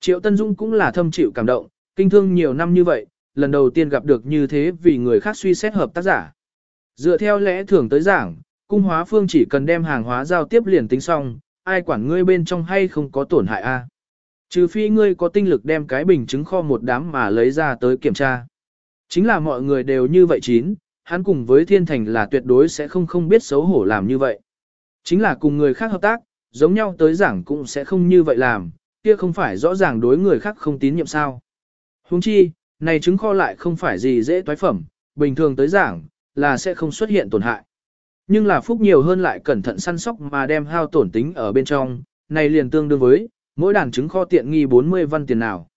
Triệu Tân Dung cũng là thâm chịu cảm động, kinh thương nhiều năm như vậy, lần đầu tiên gặp được như thế vì người khác suy xét hợp tác giả. Dựa theo lẽ thường tới giảng, cung hóa phương chỉ cần đem hàng hóa giao tiếp liền tính xong, ai quản ngươi bên trong hay không có tổn hại a? Trừ phi ngươi có tinh lực đem cái bình chứng kho một đám mà lấy ra tới kiểm tra. Chính là mọi người đều như vậy chín, hắn cùng với thiên thành là tuyệt đối sẽ không không biết xấu hổ làm như vậy. Chính là cùng người khác hợp tác, giống nhau tới giảng cũng sẽ không như vậy làm, kia không phải rõ ràng đối người khác không tín nhiệm sao. Huống chi, này trứng kho lại không phải gì dễ toái phẩm, bình thường tới giảng, là sẽ không xuất hiện tổn hại. Nhưng là phúc nhiều hơn lại cẩn thận săn sóc mà đem hao tổn tính ở bên trong, này liền tương đương với, mỗi đàn trứng kho tiện nghi 40 văn tiền nào.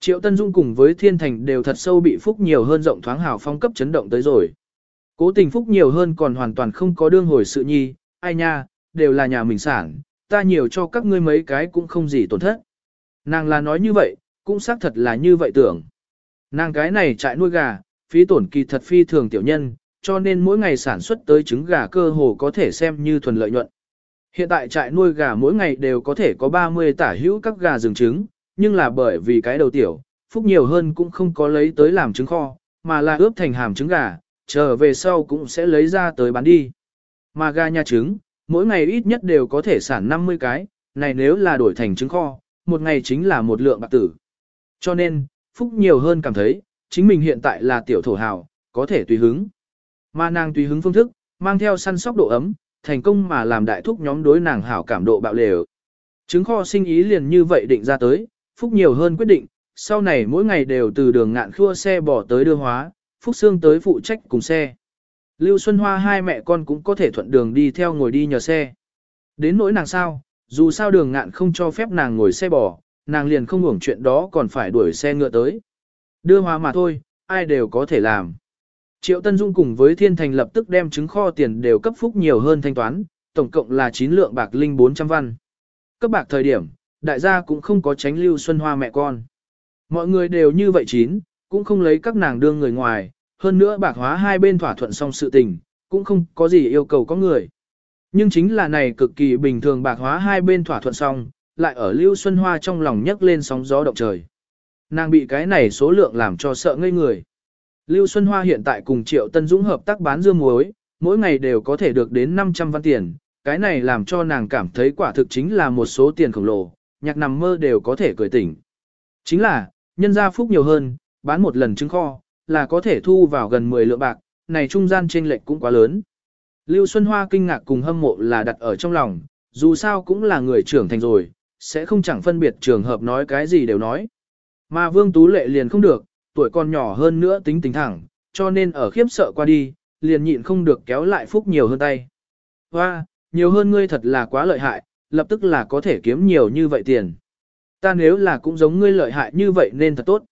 Triệu Tân Dung cùng với Thiên Thành đều thật sâu bị phúc nhiều hơn rộng thoáng hào phong cấp chấn động tới rồi. Cố tình phúc nhiều hơn còn hoàn toàn không có đương hồi sự nhi, ai nha, đều là nhà mình sản, ta nhiều cho các ngươi mấy cái cũng không gì tổn thất. Nàng là nói như vậy, cũng xác thật là như vậy tưởng. Nàng cái này trại nuôi gà, phí tổn kỳ thật phi thường tiểu nhân, cho nên mỗi ngày sản xuất tới trứng gà cơ hồ có thể xem như thuần lợi nhuận. Hiện tại trại nuôi gà mỗi ngày đều có thể có 30 tả hữu các gà rừng trứng, nhưng là bởi vì cái đầu tiểu, phúc nhiều hơn cũng không có lấy tới làm trứng kho, mà là ướp thành hàm trứng gà, trở về sau cũng sẽ lấy ra tới bán đi. Mà gà nhà trứng, mỗi ngày ít nhất đều có thể sản 50 cái, này nếu là đổi thành trứng kho, một ngày chính là một lượng bạc tử. Cho nên, Phúc nhiều hơn cảm thấy, chính mình hiện tại là tiểu thổ hào, có thể tùy hứng. Mà nàng tùy hứng phương thức, mang theo săn sóc độ ấm, thành công mà làm đại thúc nhóm đối nàng hảo cảm độ bạo lều. Trứng kho sinh ý liền như vậy định ra tới, Phúc nhiều hơn quyết định, sau này mỗi ngày đều từ đường ngạn khua xe bỏ tới đưa hóa, Phúc Sương tới phụ trách cùng xe. Lưu Xuân Hoa hai mẹ con cũng có thể thuận đường đi theo ngồi đi nhờ xe. Đến nỗi nàng sao, dù sao đường ngạn không cho phép nàng ngồi xe bò, nàng liền không hưởng chuyện đó còn phải đuổi xe ngựa tới. Đưa hoa mà thôi, ai đều có thể làm. Triệu Tân Dung cùng với Thiên Thành lập tức đem trứng kho tiền đều cấp phúc nhiều hơn thanh toán, tổng cộng là 9 lượng bạc linh 400 văn. Cấp bạc thời điểm, đại gia cũng không có tránh lưu xuân hoa mẹ con. Mọi người đều như vậy chín, cũng không lấy các nàng đương người ngoài, hơn nữa bạc hóa hai bên thỏa thuận xong sự tình, cũng không có gì yêu cầu có người. Nhưng chính là này cực kỳ bình thường bạc hóa hai bên thỏa thuận xong, lại ở Lưu Xuân Hoa trong lòng nhấc lên sóng gió động trời. Nàng bị cái này số lượng làm cho sợ ngây người. Lưu Xuân Hoa hiện tại cùng Triệu Tân Dũng hợp tác bán dưa muối, mỗi ngày đều có thể được đến 500 văn tiền, cái này làm cho nàng cảm thấy quả thực chính là một số tiền khổng lồ, nhạc nằm mơ đều có thể cười tỉnh. Chính là, nhân gia phúc nhiều hơn, bán một lần trứng kho, là có thể thu vào gần 10 lượng bạc, này trung gian chênh lệch cũng quá lớn. Lưu Xuân Hoa kinh ngạc cùng hâm mộ là đặt ở trong lòng, dù sao cũng là người trưởng thành rồi, sẽ không chẳng phân biệt trường hợp nói cái gì đều nói. Mà Vương Tú Lệ liền không được, tuổi còn nhỏ hơn nữa tính tính thẳng, cho nên ở khiếp sợ qua đi, liền nhịn không được kéo lại phúc nhiều hơn tay. Hoa, nhiều hơn ngươi thật là quá lợi hại, lập tức là có thể kiếm nhiều như vậy tiền. Ta nếu là cũng giống ngươi lợi hại như vậy nên thật tốt.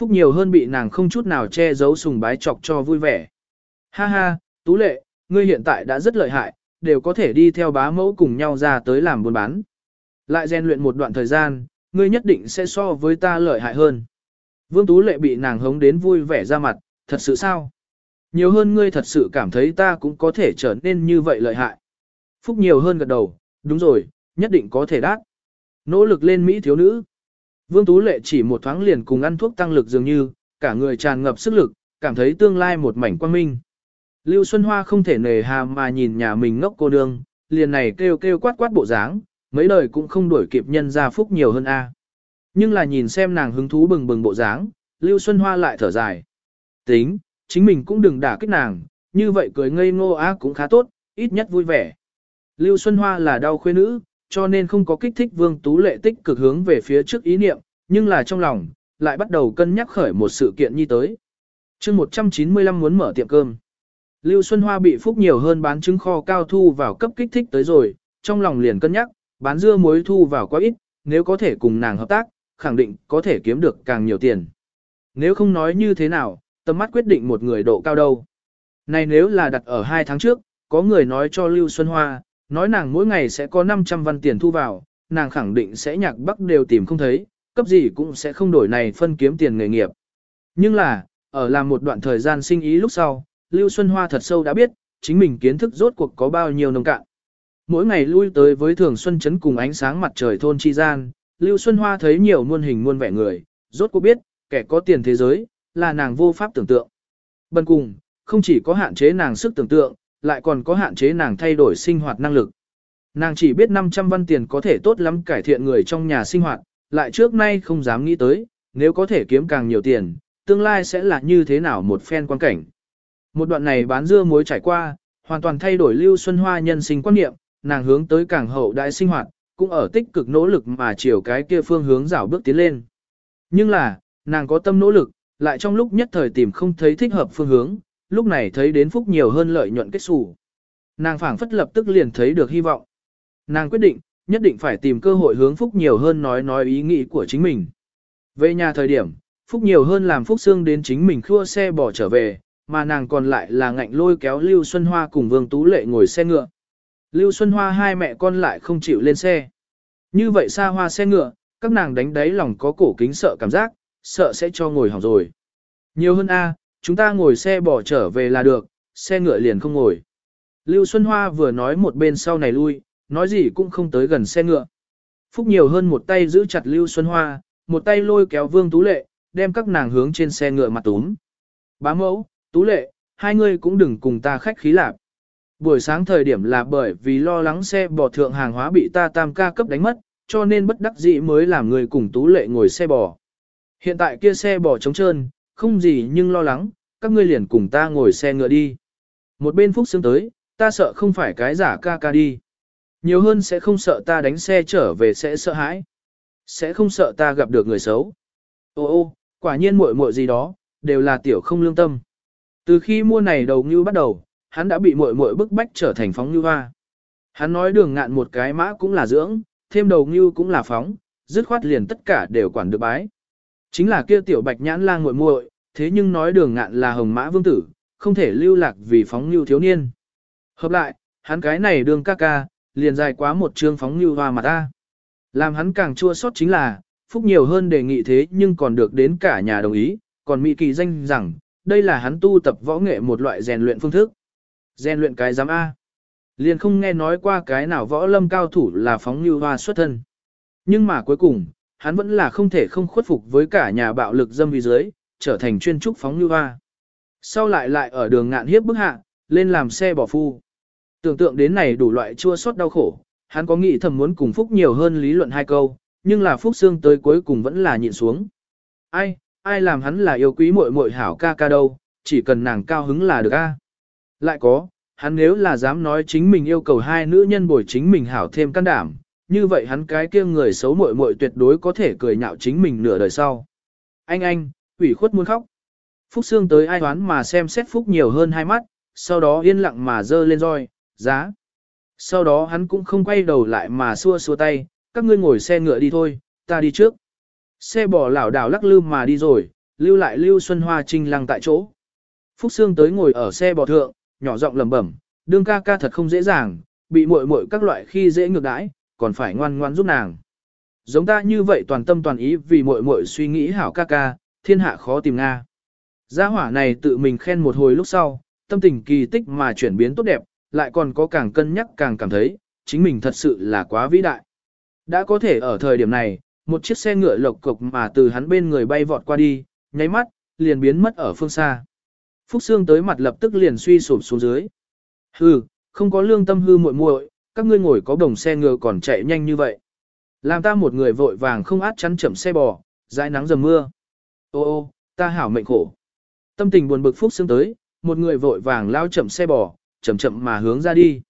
Phúc nhiều hơn bị nàng không chút nào che giấu sùng bái chọc cho vui vẻ. Ha ha, Tú Lệ, ngươi hiện tại đã rất lợi hại, đều có thể đi theo bá mẫu cùng nhau ra tới làm buôn bán. Lại rèn luyện một đoạn thời gian, ngươi nhất định sẽ so với ta lợi hại hơn. Vương Tú Lệ bị nàng hống đến vui vẻ ra mặt, thật sự sao? Nhiều hơn ngươi thật sự cảm thấy ta cũng có thể trở nên như vậy lợi hại. Phúc nhiều hơn gật đầu, đúng rồi, nhất định có thể đát. Nỗ lực lên Mỹ thiếu nữ. Vương Tú Lệ chỉ một thoáng liền cùng ăn thuốc tăng lực dường như, cả người tràn ngập sức lực, cảm thấy tương lai một mảnh quang minh. Lưu Xuân Hoa không thể nề hà mà nhìn nhà mình ngốc cô nương, liền này kêu kêu quát quát bộ dáng, mấy đời cũng không đuổi kịp nhân gia phúc nhiều hơn a. Nhưng là nhìn xem nàng hứng thú bừng bừng bộ dáng, Lưu Xuân Hoa lại thở dài. Tính, chính mình cũng đừng đả kích nàng, như vậy cười ngây ngô á cũng khá tốt, ít nhất vui vẻ. Lưu Xuân Hoa là đau khuê nữ, cho nên không có kích thích Vương Tú Lệ tích cực hướng về phía trước ý niệm, nhưng là trong lòng, lại bắt đầu cân nhắc khởi một sự kiện như tới. chương 195 muốn mở tiệm cơm. Lưu Xuân Hoa bị phúc nhiều hơn bán trứng kho cao thu vào cấp kích thích tới rồi, trong lòng liền cân nhắc, bán dưa muối thu vào quá ít, nếu có thể cùng nàng hợp tác, khẳng định có thể kiếm được càng nhiều tiền. Nếu không nói như thế nào, tầm mắt quyết định một người độ cao đâu. Này nếu là đặt ở hai tháng trước, có người nói cho Lưu Xuân Hoa, nói nàng mỗi ngày sẽ có 500 văn tiền thu vào, nàng khẳng định sẽ nhạc bắc đều tìm không thấy, cấp gì cũng sẽ không đổi này phân kiếm tiền nghề nghiệp. Nhưng là, ở làm một đoạn thời gian sinh ý lúc sau, Lưu Xuân Hoa thật sâu đã biết, chính mình kiến thức rốt cuộc có bao nhiêu nông cạn. Mỗi ngày lui tới với thường xuân chấn cùng ánh sáng mặt trời thôn chi gian, Lưu Xuân Hoa thấy nhiều muôn hình muôn vẻ người, rốt cuộc biết, kẻ có tiền thế giới, là nàng vô pháp tưởng tượng. Bần cùng, không chỉ có hạn chế nàng sức tưởng tượng, lại còn có hạn chế nàng thay đổi sinh hoạt năng lực. Nàng chỉ biết 500 văn tiền có thể tốt lắm cải thiện người trong nhà sinh hoạt, lại trước nay không dám nghĩ tới, nếu có thể kiếm càng nhiều tiền, tương lai sẽ là như thế nào một phen quan cảnh. Một đoạn này bán dưa muối trải qua, hoàn toàn thay đổi Lưu Xuân Hoa nhân sinh quan niệm, nàng hướng tới càng hậu đại sinh hoạt, cũng ở tích cực nỗ lực mà chiều cái kia phương hướng rảo bước tiến lên. Nhưng là, nàng có tâm nỗ lực, lại trong lúc nhất thời tìm không thấy thích hợp phương hướng, lúc này thấy đến phúc nhiều hơn lợi nhuận kết xù. Nàng phảng phất lập tức liền thấy được hy vọng. Nàng quyết định, nhất định phải tìm cơ hội hướng phúc nhiều hơn nói nói ý nghĩ của chính mình. Về nhà thời điểm, phúc nhiều hơn làm phúc xương đến chính mình khua xe bỏ trở về, mà nàng còn lại là ngạnh lôi kéo Lưu Xuân Hoa cùng Vương Tú Lệ ngồi xe ngựa. Lưu Xuân Hoa hai mẹ con lại không chịu lên xe. Như vậy xa hoa xe ngựa, các nàng đánh đáy lòng có cổ kính sợ cảm giác, sợ sẽ cho ngồi hỏng rồi. Nhiều hơn A, chúng ta ngồi xe bỏ trở về là được, xe ngựa liền không ngồi. Lưu Xuân Hoa vừa nói một bên sau này lui, nói gì cũng không tới gần xe ngựa. Phúc nhiều hơn một tay giữ chặt Lưu Xuân Hoa, một tay lôi kéo Vương Tú Lệ, đem các nàng hướng trên xe ngựa mặt túm. Bá mẫu, Tú Lệ, hai người cũng đừng cùng ta khách khí lạp. Buổi sáng thời điểm là bởi vì lo lắng xe bò thượng hàng hóa bị ta tam ca cấp đánh mất, cho nên bất đắc dĩ mới làm người cùng Tú Lệ ngồi xe bò. Hiện tại kia xe bò trống trơn, không gì nhưng lo lắng, các ngươi liền cùng ta ngồi xe ngựa đi. Một bên Phúc Sương tới, ta sợ không phải cái giả ca ca đi. Nhiều hơn sẽ không sợ ta đánh xe trở về sẽ sợ hãi. Sẽ không sợ ta gặp được người xấu. Ô ô, quả nhiên muội muội gì đó, đều là tiểu không lương tâm. Từ khi mua này đầu như bắt đầu, hắn đã bị muội muội bức bách trở thành phóng như hoa. Hắn nói đường ngạn một cái mã cũng là dưỡng, thêm đầu như cũng là phóng, dứt khoát liền tất cả đều quản được bái. Chính là kia tiểu bạch nhãn lang muội muội, thế nhưng nói đường ngạn là hồng mã vương tử, không thể lưu lạc vì phóng lưu thiếu niên. Hợp lại, hắn cái này đường ca ca, liền dài quá một chương phóng lưu hoa mà ta. Làm hắn càng chua sót chính là, phúc nhiều hơn đề nghị thế nhưng còn được đến cả nhà đồng ý, còn mỹ kỳ danh rằng, đây là hắn tu tập võ nghệ một loại rèn luyện phương thức. Rèn luyện cái giám A. Liền không nghe nói qua cái nào võ lâm cao thủ là phóng lưu hoa xuất thân. Nhưng mà cuối cùng, hắn vẫn là không thể không khuất phục với cả nhà bạo lực dâm vì dưới, trở thành chuyên trúc phóng như hoa. Sau lại lại ở đường ngạn hiếp bức hạ, lên làm xe bỏ phu. Tưởng tượng đến này đủ loại chua xót đau khổ, hắn có nghĩ thầm muốn cùng Phúc nhiều hơn lý luận hai câu, nhưng là Phúc Sương tới cuối cùng vẫn là nhịn xuống. Ai, ai làm hắn là yêu quý muội muội hảo ca ca đâu, chỉ cần nàng cao hứng là được a. Lại có, hắn nếu là dám nói chính mình yêu cầu hai nữ nhân bồi chính mình hảo thêm can đảm, như vậy hắn cái kia người xấu muội muội tuyệt đối có thể cười nhạo chính mình nửa đời sau. Anh anh, ủy khuất muốn khóc. Phúc Sương tới ai đoán mà xem xét Phúc nhiều hơn hai mắt, sau đó yên lặng mà dơ lên roi, giá. Sau đó hắn cũng không quay đầu lại mà xua xua tay, các ngươi ngồi xe ngựa đi thôi, ta đi trước. Xe bò lảo đảo lắc lư mà đi rồi, lưu lại Lưu Xuân Hoa trinh lăng tại chỗ. Phúc Sương tới ngồi ở xe bò thượng, nhỏ giọng lẩm bẩm, đương ca ca thật không dễ dàng, bị muội muội các loại khi dễ ngược đãi, còn phải ngoan ngoan giúp nàng. Giống ta như vậy toàn tâm toàn ý vì muội muội suy nghĩ hảo ca ca, thiên hạ khó tìm Nga. Gia hỏa này tự mình khen một hồi lúc sau, tâm tình kỳ tích mà chuyển biến tốt đẹp, lại còn có càng cân nhắc càng cảm thấy, chính mình thật sự là quá vĩ đại. Đã có thể ở thời điểm này, một chiếc xe ngựa lộc cộc mà từ hắn bên người bay vọt qua đi, nháy mắt, liền biến mất ở phương xa. Phúc Sương tới mặt lập tức liền suy sụp xuống dưới. Hừ, không có lương tâm hư muội muội, các ngươi ngồi có đồng xe ngựa còn chạy nhanh như vậy. Làm ta một người vội vàng không át chắn chậm xe bò, dãi nắng dầm mưa. Ô ô, ta hảo mệnh khổ. Tâm tình buồn bực Phúc xương tới, một người vội vàng lao chậm xe bò, chậm chậm mà hướng ra đi.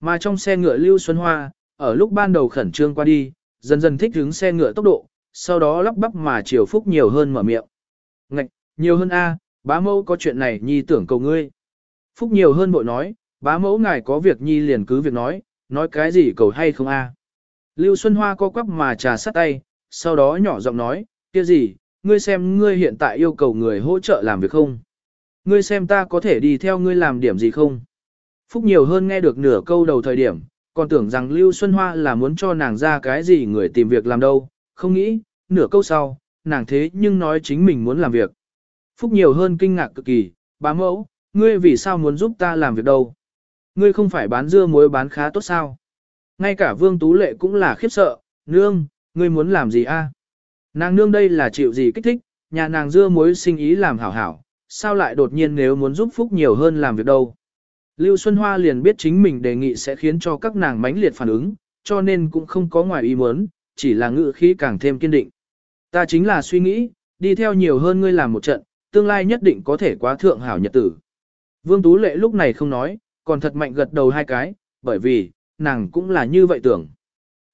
Mà trong xe ngựa Lưu Xuân Hoa, ở lúc ban đầu khẩn trương qua đi, dần dần thích hướng xe ngựa tốc độ, sau đó lắp bắp mà chiều Phúc nhiều hơn mở miệng. Ngạch, nhiều hơn A, bá mẫu có chuyện này nhi tưởng cầu ngươi. Phúc nhiều hơn bội nói, bá mẫu ngài có việc nhi liền cứ việc nói, nói cái gì cầu hay không A. Lưu Xuân Hoa co quắp mà trà sát tay, sau đó nhỏ giọng nói, kia gì, ngươi xem ngươi hiện tại yêu cầu người hỗ trợ làm việc không? Ngươi xem ta có thể đi theo ngươi làm điểm gì không? Phúc nhiều hơn nghe được nửa câu đầu thời điểm, còn tưởng rằng Lưu Xuân Hoa là muốn cho nàng ra cái gì người tìm việc làm đâu, không nghĩ, nửa câu sau, nàng thế nhưng nói chính mình muốn làm việc. Phúc nhiều hơn kinh ngạc cực kỳ, bá mẫu, ngươi vì sao muốn giúp ta làm việc đâu? Ngươi không phải bán dưa muối bán khá tốt sao? Ngay cả Vương Tú Lệ cũng là khiếp sợ, nương, ngươi muốn làm gì a? Nàng nương đây là chịu gì kích thích, nhà nàng dưa muối sinh ý làm hảo hảo, sao lại đột nhiên nếu muốn giúp Phúc nhiều hơn làm việc đâu? Lưu Xuân Hoa liền biết chính mình đề nghị sẽ khiến cho các nàng mãnh liệt phản ứng, cho nên cũng không có ngoài ý muốn, chỉ là ngự khí càng thêm kiên định. Ta chính là suy nghĩ, đi theo nhiều hơn ngươi làm một trận, tương lai nhất định có thể quá thượng hảo nhật tử. Vương Tú Lệ lúc này không nói, còn thật mạnh gật đầu hai cái, bởi vì, nàng cũng là như vậy tưởng.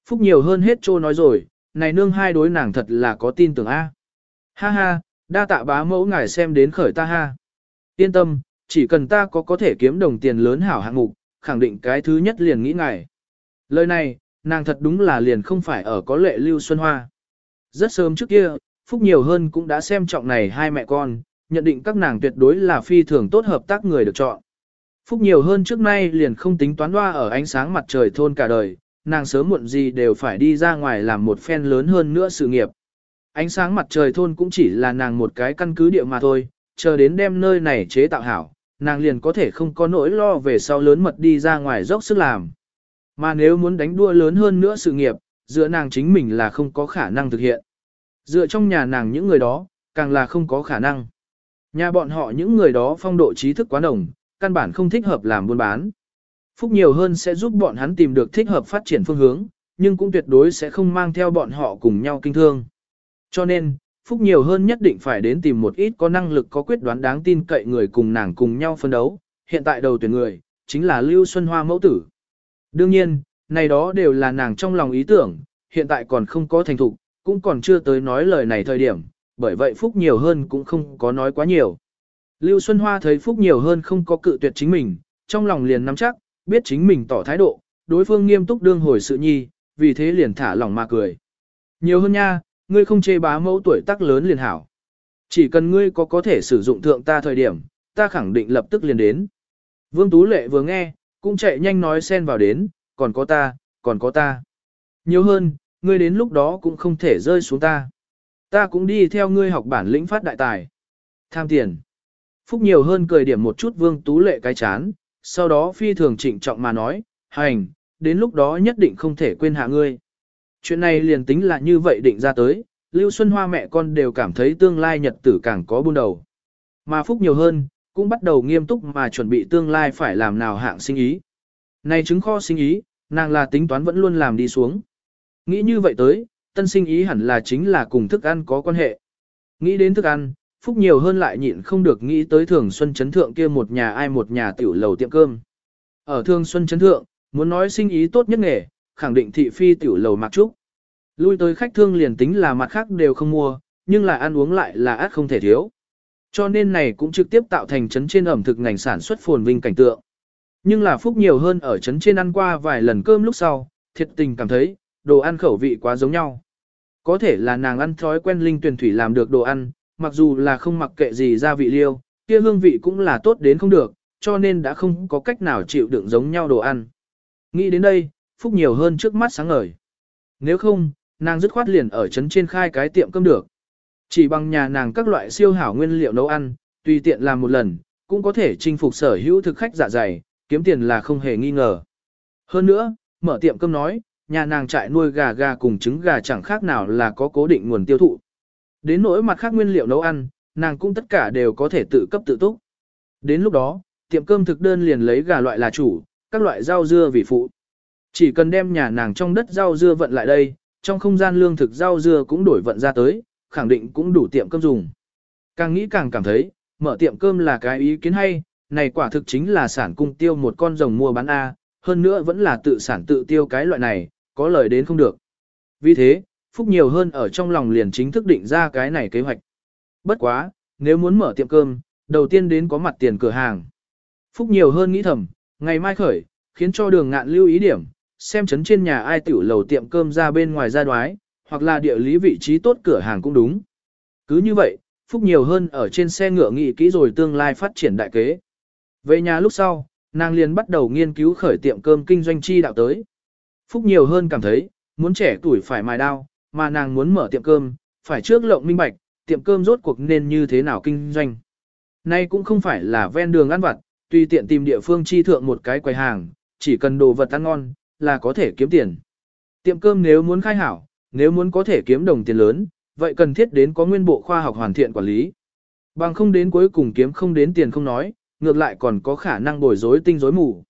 Phúc nhiều hơn hết trô nói rồi, này nương hai đối nàng thật là có tin tưởng A. Ha ha, đa tạ bá mẫu ngài xem đến khởi ta ha. Yên tâm, chỉ cần ta có có thể kiếm đồng tiền lớn hảo hạng mục, khẳng định cái thứ nhất liền nghĩ ngài. Lời này, nàng thật đúng là liền không phải ở có lệ lưu xuân hoa. Rất sớm trước kia, Phúc nhiều hơn cũng đã xem trọng này hai mẹ con, nhận định các nàng tuyệt đối là phi thường tốt hợp tác người được chọn. Phúc nhiều hơn trước nay liền không tính toán hoa ở ánh sáng mặt trời thôn cả đời, nàng sớm muộn gì đều phải đi ra ngoài làm một phen lớn hơn nữa sự nghiệp. Ánh sáng mặt trời thôn cũng chỉ là nàng một cái căn cứ địa mà thôi, chờ đến đem nơi này chế tạo hảo, nàng liền có thể không có nỗi lo về sau lớn mật đi ra ngoài dốc sức làm. Mà nếu muốn đánh đua lớn hơn nữa sự nghiệp, dựa nàng chính mình là không có khả năng thực hiện. Dựa trong nhà nàng những người đó, càng là không có khả năng. Nhà bọn họ những người đó phong độ trí thức quá đồng, căn bản không thích hợp làm buôn bán. Phúc nhiều hơn sẽ giúp bọn hắn tìm được thích hợp phát triển phương hướng, nhưng cũng tuyệt đối sẽ không mang theo bọn họ cùng nhau kinh thương. Cho nên, Phúc nhiều hơn nhất định phải đến tìm một ít có năng lực có quyết đoán đáng tin cậy người cùng nàng cùng nhau phân đấu, hiện tại đầu tuyển người, chính là Lưu Xuân Hoa mẫu tử. Đương nhiên, này đó đều là nàng trong lòng ý tưởng, hiện tại còn không có thành thục, cũng còn chưa tới nói lời này thời điểm, bởi vậy Phúc nhiều hơn cũng không có nói quá nhiều. Lưu Xuân Hoa thấy Phúc nhiều hơn không có cự tuyệt chính mình, trong lòng liền nắm chắc, biết chính mình tỏ thái độ, đối phương nghiêm túc đương hồi sự nhi, vì thế liền thả lòng mà cười. Nhiều hơn nha, ngươi không chê bá mẫu tuổi tác lớn liền hảo. Chỉ cần ngươi có có thể sử dụng thượng ta thời điểm, ta khẳng định lập tức liền đến. Vương Tú Lệ vừa nghe, cũng chạy nhanh nói xen vào đến, còn có ta, còn có ta. Nhiều hơn, ngươi đến lúc đó cũng không thể rơi xuống ta. Ta cũng đi theo ngươi học bản lĩnh phát đại tài. Tham tiền. Phúc nhiều hơn cười điểm một chút Vương Tú Lệ cái chán, sau đó phi thường trịnh trọng mà nói, hành, đến lúc đó nhất định không thể quên hạ ngươi. Chuyện này liền tính là như vậy định ra tới, Lưu Xuân Hoa mẹ con đều cảm thấy tương lai nhật tử càng có buôn đầu. Mà Phúc nhiều hơn, cũng bắt đầu nghiêm túc mà chuẩn bị tương lai phải làm nào hạng sinh ý. Này chứng kho sinh ý, nàng là tính toán vẫn luôn làm đi xuống. Nghĩ như vậy tới, tân sinh ý hẳn là chính là cùng thức ăn có quan hệ. Nghĩ đến thức ăn, Phúc nhiều hơn lại nhịn không được nghĩ tới Thường Xuân Chấn Thượng kia một nhà ai một nhà tiểu lầu tiệm cơm. Ở Thường Xuân Chấn Thượng, muốn nói sinh ý tốt nhất nghề, khẳng định thị phi tiểu lầu mặc trúc. Lui tới khách thương liền tính là mặt khác đều không mua, nhưng là ăn uống lại là át không thể thiếu. Cho nên này cũng trực tiếp tạo thành chấn trên ẩm thực ngành sản xuất phồn vinh cảnh tượng. Nhưng là phúc nhiều hơn ở chấn trên ăn qua vài lần cơm lúc sau, thiệt tình cảm thấy, đồ ăn khẩu vị quá giống nhau. Có thể là nàng ăn thói quen linh tuyển thủy làm được đồ ăn, mặc dù là không mặc kệ gì gia vị liêu, kia hương vị cũng là tốt đến không được, cho nên đã không có cách nào chịu đựng giống nhau đồ ăn. Nghĩ đến đây, Phúc nhiều hơn trước mắt sáng ngời. Nếu không, nàng dứt khoát liền ở trấn trên khai cái tiệm cơm được. Chỉ bằng nhà nàng các loại siêu hảo nguyên liệu nấu ăn, tùy tiện làm một lần, cũng có thể chinh phục sở hữu thực khách dạ dày, kiếm tiền là không hề nghi ngờ. Hơn nữa, mở tiệm cơm nói, nhà nàng trại nuôi gà gà cùng trứng gà chẳng khác nào là có cố định nguồn tiêu thụ. Đến nỗi mặt khác nguyên liệu nấu ăn, nàng cũng tất cả đều có thể tự cấp tự túc. Đến lúc đó, tiệm cơm thực đơn liền lấy gà loại là chủ, các loại rau dưa vì phụ. Chỉ cần đem nhà nàng trong đất rau dưa vận lại đây, trong không gian lương thực rau dưa cũng đổi vận ra tới, khẳng định cũng đủ tiệm cơm dùng. Càng nghĩ càng cảm thấy, mở tiệm cơm là cái ý kiến hay, này quả thực chính là sản cung tiêu một con rồng mua bán A, hơn nữa vẫn là tự sản tự tiêu cái loại này, có lời đến không được. Vì thế, Phúc nhiều hơn ở trong lòng liền chính thức định ra cái này kế hoạch. Bất quá, nếu muốn mở tiệm cơm, đầu tiên đến có mặt tiền cửa hàng. Phúc nhiều hơn nghĩ thầm, ngày mai khởi, khiến cho đường ngạn lưu ý điểm, xem chấn trên nhà ai tiểu lầu tiệm cơm ra bên ngoài ra đoái, hoặc là địa lý vị trí tốt cửa hàng cũng đúng. Cứ như vậy, Phúc nhiều hơn ở trên xe ngựa nghị kỹ rồi tương lai phát triển đại kế. Về nhà lúc sau, nàng liền bắt đầu nghiên cứu khởi tiệm cơm kinh doanh chi đạo tới. Phúc nhiều hơn cảm thấy, muốn trẻ tuổi phải mài đao, mà nàng muốn mở tiệm cơm, phải trước lộng minh bạch, tiệm cơm rốt cuộc nên như thế nào kinh doanh. Nay cũng không phải là ven đường ăn vặt, tùy tiện tìm địa phương chi thượng một cái quầy hàng, chỉ cần đồ vật ăn ngon, là có thể kiếm tiền. Tiệm cơm nếu muốn khai hảo, nếu muốn có thể kiếm đồng tiền lớn, vậy cần thiết đến có nguyên bộ khoa học hoàn thiện quản lý. Bằng không đến cuối cùng kiếm không đến tiền không nói, ngược lại còn có khả năng bồi rối tinh rối mù.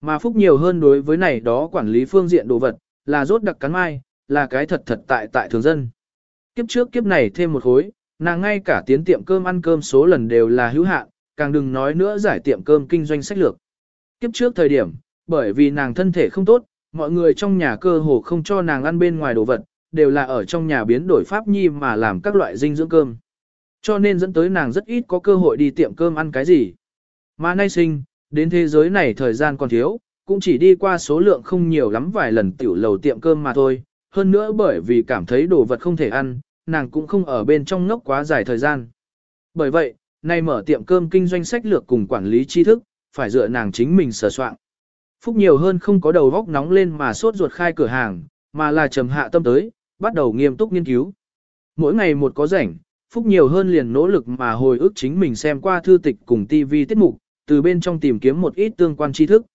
Mà phúc nhiều hơn đối với này đó quản lý phương diện đồ vật, là rốt đặc cắn mai, là cái thật thật tại tại thường dân. Kiếp trước kiếp này thêm một khối, nàng ngay cả tiến tiệm cơm ăn cơm số lần đều là hữu hạn, càng đừng nói nữa giải tiệm cơm kinh doanh sách lược. Kiếp trước thời điểm, bởi vì nàng thân thể không tốt, mọi người trong nhà cơ hồ không cho nàng ăn bên ngoài đồ vật, đều là ở trong nhà biến đổi pháp nhi mà làm các loại dinh dưỡng cơm. Cho nên dẫn tới nàng rất ít có cơ hội đi tiệm cơm ăn cái gì. Mà nay sinh, đến thế giới này thời gian còn thiếu, cũng chỉ đi qua số lượng không nhiều lắm vài lần tiểu lầu tiệm cơm mà thôi. Hơn nữa bởi vì cảm thấy đồ vật không thể ăn, nàng cũng không ở bên trong ngốc quá dài thời gian. Bởi vậy, nay mở tiệm cơm kinh doanh sách lược cùng quản lý tri thức, phải dựa nàng chính mình sở soạn. Phúc nhiều hơn không có đầu góc nóng lên mà sốt ruột khai cửa hàng, mà là trầm hạ tâm tới, bắt đầu nghiêm túc nghiên cứu. Mỗi ngày một có rảnh, Phúc nhiều hơn liền nỗ lực mà hồi ức chính mình xem qua thư tịch cùng TV tiết mục, từ bên trong tìm kiếm một ít tương quan tri thức.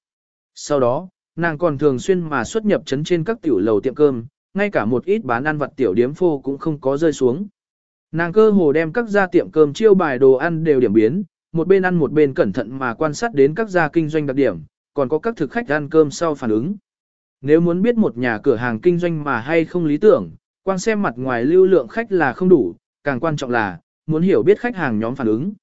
Sau đó, nàng còn thường xuyên mà xuất nhập chấn trên các tiểu lầu tiệm cơm, ngay cả một ít bán ăn vặt tiểu điếm phô cũng không có rơi xuống. Nàng cơ hồ đem các gia tiệm cơm chiêu bài đồ ăn đều điểm biến, một bên ăn một bên cẩn thận mà quan sát đến các gia kinh doanh đặc điểm, còn có các thực khách ăn cơm sau phản ứng. Nếu muốn biết một nhà cửa hàng kinh doanh mà hay không lý tưởng, quan xem mặt ngoài lưu lượng khách là không đủ, càng quan trọng là, muốn hiểu biết khách hàng nhóm phản ứng.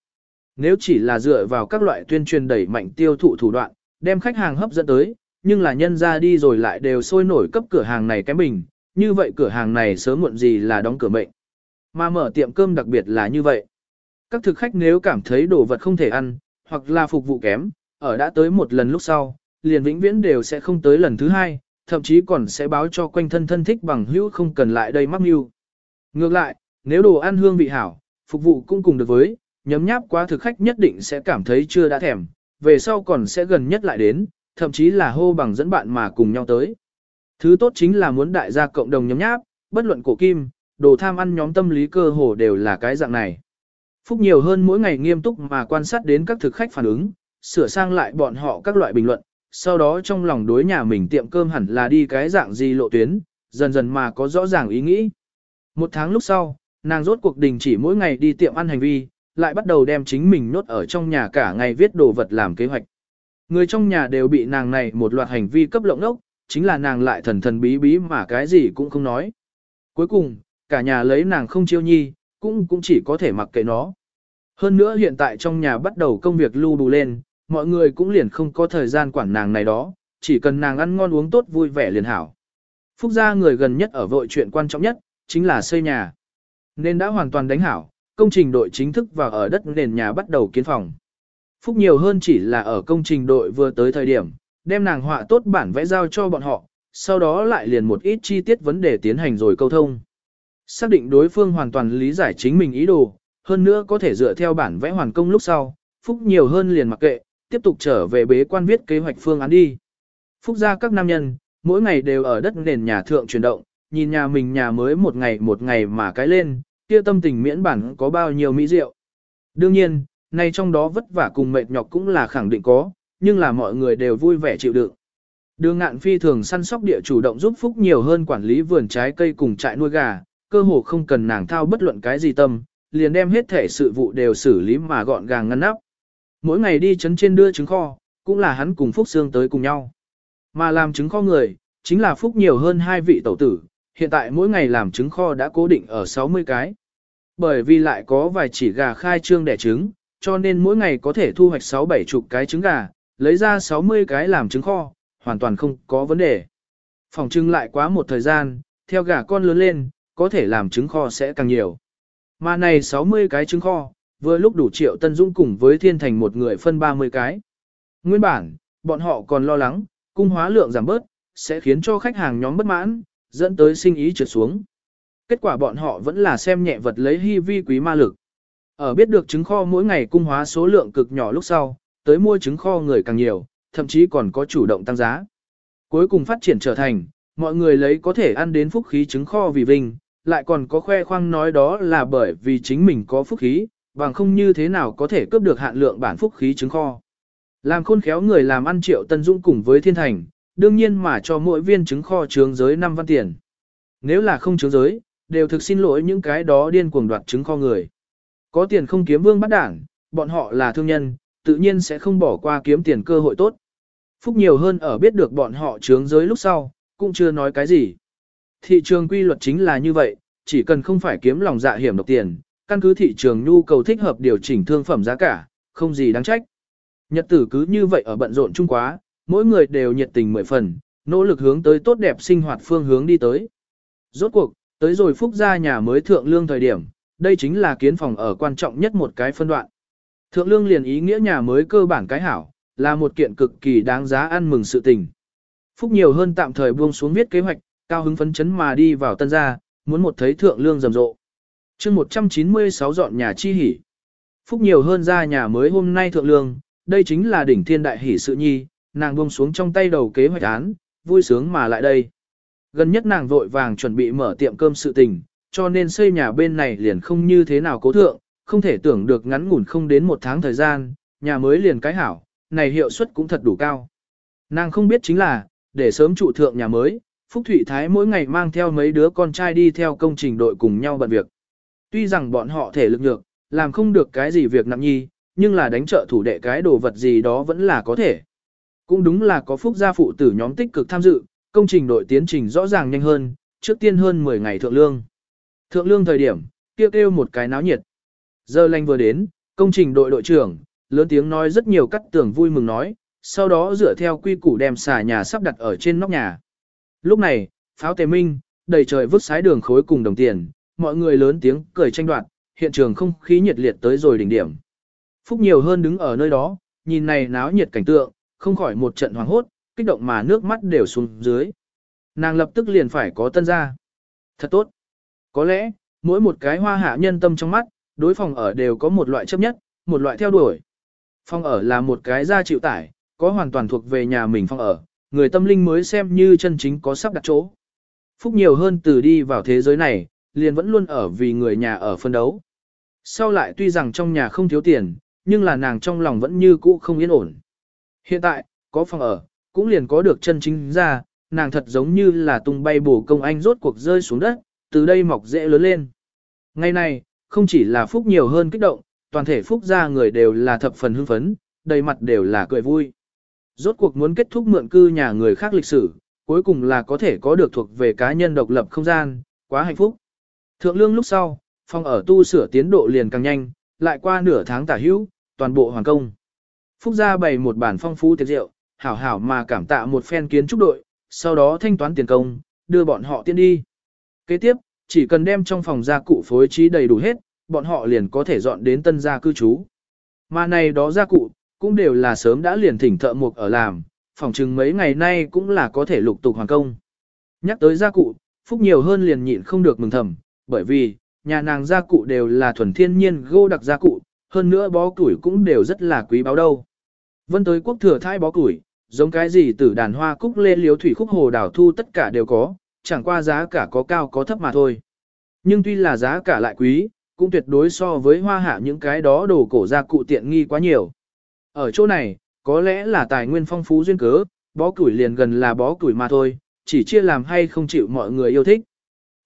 Nếu chỉ là dựa vào các loại tuyên truyền đẩy mạnh tiêu thụ thủ đoạn, đem khách hàng hấp dẫn tới, nhưng là nhân ra đi rồi lại đều sôi nổi cấp cửa hàng này kém bình, như vậy cửa hàng này sớm muộn gì là đóng cửa mệnh. Mà mở tiệm cơm đặc biệt là như vậy. Các thực khách nếu cảm thấy đồ vật không thể ăn, hoặc là phục vụ kém, ở đã tới một lần lúc sau, liền vĩnh viễn đều sẽ không tới lần thứ hai, thậm chí còn sẽ báo cho quanh thân thân thích bằng hữu không cần lại đây mắc mưu. Ngược lại, nếu đồ ăn hương vị hảo, phục vụ cũng cùng được với, nhấm nháp quá thực khách nhất định sẽ cảm thấy chưa đã thèm, về sau còn sẽ gần nhất lại đến, thậm chí là hô bằng dẫn bạn mà cùng nhau tới. Thứ tốt chính là muốn đại gia cộng đồng nhấm nháp, bất luận cổ kim, đồ tham ăn nhóm tâm lý cơ hồ đều là cái dạng này. Phúc nhiều hơn mỗi ngày nghiêm túc mà quan sát đến các thực khách phản ứng, sửa sang lại bọn họ các loại bình luận, sau đó trong lòng đối nhà mình tiệm cơm hẳn là đi cái dạng gì lộ tuyến, dần dần mà có rõ ràng ý nghĩ. Một tháng lúc sau, nàng rốt cuộc đình chỉ mỗi ngày đi tiệm ăn hành vi, lại bắt đầu đem chính mình nốt ở trong nhà cả ngày viết đồ vật làm kế hoạch. Người trong nhà đều bị nàng này một loạt hành vi cấp lộng ốc, chính là nàng lại thần thần bí bí mà cái gì cũng không nói. Cuối cùng, cả nhà lấy nàng không chiêu nhi, cũng cũng chỉ có thể mặc kệ nó. Hơn nữa hiện tại trong nhà bắt đầu công việc lưu đủ lên, mọi người cũng liền không có thời gian quản nàng này đó, chỉ cần nàng ăn ngon uống tốt vui vẻ liền hảo. Phúc gia người gần nhất ở vội chuyện quan trọng nhất, chính là xây nhà. Nên đã hoàn toàn đánh hảo, công trình đội chính thức vào ở đất nền nhà bắt đầu kiến phòng. Phúc nhiều hơn chỉ là ở công trình đội vừa tới thời điểm, đem nàng họa tốt bản vẽ giao cho bọn họ, sau đó lại liền một ít chi tiết vấn đề tiến hành rồi câu thông. Xác định đối phương hoàn toàn lý giải chính mình ý đồ, hơn nữa có thể dựa theo bản vẽ hoàn công lúc sau, Phúc nhiều hơn liền mặc kệ, tiếp tục trở về bế quan viết kế hoạch phương án đi. Phúc ra các nam nhân, mỗi ngày đều ở đất nền nhà thượng chuyển động, nhìn nhà mình nhà mới một ngày một ngày mà cái lên, kia tâm tình miễn bản có bao nhiêu mỹ diệu. Đương nhiên, nay trong đó vất vả cùng mệt nhọc cũng là khẳng định có, nhưng là mọi người đều vui vẻ chịu đựng. Đường ngạn phi thường săn sóc địa chủ động giúp Phúc nhiều hơn quản lý vườn trái cây cùng trại nuôi gà, cơ hồ không cần nàng thao bất luận cái gì tâm, liền đem hết thể sự vụ đều xử lý mà gọn gàng ngăn nắp. Mỗi ngày đi chấn trên đưa trứng kho, cũng là hắn cùng Phúc Sương tới cùng nhau. Mà làm trứng kho người, chính là Phúc nhiều hơn hai vị tẩu tử, hiện tại mỗi ngày làm trứng kho đã cố định ở 60 cái. Bởi vì lại có vài chỉ gà khai trương đẻ trứng, cho nên mỗi ngày có thể thu hoạch 6-7 chục cái trứng gà, lấy ra 60 cái làm trứng kho, hoàn toàn không có vấn đề. Phòng trưng lại quá một thời gian, theo gà con lớn lên, có thể làm trứng kho sẽ càng nhiều. Mà này 60 cái trứng kho, vừa lúc đủ triệu Tân Dung cùng với Thiên Thành một người phân 30 cái. Nguyên bản, bọn họ còn lo lắng, cung hóa lượng giảm bớt, sẽ khiến cho khách hàng nhóm bất mãn, dẫn tới sinh ý trượt xuống. Kết quả bọn họ vẫn là xem nhẹ vật lấy hy vi quý ma lực. Ở biết được trứng kho mỗi ngày cung hóa số lượng cực nhỏ lúc sau, tới mua trứng kho người càng nhiều, thậm chí còn có chủ động tăng giá. Cuối cùng phát triển trở thành, mọi người lấy có thể ăn đến phúc khí trứng kho vì vinh, lại còn có khoe khoang nói đó là bởi vì chính mình có phúc khí, bằng không như thế nào có thể cướp được hạn lượng bản phúc khí trứng kho. Làm khôn khéo người làm ăn triệu tân dũng cùng với thiên thành, đương nhiên mà cho mỗi viên trứng kho trướng giới 5 văn tiền. Nếu là không trướng giới, đều thực xin lỗi những cái đó điên cuồng đoạt trứng kho người. Có tiền không kiếm vương bắt đảng, bọn họ là thương nhân, tự nhiên sẽ không bỏ qua kiếm tiền cơ hội tốt. Phúc nhiều hơn ở biết được bọn họ trướng giới lúc sau, cũng chưa nói cái gì. Thị trường quy luật chính là như vậy, chỉ cần không phải kiếm lòng dạ hiểm độc tiền, căn cứ thị trường nhu cầu thích hợp điều chỉnh thương phẩm giá cả, không gì đáng trách. Nhật tử cứ như vậy ở bận rộn chung quá, mỗi người đều nhiệt tình mười phần, nỗ lực hướng tới tốt đẹp sinh hoạt phương hướng đi tới. Rốt cuộc, tới rồi Phúc ra nhà mới thượng lương thời điểm, đây chính là kiến phòng ở quan trọng nhất một cái phân đoạn. Thượng lương liền ý nghĩa nhà mới cơ bản cái hảo, là một kiện cực kỳ đáng giá ăn mừng sự tình. Phúc nhiều hơn tạm thời buông xuống viết kế hoạch, cao hứng phấn chấn mà đi vào tân gia, muốn một thấy thượng lương rầm rộ. chương 196 dọn nhà chi hỉ. Phúc nhiều hơn ra nhà mới hôm nay thượng lương, đây chính là đỉnh thiên đại hỉ sự nhi, nàng buông xuống trong tay đầu kế hoạch án, vui sướng mà lại đây. Gần nhất nàng vội vàng chuẩn bị mở tiệm cơm sự tình, cho nên xây nhà bên này liền không như thế nào cố thượng, không thể tưởng được ngắn ngủn không đến một tháng thời gian, nhà mới liền cái hảo, này hiệu suất cũng thật đủ cao. Nàng không biết chính là, để sớm trụ thượng nhà mới, Phúc Thụy Thái mỗi ngày mang theo mấy đứa con trai đi theo công trình đội cùng nhau bận việc. Tuy rằng bọn họ thể lực nhược, làm không được cái gì việc nặng nhi, nhưng là đánh trợ thủ đệ cái đồ vật gì đó vẫn là có thể. Cũng đúng là có Phúc gia phụ tử nhóm tích cực tham dự, công trình đội tiến trình rõ ràng nhanh hơn, trước tiên hơn 10 ngày thượng lương. Thượng lương thời điểm, kêu kêu một cái náo nhiệt. Giờ lành vừa đến, công trình đội đội trưởng, lớn tiếng nói rất nhiều cắt tưởng vui mừng nói, sau đó dựa theo quy củ đem xà nhà sắp đặt ở trên nóc nhà. Lúc này, pháo tề minh, đầy trời vứt sái đường khối cùng đồng tiền, mọi người lớn tiếng cười tranh đoạt, hiện trường không khí nhiệt liệt tới rồi đỉnh điểm. Phúc nhiều hơn đứng ở nơi đó, nhìn này náo nhiệt cảnh tượng, không khỏi một trận hoàng hốt, kích động mà nước mắt đều xuống dưới. Nàng lập tức liền phải có tân gia. Thật tốt. Có lẽ, mỗi một cái hoa hạ nhân tâm trong mắt, đối phòng ở đều có một loại chấp nhất, một loại theo đuổi. Phòng ở là một cái gia chịu tải, có hoàn toàn thuộc về nhà mình phòng ở, người tâm linh mới xem như chân chính có sắp đặt chỗ. Phúc nhiều hơn từ đi vào thế giới này, liền vẫn luôn ở vì người nhà ở phân đấu. Sau lại tuy rằng trong nhà không thiếu tiền, nhưng là nàng trong lòng vẫn như cũ không yên ổn. Hiện tại, có phòng ở, cũng liền có được chân chính ra, nàng thật giống như là tung bay bổ công anh rốt cuộc rơi xuống đất, từ đây mọc dễ lớn lên. Ngày này, không chỉ là Phúc nhiều hơn kích động, toàn thể Phúc gia người đều là thập phần hưng phấn, đầy mặt đều là cười vui. Rốt cuộc muốn kết thúc mượn cư nhà người khác lịch sử, cuối cùng là có thể có được thuộc về cá nhân độc lập không gian, quá hạnh phúc. Thượng lương lúc sau, phòng ở tu sửa tiến độ liền càng nhanh, lại qua nửa tháng tả hữu, toàn bộ hoàn công. Phúc gia bày một bản phong phú tiệc rượu, hảo hảo mà cảm tạ một phen kiến trúc đội, sau đó thanh toán tiền công, đưa bọn họ tiên đi. Kế tiếp, chỉ cần đem trong phòng gia cụ phối trí đầy đủ hết, bọn họ liền có thể dọn đến tân gia cư trú. Mà này đó gia cụ, cũng đều là sớm đã liền thỉnh thợ mộc ở làm, phòng chừng mấy ngày nay cũng là có thể lục tục hoàn công. Nhắc tới gia cụ, Phúc nhiều hơn liền nhịn không được mừng thầm, bởi vì, nhà nàng gia cụ đều là thuần thiên nhiên gô đặc gia cụ, hơn nữa bó củi cũng đều rất là quý báu đâu. Vân tới quốc thừa thai bó củi, giống cái gì từ đàn hoa cúc lê liếu thủy khúc hồ đảo thu tất cả đều có, chẳng qua giá cả có cao có thấp mà thôi. Nhưng tuy là giá cả lại quý, cũng tuyệt đối so với hoa hạ những cái đó đồ cổ gia cụ tiện nghi quá nhiều. Ở chỗ này, có lẽ là tài nguyên phong phú duyên cớ, bó củi liền gần là bó củi mà thôi, chỉ chia làm hay không chịu mọi người yêu thích.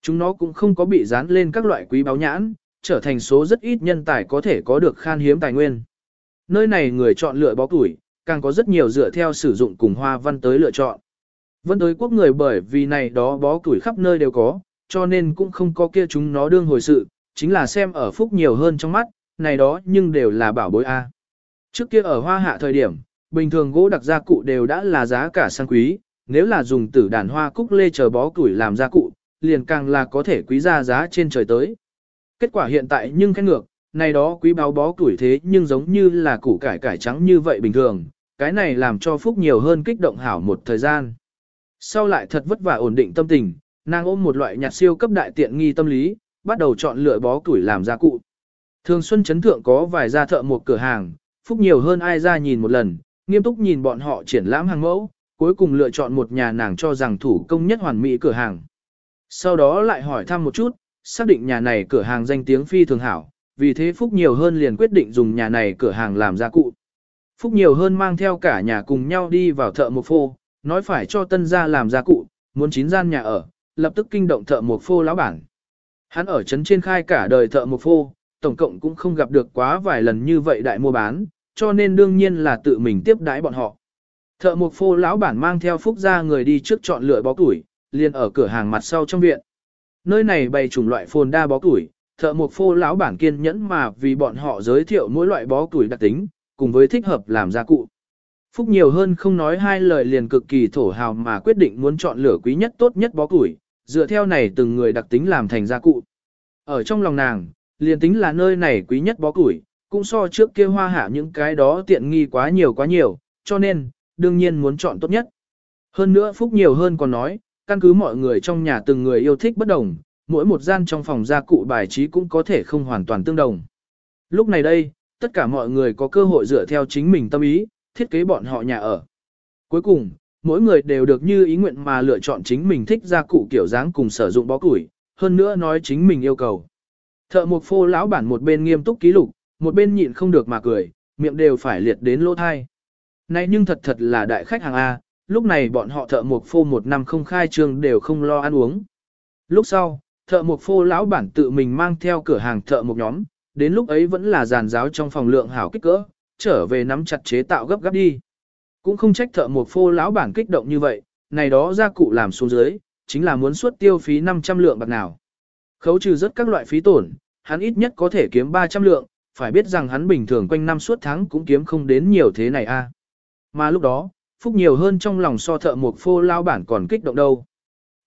Chúng nó cũng không có bị dán lên các loại quý báo nhãn, trở thành số rất ít nhân tài có thể có được khan hiếm tài nguyên. Nơi này người chọn lựa bó củi, càng có rất nhiều dựa theo sử dụng cùng hoa văn tới lựa chọn. Vân tới quốc người bởi vì này đó bó củi khắp nơi đều có, cho nên cũng không có kia chúng nó đương hồi sự, chính là xem ở phúc nhiều hơn trong mắt, này đó nhưng đều là bảo bối A. Trước kia ở hoa hạ thời điểm, bình thường gỗ đặc gia cụ đều đã là giá cả sang quý, nếu là dùng tử đàn hoa cúc lê chờ bó củi làm gia cụ, liền càng là có thể quý ra giá trên trời tới. Kết quả hiện tại nhưng khen ngược, này đó quý báo bó tuổi thế nhưng giống như là củ cải cải trắng như vậy bình thường, cái này làm cho Phúc nhiều hơn kích động hảo một thời gian. Sau lại thật vất vả ổn định tâm tình, nàng ôm một loại nhạt siêu cấp đại tiện nghi tâm lý, bắt đầu chọn lựa bó tuổi làm gia cụ. Thường Xuân Trấn Thượng có vài gia thợ một cửa hàng, Phúc nhiều hơn ai ra nhìn một lần, nghiêm túc nhìn bọn họ triển lãm hàng mẫu, cuối cùng lựa chọn một nhà nàng cho rằng thủ công nhất hoàn mỹ cửa hàng. Sau đó lại hỏi thăm một chút, xác định nhà này cửa hàng danh tiếng phi thường hảo, vì thế Phúc nhiều hơn liền quyết định dùng nhà này cửa hàng làm gia cụ. Phúc nhiều hơn mang theo cả nhà cùng nhau đi vào thợ một phô, nói phải cho tân gia làm gia cụ, muốn chín gian nhà ở, lập tức kinh động thợ mộc phô lão bản. Hắn ở trấn trên khai cả đời thợ mộc phô, tổng cộng cũng không gặp được quá vài lần như vậy đại mua bán, cho nên đương nhiên là tự mình tiếp đãi bọn họ. Thợ mộc phô lão bản mang theo Phúc gia người đi trước chọn lựa bó tuổi, liền ở cửa hàng mặt sau trong viện. Nơi này bày chủng loại phồn đa bó tuổi, thợ mộc phô lão bản kiên nhẫn mà vì bọn họ giới thiệu mỗi loại bó tuổi đặc tính, cùng với thích hợp làm gia cụ. Phúc nhiều hơn không nói hai lời liền cực kỳ thổ hào mà quyết định muốn chọn lửa quý nhất tốt nhất bó củi. dựa theo này từng người đặc tính làm thành gia cụ. Ở trong lòng nàng, liền tính là nơi này quý nhất bó củi. cũng so trước kia hoa hạ những cái đó tiện nghi quá nhiều quá nhiều, cho nên, đương nhiên muốn chọn tốt nhất. Hơn nữa Phúc nhiều hơn còn nói, căn cứ mọi người trong nhà từng người yêu thích bất đồng, mỗi một gian trong phòng gia cụ bài trí cũng có thể không hoàn toàn tương đồng. Lúc này đây, tất cả mọi người có cơ hội dựa theo chính mình tâm ý, thiết kế bọn họ nhà ở. Cuối cùng, mỗi người đều được như ý nguyện mà lựa chọn chính mình thích gia cụ kiểu dáng cùng sử dụng bó củi, hơn nữa nói chính mình yêu cầu. Thợ mộc phô lão bản một bên nghiêm túc ký lục, một bên nhịn không được mà cười, miệng đều phải liệt đến lỗ thai. Này nhưng thật thật là đại khách hàng A, lúc này bọn họ thợ mộc phô một năm không khai trương đều không lo ăn uống. Lúc sau, thợ mộc phô lão bản tự mình mang theo cửa hàng thợ một nhóm, đến lúc ấy vẫn là giàn giáo trong phòng lượng hảo kích cỡ, trở về nắm chặt chế tạo gấp gáp đi. Cũng không trách thợ một phô lão bản kích động như vậy, này đó gia cụ làm xuống dưới, chính là muốn suốt tiêu phí 500 lượng bạc nào. Khấu trừ rất các loại phí tổn, hắn ít nhất có thể kiếm 300 lượng, phải biết rằng hắn bình thường quanh năm suốt tháng cũng kiếm không đến nhiều thế này a. Mà lúc đó, phúc nhiều hơn trong lòng so thợ một phô lao bản còn kích động đâu.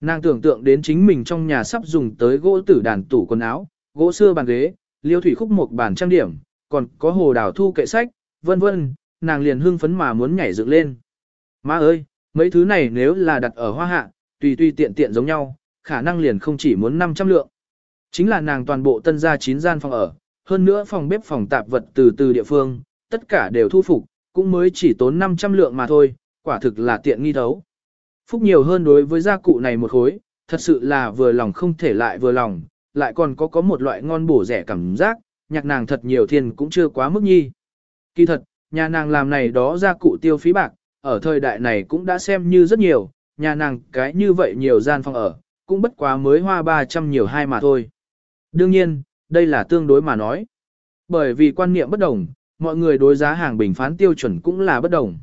Nàng tưởng tượng đến chính mình trong nhà sắp dùng tới gỗ tử đàn tủ quần áo, gỗ xưa bàn ghế, liêu thủy khúc một bàn trang điểm, còn có hồ đào thu kệ sách, vân vân, nàng liền hưng phấn mà muốn nhảy dựng lên. Má ơi, mấy thứ này nếu là đặt ở hoa hạ, tùy tùy tiện tiện giống nhau, khả năng liền không chỉ muốn 500 lượng. Chính là nàng toàn bộ tân gia 9 gian phòng ở, hơn nữa phòng bếp phòng tạp vật từ từ địa phương, tất cả đều thu phục, cũng mới chỉ tốn 500 lượng mà thôi, quả thực là tiện nghi thấu. Phúc nhiều hơn đối với gia cụ này một khối, thật sự là vừa lòng không thể lại vừa lòng, lại còn có có một loại ngon bổ rẻ cảm giác, nhạc nàng thật nhiều thiên cũng chưa quá mức nhi. Kỳ thật, nhà nàng làm này đó gia cụ tiêu phí bạc, ở thời đại này cũng đã xem như rất nhiều, nhà nàng cái như vậy nhiều gian phòng ở, cũng bất quá mới hoa 300 nhiều hai mà thôi. Đương nhiên, đây là tương đối mà nói. Bởi vì quan niệm bất đồng, mọi người đối giá hàng bình phán tiêu chuẩn cũng là bất đồng.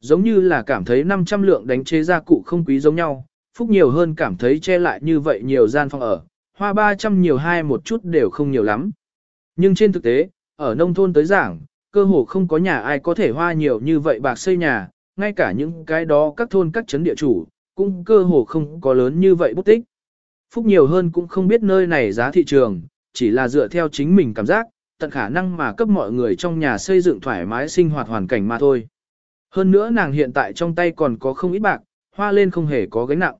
Giống như là cảm thấy 500 lượng đánh chế gia cụ không quý giống nhau, phúc nhiều hơn cảm thấy che lại như vậy nhiều gian phòng ở, hoa 300 nhiều hai một chút đều không nhiều lắm. Nhưng trên thực tế, ở nông thôn tới giảng, cơ hồ không có nhà ai có thể hoa nhiều như vậy bạc xây nhà, ngay cả những cái đó các thôn các chấn địa chủ, cũng cơ hồ không có lớn như vậy bút tích. Phúc nhiều hơn cũng không biết nơi này giá thị trường, chỉ là dựa theo chính mình cảm giác, tận khả năng mà cấp mọi người trong nhà xây dựng thoải mái sinh hoạt hoàn cảnh mà thôi. Hơn nữa nàng hiện tại trong tay còn có không ít bạc, hoa lên không hề có gánh nặng.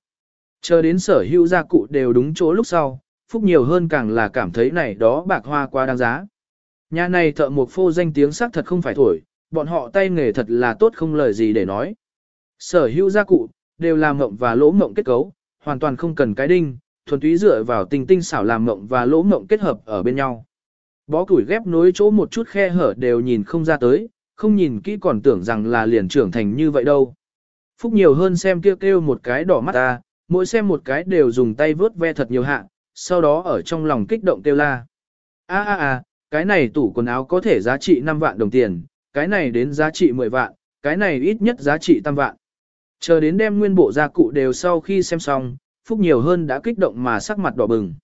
Chờ đến sở hữu gia cụ đều đúng chỗ lúc sau, phúc nhiều hơn càng là cảm thấy này đó bạc hoa quá đáng giá. Nhà này thợ mộc phô danh tiếng sắc thật không phải thổi, bọn họ tay nghề thật là tốt không lời gì để nói. Sở hữu gia cụ, đều làm mộng và lỗ mộng kết cấu, hoàn toàn không cần cái đinh, thuần túy dựa vào tình tinh xảo làm mộng và lỗ mộng kết hợp ở bên nhau. Bó củi ghép nối chỗ một chút khe hở đều nhìn không ra tới, không nhìn kỹ còn tưởng rằng là liền trưởng thành như vậy đâu. Phúc nhiều hơn xem kêu kêu một cái đỏ mắt ta, mỗi xem một cái đều dùng tay vớt ve thật nhiều hạ, sau đó ở trong lòng kích động kêu la. a a a cái này tủ quần áo có thể giá trị 5 vạn đồng tiền, cái này đến giá trị 10 vạn, cái này ít nhất giá trị tam vạn. Chờ đến đem nguyên bộ gia cụ đều sau khi xem xong, Phúc nhiều hơn đã kích động mà sắc mặt đỏ bừng.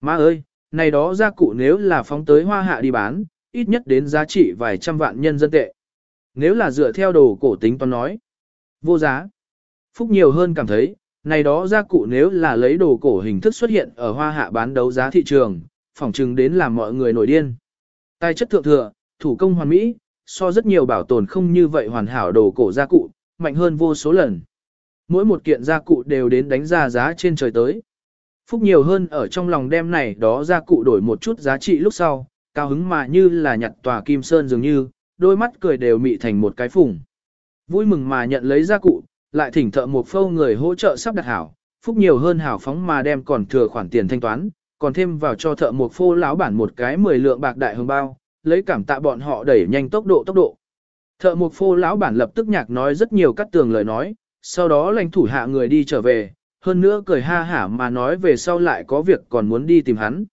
Má ơi, này đó gia cụ nếu là phóng tới hoa hạ đi bán, ít nhất đến giá trị vài trăm vạn nhân dân tệ. Nếu là dựa theo đồ cổ tính toán nói, vô giá. Phúc nhiều hơn cảm thấy, này đó gia cụ nếu là lấy đồ cổ hình thức xuất hiện ở hoa hạ bán đấu giá thị trường, phỏng chừng đến làm mọi người nổi điên. Tài chất thượng thừa, thủ công hoàn mỹ, so rất nhiều bảo tồn không như vậy hoàn hảo đồ cổ gia cụ, mạnh hơn vô số lần. Mỗi một kiện gia cụ đều đến đánh ra giá trên trời tới. Phúc nhiều hơn ở trong lòng đem này đó gia cụ đổi một chút giá trị lúc sau, cao hứng mà như là nhặt tòa kim sơn dường như, đôi mắt cười đều mị thành một cái phùng. Vui mừng mà nhận lấy gia cụ, lại thỉnh thợ một phâu người hỗ trợ sắp đặt hảo, Phúc nhiều hơn hảo phóng mà đem còn thừa khoản tiền thanh toán, còn thêm vào cho thợ một phô lão bản một cái 10 lượng bạc đại hồng bao, lấy cảm tạ bọn họ đẩy nhanh tốc độ tốc độ. Thợ một phô lão bản lập tức nhạc nói rất nhiều cắt tường lời nói, sau đó lãnh thủ hạ người đi trở về, hơn nữa cười ha hả mà nói về sau lại có việc còn muốn đi tìm hắn.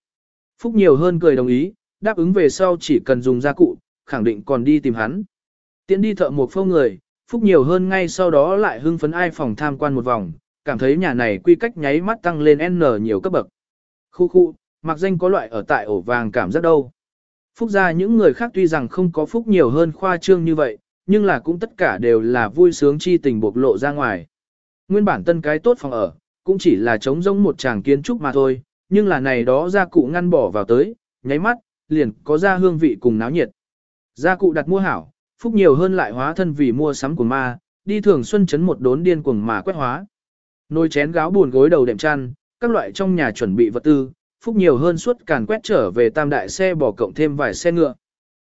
Phúc nhiều hơn cười đồng ý, đáp ứng về sau chỉ cần dùng gia cụ, khẳng định còn đi tìm hắn. Tiến đi thợ một phô người, Phúc nhiều hơn ngay sau đó lại hưng phấn ai phòng tham quan một vòng, cảm thấy nhà này quy cách nháy mắt tăng lên N nhiều cấp bậc. Khu khu, mặc danh có loại ở tại ổ vàng cảm giác đâu. Phúc gia những người khác tuy rằng không có phúc nhiều hơn khoa trương như vậy, nhưng là cũng tất cả đều là vui sướng chi tình bộc lộ ra ngoài. Nguyên bản tân cái tốt phòng ở, cũng chỉ là trống rỗng một tràng kiến trúc mà thôi, nhưng là này đó gia cụ ngăn bỏ vào tới, nháy mắt, liền có ra hương vị cùng náo nhiệt. Gia cụ đặt mua hảo, phúc nhiều hơn lại hóa thân vì mua sắm của ma, đi thường xuân chấn một đốn điên cuồng mà quét hóa. Nồi chén gáo buồn gối đầu đệm chăn, các loại trong nhà chuẩn bị vật tư, phúc nhiều hơn suốt càn quét trở về tam đại xe bỏ cộng thêm vài xe ngựa.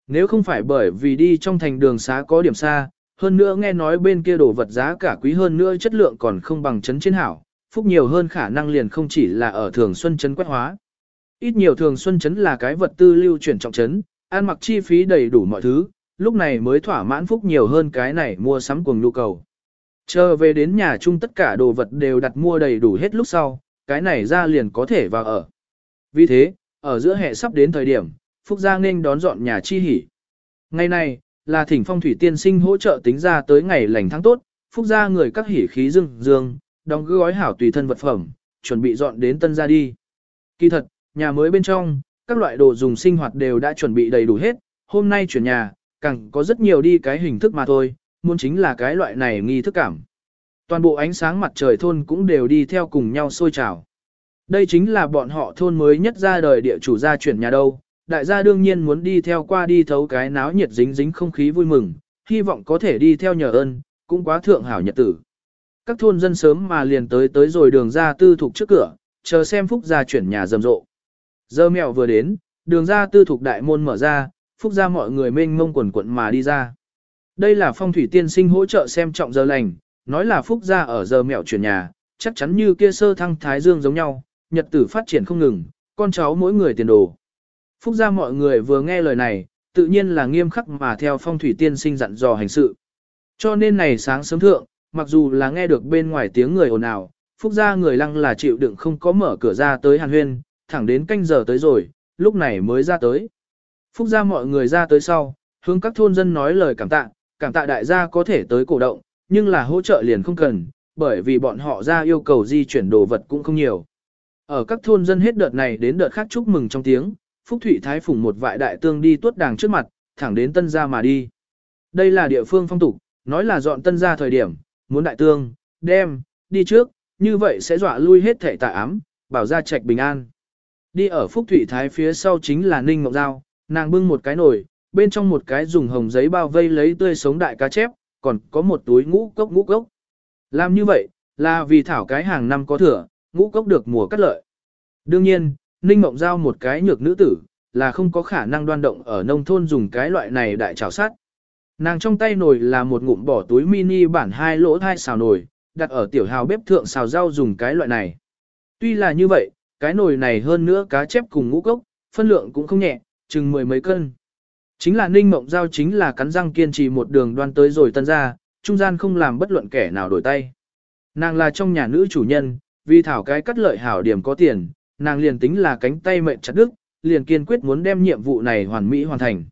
Nếu không phải bởi vì đi trong thành đường xá có điểm xa, hơn nữa nghe nói bên kia đồ vật giá cả quý hơn nữa chất lượng còn không bằng chấn trên hảo, phúc nhiều hơn khả năng liền không chỉ là ở thường xuân chấn quét hóa. Ít nhiều thường xuân chấn là cái vật tư lưu chuyển trọng chấn, ăn mặc chi phí đầy đủ mọi thứ, lúc này mới thỏa mãn phúc nhiều hơn cái này mua sắm cùng nhu cầu. Chờ về đến nhà chung tất cả đồ vật đều đặt mua đầy đủ hết lúc sau, cái này ra liền có thể vào ở. Vì thế, ở giữa hệ sắp đến thời điểm, Phúc Gia nên đón dọn nhà chi hỉ. Ngày này, là thỉnh phong thủy tiên sinh hỗ trợ tính ra tới ngày lành tháng tốt, Phúc Gia người các hỉ khí dương dương, đóng gói hảo tùy thân vật phẩm, chuẩn bị dọn đến tân gia đi. Kỳ thật, nhà mới bên trong, các loại đồ dùng sinh hoạt đều đã chuẩn bị đầy đủ hết, hôm nay chuyển nhà, càng có rất nhiều đi cái hình thức mà thôi, muốn chính là cái loại này nghi thức cảm. Toàn bộ ánh sáng mặt trời thôn cũng đều đi theo cùng nhau sôi trào. Đây chính là bọn họ thôn mới nhất ra đời địa chủ gia chuyển nhà đâu, đại gia đương nhiên muốn đi theo qua đi thấu cái náo nhiệt dính dính không khí vui mừng, hy vọng có thể đi theo nhờ ơn, cũng quá thượng hảo nhật tử. Các thôn dân sớm mà liền tới tới rồi đường ra tư thục trước cửa, chờ xem phúc gia chuyển nhà rầm rộ. Giờ mẹo vừa đến, đường ra tư thục đại môn mở ra, phúc gia mọi người mênh mông quần quận mà đi ra. Đây là phong thủy tiên sinh hỗ trợ xem trọng giờ lành, nói là phúc gia ở giờ mẹo chuyển nhà, chắc chắn như kia sơ thăng thái dương giống nhau, nhật tử phát triển không ngừng, con cháu mỗi người tiền đồ. Phúc gia mọi người vừa nghe lời này, tự nhiên là nghiêm khắc mà theo phong thủy tiên sinh dặn dò hành sự. Cho nên này sáng sớm thượng, mặc dù là nghe được bên ngoài tiếng người ồn ào, Phúc gia người lăng là chịu đựng không có mở cửa ra tới hàn huyên, thẳng đến canh giờ tới rồi, lúc này mới ra tới. Phúc gia mọi người ra tới sau, hướng các thôn dân nói lời cảm tạ, cảm tạ đại gia có thể tới cổ động, nhưng là hỗ trợ liền không cần, bởi vì bọn họ ra yêu cầu di chuyển đồ vật cũng không nhiều. Ở các thôn dân hết đợt này đến đợt khác chúc mừng trong tiếng, Phúc Thụy Thái phủng một vại đại tương đi tuốt đàng trước mặt, thẳng đến tân gia mà đi. Đây là địa phương phong tục, nói là dọn tân gia thời điểm, muốn đại tương, đem, đi trước, như vậy sẽ dọa lui hết thể tà ám, bảo ra trạch bình an. Đi ở Phúc Thụy Thái phía sau chính là Ninh Ngọc Giao, nàng bưng một cái nồi, bên trong một cái dùng hồng giấy bao vây lấy tươi sống đại cá chép, còn có một túi ngũ cốc ngũ cốc. Làm như vậy, là vì thảo cái hàng năm có thừa, ngũ cốc được mùa cắt lợi. Đương nhiên, Ninh Mộng Giao một cái nhược nữ tử, là không có khả năng đoan động ở nông thôn dùng cái loại này đại trào sát. Nàng trong tay nồi là một ngụm bỏ túi mini bản hai lỗ thai xào nồi, đặt ở tiểu hào bếp thượng xào rau dùng cái loại này. Tuy là như vậy, cái nồi này hơn nữa cá chép cùng ngũ cốc, phân lượng cũng không nhẹ, chừng mười mấy cân. Chính là Ninh Mộng Giao chính là cắn răng kiên trì một đường đoan tới rồi tân ra, trung gian không làm bất luận kẻ nào đổi tay. Nàng là trong nhà nữ chủ nhân, vì thảo cái cắt lợi hảo điểm có tiền, nàng liền tính là cánh tay mệnh chặt đức, liền kiên quyết muốn đem nhiệm vụ này hoàn mỹ hoàn thành.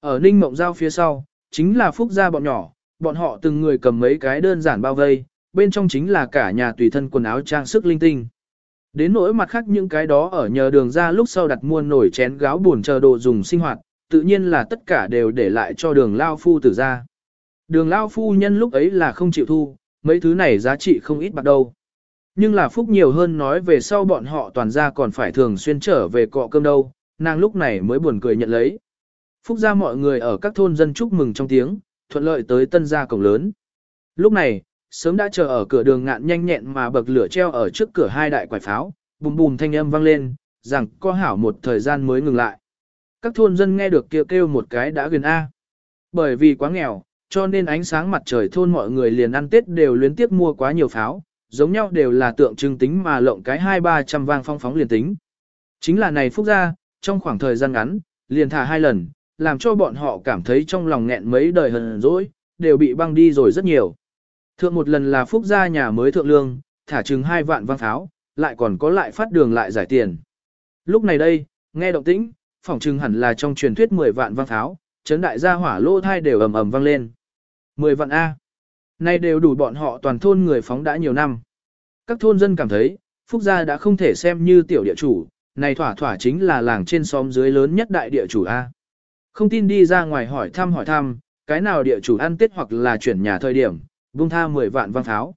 Ở Ninh Mộng Giao phía sau, chính là Phúc gia bọn nhỏ, bọn họ từng người cầm mấy cái đơn giản bao vây, bên trong chính là cả nhà tùy thân quần áo trang sức linh tinh. Đến nỗi mặt khác những cái đó ở nhờ đường ra lúc sau đặt mua nổi chén gáo buồn chờ đồ dùng sinh hoạt, tự nhiên là tất cả đều để lại cho đường lao phu tử ra. Đường lao phu nhân lúc ấy là không chịu thu, mấy thứ này giá trị không ít bạc đâu. Nhưng là phúc nhiều hơn nói về sau bọn họ toàn ra còn phải thường xuyên trở về cọ cơm đâu, nàng lúc này mới buồn cười nhận lấy. Phúc ra mọi người ở các thôn dân chúc mừng trong tiếng, thuận lợi tới tân gia cổng lớn. Lúc này, sớm đã chờ ở cửa đường ngạn nhanh nhẹn mà bậc lửa treo ở trước cửa hai đại quải pháo, bùm bùm thanh âm vang lên, rằng có hảo một thời gian mới ngừng lại. Các thôn dân nghe được kêu kêu một cái đã gần A. Bởi vì quá nghèo, cho nên ánh sáng mặt trời thôn mọi người liền ăn Tết đều luyến tiếp mua quá nhiều pháo, giống nhau đều là tượng trưng tính mà lộng cái hai ba trăm vang phong phóng liền tính. Chính là này phúc ra, trong khoảng thời gian ngắn, liền thả hai lần, làm cho bọn họ cảm thấy trong lòng nghẹn mấy đời hờn dỗi, đều bị băng đi rồi rất nhiều. Thượng một lần là phúc gia nhà mới thượng lương, thả chừng hai vạn vang pháo, lại còn có lại phát đường lại giải tiền. Lúc này đây, nghe động tĩnh, phỏng chừng hẳn là trong truyền thuyết 10 vạn vang pháo, chấn đại gia hỏa lô thai đều ầm ầm vang lên. 10 vạn A. Nay đều đủ bọn họ toàn thôn người phóng đã nhiều năm. Các thôn dân cảm thấy, Phúc Gia đã không thể xem như tiểu địa chủ, này thỏa thỏa chính là làng trên xóm dưới lớn nhất đại địa chủ A. Không tin đi ra ngoài hỏi thăm hỏi thăm, cái nào địa chủ ăn tết hoặc là chuyển nhà thời điểm, buông tha 10 vạn vang tháo.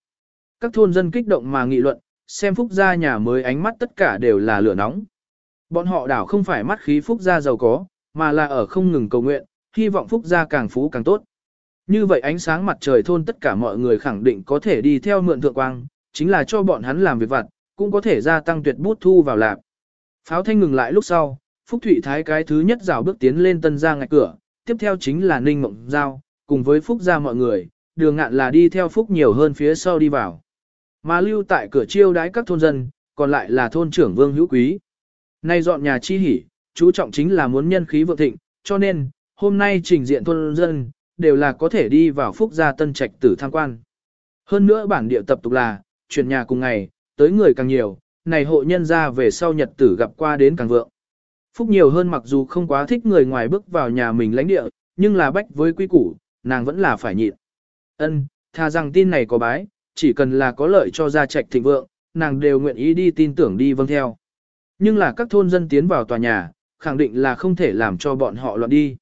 Các thôn dân kích động mà nghị luận, xem Phúc Gia nhà mới ánh mắt tất cả đều là lửa nóng. Bọn họ đảo không phải mắt khí Phúc Gia giàu có, mà là ở không ngừng cầu nguyện, hy vọng Phúc Gia càng phú càng tốt. Như vậy ánh sáng mặt trời thôn tất cả mọi người khẳng định có thể đi theo mượn thượng quang, chính là cho bọn hắn làm việc vặt, cũng có thể gia tăng tuyệt bút thu vào lạp. Pháo thanh ngừng lại lúc sau, Phúc Thụy Thái cái thứ nhất rào bước tiến lên tân ra ngạch cửa, tiếp theo chính là Ninh Mộng Giao, cùng với Phúc ra mọi người, đường ngạn là đi theo Phúc nhiều hơn phía sau đi vào. Mà lưu tại cửa chiêu đái các thôn dân, còn lại là thôn trưởng Vương Hữu Quý. Nay dọn nhà chi hỉ, chú trọng chính là muốn nhân khí vượng thịnh, cho nên, hôm nay trình diện thôn dân, đều là có thể đi vào Phúc gia tân trạch tử tham quan. Hơn nữa bản địa tập tục là, chuyển nhà cùng ngày, tới người càng nhiều, này hộ nhân ra về sau nhật tử gặp qua đến càng vượng. Phúc nhiều hơn mặc dù không quá thích người ngoài bước vào nhà mình lãnh địa, nhưng là bách với quy củ, nàng vẫn là phải nhịn. Ân, tha rằng tin này có bái, chỉ cần là có lợi cho gia trạch thịnh vượng, nàng đều nguyện ý đi tin tưởng đi vâng theo. Nhưng là các thôn dân tiến vào tòa nhà, khẳng định là không thể làm cho bọn họ loạn đi.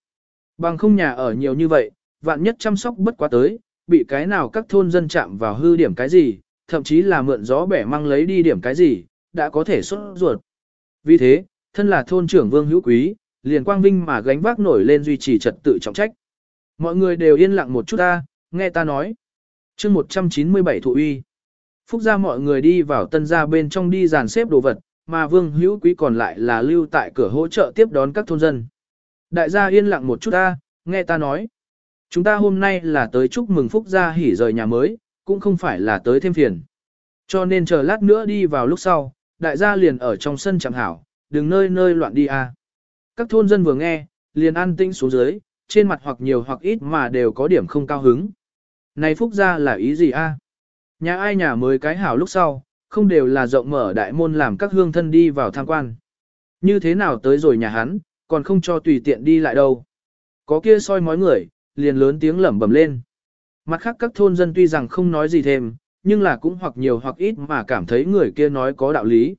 Bằng không nhà ở nhiều như vậy, vạn nhất chăm sóc bất quá tới, bị cái nào các thôn dân chạm vào hư điểm cái gì, thậm chí là mượn gió bẻ mang lấy đi điểm cái gì, đã có thể xuất ruột. Vì thế, thân là thôn trưởng Vương Hữu Quý, liền quang vinh mà gánh vác nổi lên duy trì trật tự trọng trách. Mọi người đều yên lặng một chút ta, nghe ta nói. chương 197 thụ uy. Phúc ra mọi người đi vào tân gia bên trong đi dàn xếp đồ vật, mà Vương Hữu Quý còn lại là lưu tại cửa hỗ trợ tiếp đón các thôn dân. Đại gia yên lặng một chút ta, nghe ta nói. Chúng ta hôm nay là tới chúc mừng Phúc gia hỉ rời nhà mới, cũng không phải là tới thêm phiền. Cho nên chờ lát nữa đi vào lúc sau, đại gia liền ở trong sân chẳng hảo, đừng nơi nơi loạn đi a. À. Các thôn dân vừa nghe, liền an tĩnh xuống dưới, trên mặt hoặc nhiều hoặc ít mà đều có điểm không cao hứng. Này Phúc gia là ý gì a? Nhà ai nhà mới cái hảo lúc sau, không đều là rộng mở đại môn làm các hương thân đi vào tham quan. Như thế nào tới rồi nhà hắn, còn không cho tùy tiện đi lại đâu. Có kia soi mói người, liền lớn tiếng lẩm bẩm lên. Mặt khác các thôn dân tuy rằng không nói gì thêm, nhưng là cũng hoặc nhiều hoặc ít mà cảm thấy người kia nói có đạo lý.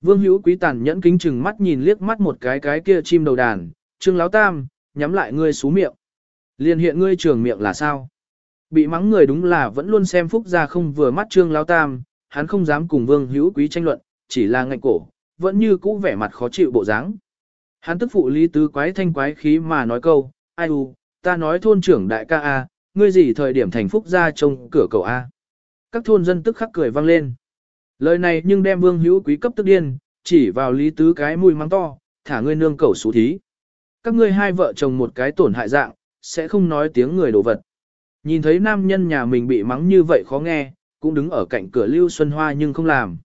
Vương hữu quý tàn nhẫn kính chừng mắt nhìn liếc mắt một cái cái kia chim đầu đàn, trương láo tam, nhắm lại ngươi xú miệng. liền hiện ngươi trường miệng là sao? Bị mắng người đúng là vẫn luôn xem phúc ra không vừa mắt trương láo tam, hắn không dám cùng vương hữu quý tranh luận, chỉ là ngạnh cổ, vẫn như cũ vẻ mặt khó chịu bộ dáng. Hắn tức phụ lý tứ quái thanh quái khí mà nói câu, ai u, ta nói thôn trưởng đại ca A, ngươi gì thời điểm thành phúc ra trông cửa cầu A. Các thôn dân tức khắc cười vang lên. Lời này nhưng đem vương hữu quý cấp tức điên, chỉ vào lý tứ cái mùi mắng to, thả ngươi nương cầu xú thí. Các ngươi hai vợ chồng một cái tổn hại dạng, sẽ không nói tiếng người đồ vật. Nhìn thấy nam nhân nhà mình bị mắng như vậy khó nghe, cũng đứng ở cạnh cửa Lưu Xuân Hoa nhưng không làm.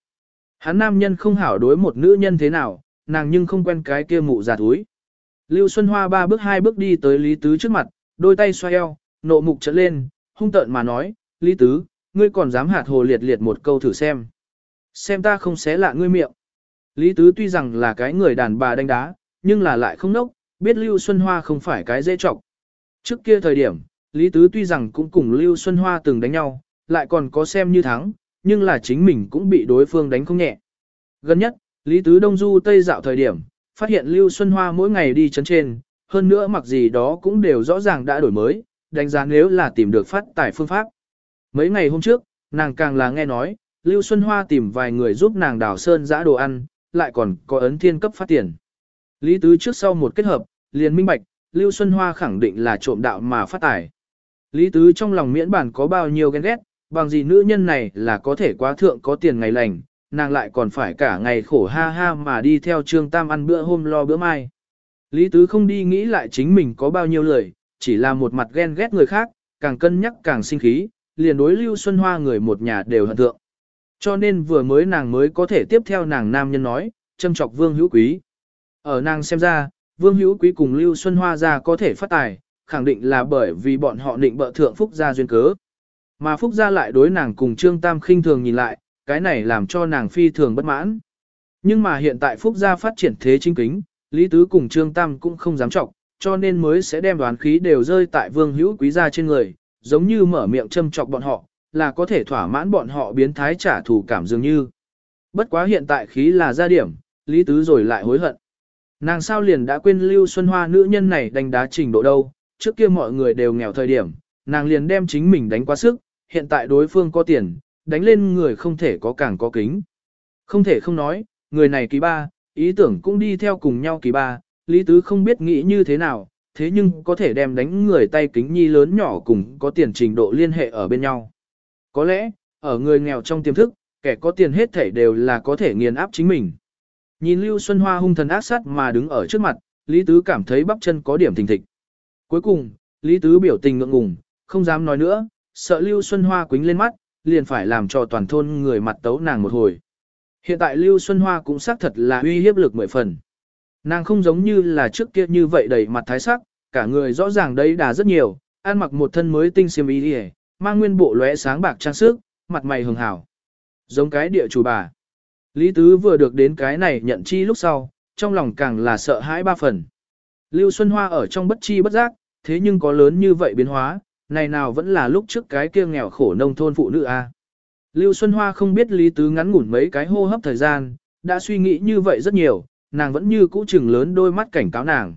Hắn nam nhân không hảo đối một nữ nhân thế nào, nàng nhưng không quen cái kia mụ già túi. Lưu Xuân Hoa ba bước hai bước đi tới Lý Tứ trước mặt, đôi tay xoay eo, nộ mục trở lên, hung tợn mà nói, Lý Tứ, ngươi còn dám hạt hồ liệt liệt một câu thử xem. Xem ta không xé lạ ngươi miệng. Lý Tứ tuy rằng là cái người đàn bà đánh đá, nhưng là lại không nốc, biết Lưu Xuân Hoa không phải cái dễ trọng. Trước kia thời điểm, Lý Tứ tuy rằng cũng cùng Lưu Xuân Hoa từng đánh nhau, lại còn có xem như thắng, nhưng là chính mình cũng bị đối phương đánh không nhẹ. Gần nhất, Lý Tứ Đông Du Tây dạo thời điểm, phát hiện Lưu Xuân Hoa mỗi ngày đi chấn trên, hơn nữa mặc gì đó cũng đều rõ ràng đã đổi mới, đánh giá nếu là tìm được phát tài phương pháp. Mấy ngày hôm trước, nàng càng là nghe nói, Lưu Xuân Hoa tìm vài người giúp nàng đào sơn giã đồ ăn, lại còn có ấn thiên cấp phát tiền. Lý Tứ trước sau một kết hợp, liền minh bạch, Lưu Xuân Hoa khẳng định là trộm đạo mà phát tài. Lý Tứ trong lòng miễn bản có bao nhiêu ghen ghét, bằng gì nữ nhân này là có thể quá thượng có tiền ngày lành, nàng lại còn phải cả ngày khổ ha ha mà đi theo Trương Tam ăn bữa hôm lo bữa mai. Lý Tứ không đi nghĩ lại chính mình có bao nhiêu lời, chỉ là một mặt ghen ghét người khác, càng cân nhắc càng sinh khí, liền đối Lưu Xuân Hoa người một nhà đều hận thượng. Cho nên vừa mới nàng mới có thể tiếp theo nàng nam nhân nói, châm chọc Vương Hữu Quý. Ở nàng xem ra, Vương Hữu Quý cùng Lưu Xuân Hoa ra có thể phát tài, khẳng định là bởi vì bọn họ định bợ thượng Phúc gia duyên cớ. Mà Phúc gia lại đối nàng cùng Trương Tam khinh thường nhìn lại, cái này làm cho nàng phi thường bất mãn. Nhưng mà hiện tại Phúc gia phát triển thế chính kính, Lý Tứ cùng Trương Tam cũng không dám trọng, cho nên mới sẽ đem đoán khí đều rơi tại Vương Hữu Quý gia trên người, giống như mở miệng châm chọc bọn họ, là có thể thỏa mãn bọn họ biến thái trả thù cảm dường như. Bất quá hiện tại khí là gia điểm, Lý Tứ rồi lại hối hận. Nàng sao liền đã quên Lưu Xuân Hoa nữ nhân này đánh đá trình độ đâu, trước kia mọi người đều nghèo thời điểm, nàng liền đem chính mình đánh quá sức, hiện tại đối phương có tiền, đánh lên người không thể có càng có kính. Không thể không nói, người này kỳ ba, ý tưởng cũng đi theo cùng nhau kỳ ba, Lý Tứ không biết nghĩ như thế nào, thế nhưng có thể đem đánh người tay kính nhi lớn nhỏ cùng có tiền trình độ liên hệ ở bên nhau. Có lẽ, ở người nghèo trong tiềm thức, kẻ có tiền hết thảy đều là có thể nghiền áp chính mình. Nhìn Lưu Xuân Hoa hung thần ác sát mà đứng ở trước mặt, Lý Tứ cảm thấy bắp chân có điểm thình thịch. Cuối cùng, Lý Tứ biểu tình ngượng ngùng, không dám nói nữa, sợ Lưu Xuân Hoa quính lên mắt, liền phải làm cho toàn thôn người mặt tấu nàng một hồi. Hiện tại Lưu Xuân Hoa cũng xác thật là uy hiếp lực mười phần. Nàng không giống như là trước kia như vậy đầy mặt thái sắc, cả người rõ ràng đấy đà rất nhiều, ăn mặc một thân mới tinh xiêm y đi mang nguyên bộ lóe sáng bạc trang sức, mặt mày hường hảo. Giống cái địa chủ bà. Lý Tứ vừa được đến cái này nhận chi lúc sau, trong lòng càng là sợ hãi ba phần. Lưu Xuân Hoa ở trong bất chi bất giác, thế nhưng có lớn như vậy biến hóa, này nào vẫn là lúc trước cái kia nghèo khổ nông thôn phụ nữ a. Lưu Xuân Hoa không biết Lý Tứ ngắn ngủn mấy cái hô hấp thời gian, đã suy nghĩ như vậy rất nhiều, nàng vẫn như cũ chừng lớn đôi mắt cảnh cáo nàng.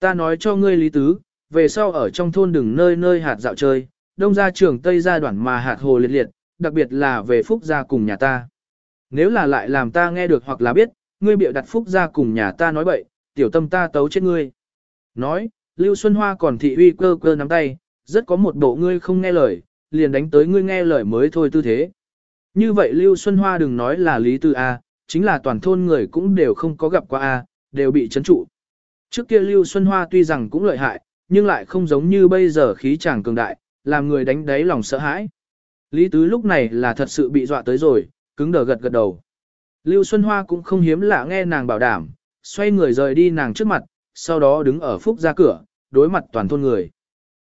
Ta nói cho ngươi Lý Tứ, về sau ở trong thôn đừng nơi nơi hạt dạo chơi, đông ra trường tây ra đoạn mà hạt hồ liệt liệt, đặc biệt là về phúc gia cùng nhà ta. Nếu là lại làm ta nghe được hoặc là biết, ngươi bịa đặt phúc gia cùng nhà ta nói bậy, tiểu tâm ta tấu chết ngươi. Nói, Lưu Xuân Hoa còn thị uy cơ cơ nắm tay, rất có một bộ ngươi không nghe lời, liền đánh tới ngươi nghe lời mới thôi tư thế. Như vậy Lưu Xuân Hoa đừng nói là Lý Tư A, chính là toàn thôn người cũng đều không có gặp qua A, đều bị chấn trụ. Trước kia Lưu Xuân Hoa tuy rằng cũng lợi hại, nhưng lại không giống như bây giờ khí chàng cường đại, làm người đánh đáy lòng sợ hãi. Lý Tứ lúc này là thật sự bị dọa tới rồi, cứng đờ gật gật đầu. Lưu Xuân Hoa cũng không hiếm lạ nghe nàng bảo đảm, xoay người rời đi nàng trước mặt, sau đó đứng ở Phúc ra cửa, đối mặt toàn thôn người.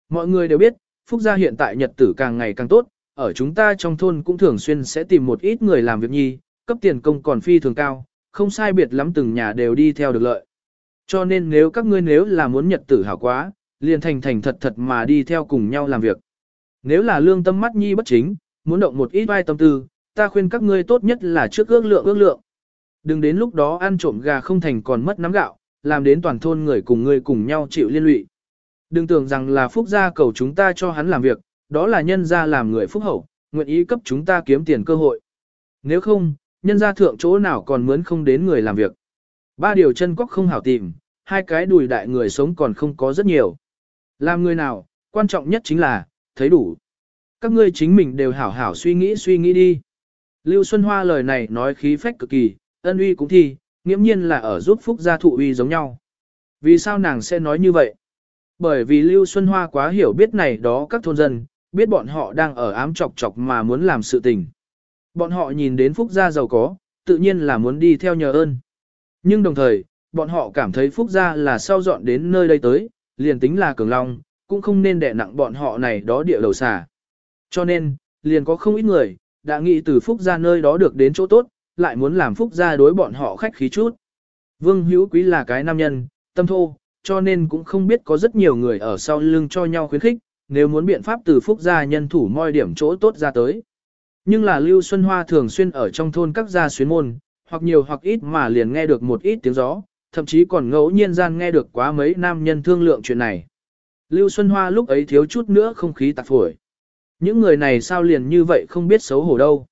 Mọi người đều biết, Phúc gia hiện tại nhật tử càng ngày càng tốt, ở chúng ta trong thôn cũng thường xuyên sẽ tìm một ít người làm việc nhi, cấp tiền công còn phi thường cao, không sai biệt lắm từng nhà đều đi theo được lợi. Cho nên nếu các ngươi nếu là muốn nhật tử hảo quá, liền thành thành thật thật mà đi theo cùng nhau làm việc. Nếu là lương tâm mắt nhi bất chính, muốn động một ít vai tâm tư, ta khuyên các ngươi tốt nhất là trước ước lượng ước lượng. Đừng đến lúc đó ăn trộm gà không thành còn mất nắm gạo, làm đến toàn thôn người cùng ngươi cùng nhau chịu liên lụy. Đừng tưởng rằng là phúc gia cầu chúng ta cho hắn làm việc, đó là nhân gia làm người phúc hậu, nguyện ý cấp chúng ta kiếm tiền cơ hội. Nếu không, nhân gia thượng chỗ nào còn mướn không đến người làm việc. Ba điều chân quốc không hảo tìm, hai cái đùi đại người sống còn không có rất nhiều. Làm người nào, quan trọng nhất chính là, thấy đủ. Các ngươi chính mình đều hảo hảo suy nghĩ suy nghĩ đi. Lưu Xuân Hoa lời này nói khí phách cực kỳ, ân uy cũng thi, nghiễm nhiên là ở giúp phúc gia thụ uy giống nhau. Vì sao nàng sẽ nói như vậy? Bởi vì Lưu Xuân Hoa quá hiểu biết này đó các thôn dân, biết bọn họ đang ở ám chọc chọc mà muốn làm sự tình. Bọn họ nhìn đến Phúc Gia giàu có, tự nhiên là muốn đi theo nhờ ơn. Nhưng đồng thời, bọn họ cảm thấy Phúc Gia là sau dọn đến nơi đây tới, liền tính là cường long, cũng không nên đè nặng bọn họ này đó địa đầu xà. Cho nên, liền có không ít người, đã nghĩ từ Phúc gia nơi đó được đến chỗ tốt, lại muốn làm Phúc gia đối bọn họ khách khí chút. Vương Hữu Quý là cái nam nhân, tâm thô, cho nên cũng không biết có rất nhiều người ở sau lưng cho nhau khuyến khích, nếu muốn biện pháp từ Phúc gia nhân thủ moi điểm chỗ tốt ra tới. Nhưng là Lưu Xuân Hoa thường xuyên ở trong thôn các gia xuyến môn, hoặc nhiều hoặc ít mà liền nghe được một ít tiếng gió, thậm chí còn ngẫu nhiên gian nghe được quá mấy nam nhân thương lượng chuyện này. Lưu Xuân Hoa lúc ấy thiếu chút nữa không khí tạc phổi. Những người này sao liền như vậy không biết xấu hổ đâu.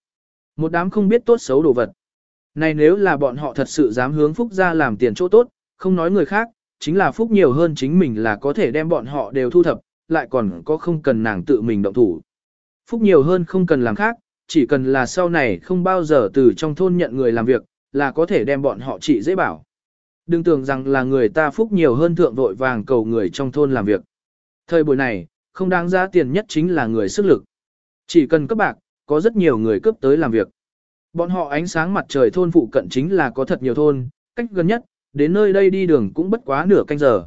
Một đám không biết tốt xấu đồ vật. Này nếu là bọn họ thật sự dám hướng Phúc ra làm tiền chỗ tốt, không nói người khác, chính là Phúc nhiều hơn chính mình là có thể đem bọn họ đều thu thập, lại còn có không cần nàng tự mình động thủ. Phúc nhiều hơn không cần làm khác, chỉ cần là sau này không bao giờ từ trong thôn nhận người làm việc, là có thể đem bọn họ trị dễ bảo. Đừng tưởng rằng là người ta Phúc nhiều hơn thượng vội vàng cầu người trong thôn làm việc. Thời buổi này, không đáng giá tiền nhất chính là người sức lực. Chỉ cần cấp bạc, có rất nhiều người cướp tới làm việc. Bọn họ ánh sáng mặt trời thôn phụ cận chính là có thật nhiều thôn, cách gần nhất, đến nơi đây đi đường cũng bất quá nửa canh giờ.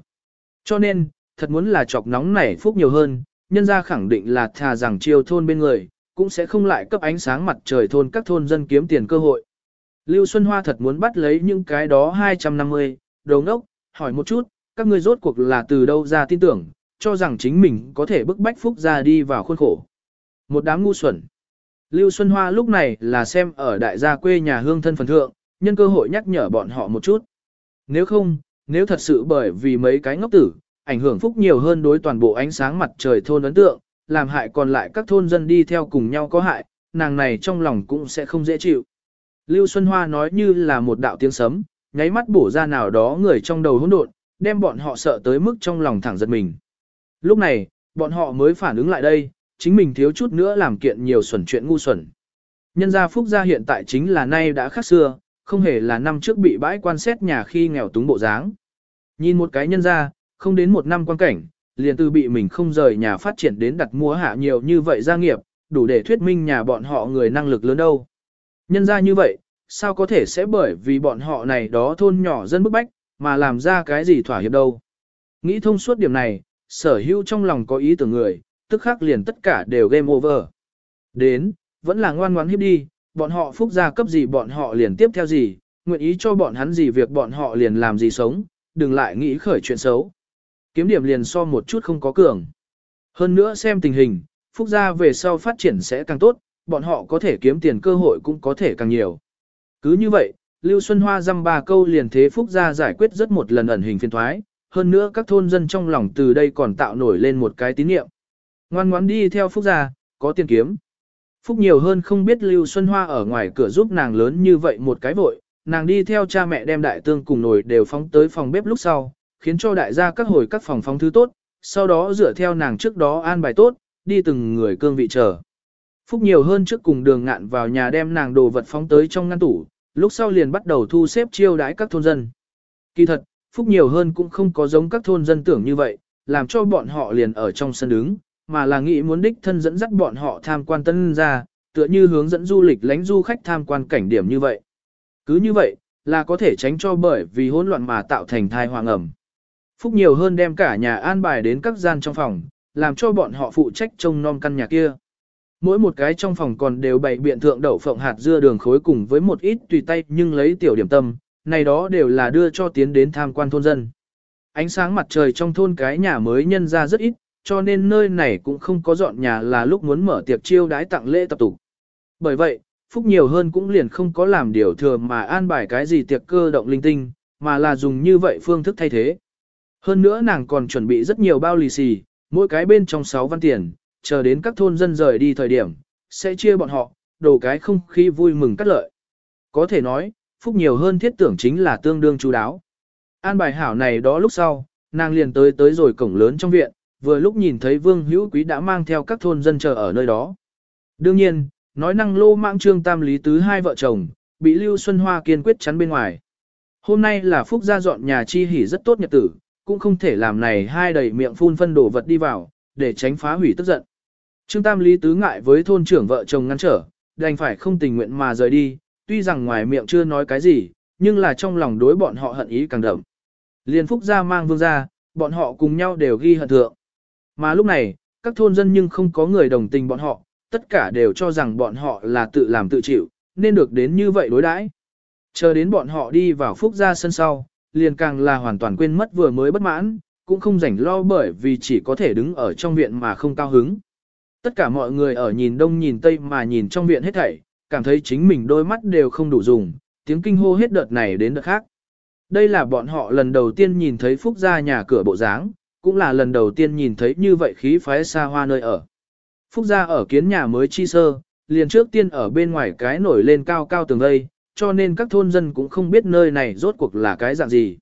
Cho nên, thật muốn là chọc nóng nảy phúc nhiều hơn, nhân ra khẳng định là thà rằng chiêu thôn bên người, cũng sẽ không lại cấp ánh sáng mặt trời thôn các thôn dân kiếm tiền cơ hội. Lưu Xuân Hoa thật muốn bắt lấy những cái đó 250, đầu ngốc, hỏi một chút, các ngươi rốt cuộc là từ đâu ra tin tưởng, cho rằng chính mình có thể bức bách Phúc ra đi vào khuôn khổ. Một đám ngu xuẩn. Lưu Xuân Hoa lúc này là xem ở đại gia quê nhà hương thân phần thượng, nhân cơ hội nhắc nhở bọn họ một chút. Nếu không, nếu thật sự bởi vì mấy cái ngốc tử, ảnh hưởng Phúc nhiều hơn đối toàn bộ ánh sáng mặt trời thôn ấn tượng, làm hại còn lại các thôn dân đi theo cùng nhau có hại, nàng này trong lòng cũng sẽ không dễ chịu. Lưu Xuân Hoa nói như là một đạo tiếng sấm, nháy mắt bổ ra nào đó người trong đầu hỗn độn, đem bọn họ sợ tới mức trong lòng thẳng giật mình. Lúc này, bọn họ mới phản ứng lại đây, chính mình thiếu chút nữa làm kiện nhiều xuẩn chuyện ngu xuẩn. Nhân gia phúc gia hiện tại chính là nay đã khác xưa, không hề là năm trước bị bãi quan xét nhà khi nghèo túng bộ dáng. Nhìn một cái nhân gia, không đến một năm quan cảnh, liền từ bị mình không rời nhà phát triển đến đặt mua hạ nhiều như vậy gia nghiệp, đủ để thuyết minh nhà bọn họ người năng lực lớn đâu. Nhân gia như vậy, sao có thể sẽ bởi vì bọn họ này đó thôn nhỏ dân bức bách, mà làm ra cái gì thỏa hiệp đâu. Nghĩ thông suốt điểm này, sở hữu trong lòng có ý tưởng người, tức khắc liền tất cả đều game over. Đến, vẫn là ngoan ngoãn hiếp đi, bọn họ phúc gia cấp gì bọn họ liền tiếp theo gì, nguyện ý cho bọn hắn gì việc bọn họ liền làm gì sống, đừng lại nghĩ khởi chuyện xấu. Kiếm điểm liền so một chút không có cường. Hơn nữa xem tình hình, phúc gia về sau phát triển sẽ càng tốt, bọn họ có thể kiếm tiền cơ hội cũng có thể càng nhiều. Cứ như vậy, Lưu Xuân Hoa dăm ba câu liền thế phúc gia giải quyết rất một lần ẩn hình phiên thoái, hơn nữa các thôn dân trong lòng từ đây còn tạo nổi lên một cái tín niệm. Ngoan ngoãn đi theo Phúc gia, có tiền kiếm. Phúc nhiều hơn không biết Lưu Xuân Hoa ở ngoài cửa giúp nàng lớn như vậy một cái vội, nàng đi theo cha mẹ đem đại tương cùng nồi đều phóng tới phòng bếp lúc sau, khiến cho đại gia các hồi các phòng phóng thứ tốt, sau đó dựa theo nàng trước đó an bài tốt, đi từng người cương vị chờ. Phúc nhiều hơn trước cùng đường ngạn vào nhà đem nàng đồ vật phóng tới trong ngăn tủ, lúc sau liền bắt đầu thu xếp chiêu đãi các thôn dân. Kỳ thật, Phúc nhiều hơn cũng không có giống các thôn dân tưởng như vậy, làm cho bọn họ liền ở trong sân đứng, mà là nghĩ muốn đích thân dẫn dắt bọn họ tham quan tân ra, tựa như hướng dẫn du lịch lánh du khách tham quan cảnh điểm như vậy. Cứ như vậy, là có thể tránh cho bởi vì hỗn loạn mà tạo thành thai hoàng ẩm. Phúc nhiều hơn đem cả nhà an bài đến các gian trong phòng, làm cho bọn họ phụ trách trông nom căn nhà kia. Mỗi một cái trong phòng còn đều bày biện thượng đậu phộng hạt dưa đường khối cùng với một ít tùy tay nhưng lấy tiểu điểm tâm, này đó đều là đưa cho tiến đến tham quan thôn dân. Ánh sáng mặt trời trong thôn cái nhà mới nhân ra rất ít, cho nên nơi này cũng không có dọn nhà là lúc muốn mở tiệc chiêu đái tặng lễ tập tục. Bởi vậy, Phúc nhiều hơn cũng liền không có làm điều thừa mà an bài cái gì tiệc cơ động linh tinh, mà là dùng như vậy phương thức thay thế. Hơn nữa nàng còn chuẩn bị rất nhiều bao lì xì, mỗi cái bên trong 6 văn tiền, chờ đến các thôn dân rời đi thời điểm, sẽ chia bọn họ, đồ cái không khí vui mừng cắt lợi. Có thể nói, Phúc nhiều hơn thiết tưởng chính là tương đương chú đáo. An bài hảo này đó lúc sau, nàng liền tới tới rồi cổng lớn trong viện, vừa lúc nhìn thấy Vương Hữu Quý đã mang theo các thôn dân chờ ở nơi đó. Đương nhiên, nói năng lô mạng trương tam lý tứ hai vợ chồng, bị Lưu Xuân Hoa kiên quyết chắn bên ngoài. Hôm nay là Phúc gia dọn nhà chi hỉ rất tốt nhật tử, cũng không thể làm này hai đầy miệng phun phân đổ vật đi vào, để tránh phá hủy tức giận. Trương Tam Lý Tứ ngại với thôn trưởng vợ chồng ngăn trở, đành phải không tình nguyện mà rời đi, tuy rằng ngoài miệng chưa nói cái gì, nhưng là trong lòng đối bọn họ hận ý càng đậm. Liên Phúc gia mang vương gia, bọn họ cùng nhau đều ghi hận thượng. Mà lúc này, các thôn dân nhưng không có người đồng tình bọn họ, tất cả đều cho rằng bọn họ là tự làm tự chịu, nên được đến như vậy đối đãi. Chờ đến bọn họ đi vào phúc gia sân sau, liền càng là hoàn toàn quên mất vừa mới bất mãn, cũng không rảnh lo bởi vì chỉ có thể đứng ở trong viện mà không cao hứng. Tất cả mọi người ở nhìn đông nhìn tây mà nhìn trong viện hết thảy, cảm thấy chính mình đôi mắt đều không đủ dùng, tiếng kinh hô hết đợt này đến đợt khác. Đây là bọn họ lần đầu tiên nhìn thấy phúc gia nhà cửa bộ dáng, cũng là lần đầu tiên nhìn thấy như vậy khí phái xa hoa nơi ở. Phúc gia ở kiến nhà mới chi sơ, liền trước tiên ở bên ngoài cái nổi lên cao cao tường đây, cho nên các thôn dân cũng không biết nơi này rốt cuộc là cái dạng gì.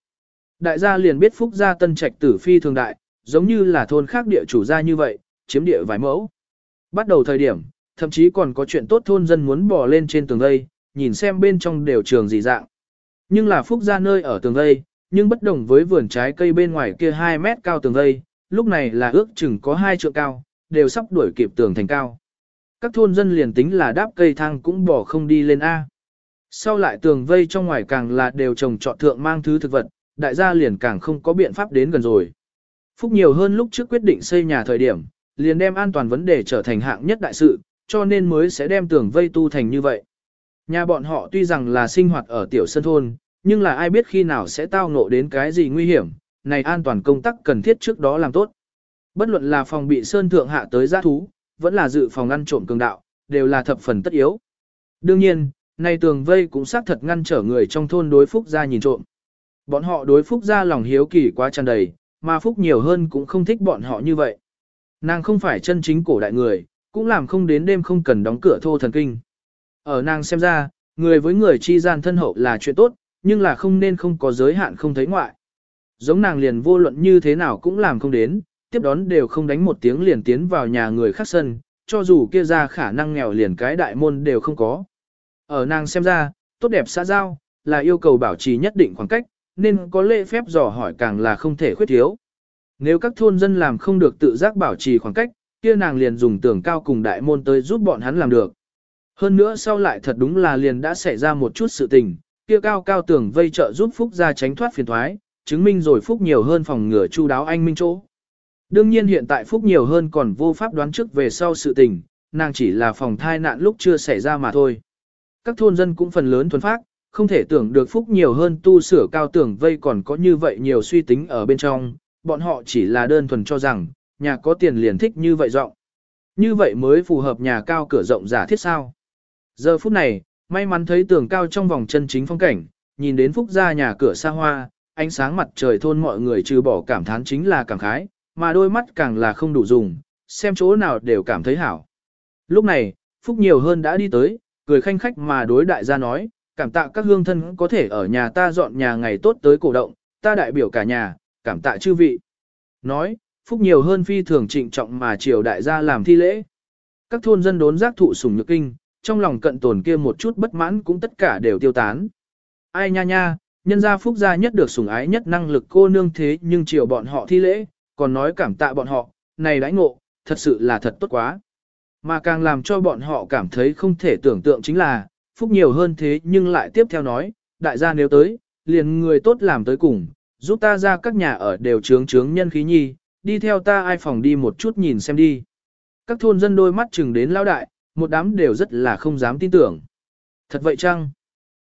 Đại gia liền biết Phúc gia tân trạch tử phi thường đại, giống như là thôn khác địa chủ gia như vậy, chiếm địa vài mẫu. Bắt đầu thời điểm, thậm chí còn có chuyện tốt thôn dân muốn bỏ lên trên tường đây, nhìn xem bên trong đều trường gì dạng. Nhưng là Phúc gia nơi ở tường đây, nhưng bất đồng với vườn trái cây bên ngoài kia 2 mét cao tường vây, lúc này là ước chừng có 2 trượng cao, đều sắp đuổi kịp tường thành cao. Các thôn dân liền tính là đáp cây thang cũng bỏ không đi lên A. Sau lại tường vây trong ngoài càng là đều trồng trọt thượng mang thứ thực vật, đại gia liền càng không có biện pháp đến gần rồi. Phúc nhiều hơn lúc trước quyết định xây nhà thời điểm, liền đem an toàn vấn đề trở thành hạng nhất đại sự, cho nên mới sẽ đem tường vây tu thành như vậy. Nhà bọn họ tuy rằng là sinh hoạt ở tiểu sân thôn, nhưng là ai biết khi nào sẽ tao ngộ đến cái gì nguy hiểm, này an toàn công tác cần thiết trước đó làm tốt. Bất luận là phòng bị sơn thượng hạ tới giã thú, vẫn là dự phòng ngăn trộm cường đạo, đều là thập phần tất yếu. Đương nhiên, này tường vây cũng xác thật ngăn trở người trong thôn đối phúc ra nhìn trộm. Bọn họ đối phúc ra lòng hiếu kỳ quá tràn đầy, mà phúc nhiều hơn cũng không thích bọn họ như vậy. Nàng không phải chân chính cổ đại người, cũng làm không đến đêm không cần đóng cửa thô thần kinh. Ở nàng xem ra, người với người chi gian thân hậu là chuyện tốt, nhưng là không nên không có giới hạn không thấy ngoại. Giống nàng liền vô luận như thế nào cũng làm không đến, tiếp đón đều không đánh một tiếng liền tiến vào nhà người khác sân, cho dù kia ra khả năng nghèo liền cái đại môn đều không có. Ở nàng xem ra, tốt đẹp xã giao, là yêu cầu bảo trì nhất định khoảng cách, nên có lễ phép dò hỏi càng là không thể khuyết thiếu. Nếu các thôn dân làm không được tự giác bảo trì khoảng cách, kia nàng liền dùng tường cao cùng đại môn tới giúp bọn hắn làm được. Hơn nữa sau lại thật đúng là liền đã xảy ra một chút sự tình, kia cao cao tường vây trợ giúp Phúc ra tránh thoát phiền thoái, chứng minh rồi Phúc nhiều hơn phòng ngừa chu đáo anh minh chỗ. Đương nhiên hiện tại Phúc nhiều hơn còn vô pháp đoán trước về sau sự tình, nàng chỉ là phòng thai nạn lúc chưa xảy ra mà thôi. Các thôn dân cũng phần lớn thuần phát, không thể tưởng được Phúc nhiều hơn tu sửa cao tường vây còn có như vậy nhiều suy tính ở bên trong, bọn họ chỉ là đơn thuần cho rằng, nhà có tiền liền thích như vậy rộng. Như vậy mới phù hợp nhà cao cửa rộng giả thiết sao. Giờ phút này, may mắn thấy tường cao trong vòng chân chính phong cảnh, nhìn đến Phúc gia nhà cửa xa hoa, ánh sáng mặt trời thôn mọi người trừ bỏ cảm thán chính là cảm khái, mà đôi mắt càng là không đủ dùng, xem chỗ nào đều cảm thấy hảo. Lúc này, Phúc nhiều hơn đã đi tới, cười khanh khách mà đối đại gia nói, cảm tạ các hương thân có thể ở nhà ta dọn nhà ngày tốt tới cổ động, ta đại biểu cả nhà, cảm tạ chư vị. Nói, Phúc nhiều hơn phi thường trịnh trọng mà triều đại gia làm thi lễ. Các thôn dân đốn giác thụ sủng nhược kinh, trong lòng cận tồn kia một chút bất mãn cũng tất cả đều tiêu tán. Ai nha nha, nhân gia Phúc gia nhất được sủng ái nhất năng lực cô nương thế nhưng chiều bọn họ thi lễ, còn nói cảm tạ bọn họ, này đãi ngộ, thật sự là thật tốt quá. Mà càng làm cho bọn họ cảm thấy không thể tưởng tượng chính là, phúc nhiều hơn thế nhưng lại tiếp theo nói, đại gia nếu tới, liền người tốt làm tới cùng, giúp ta ra các nhà ở đều trướng trướng nhân khí nhi, đi theo ta ai phòng đi một chút nhìn xem đi. Các thôn dân đôi mắt chừng đến lao đại, một đám đều rất là không dám tin tưởng. Thật vậy chăng?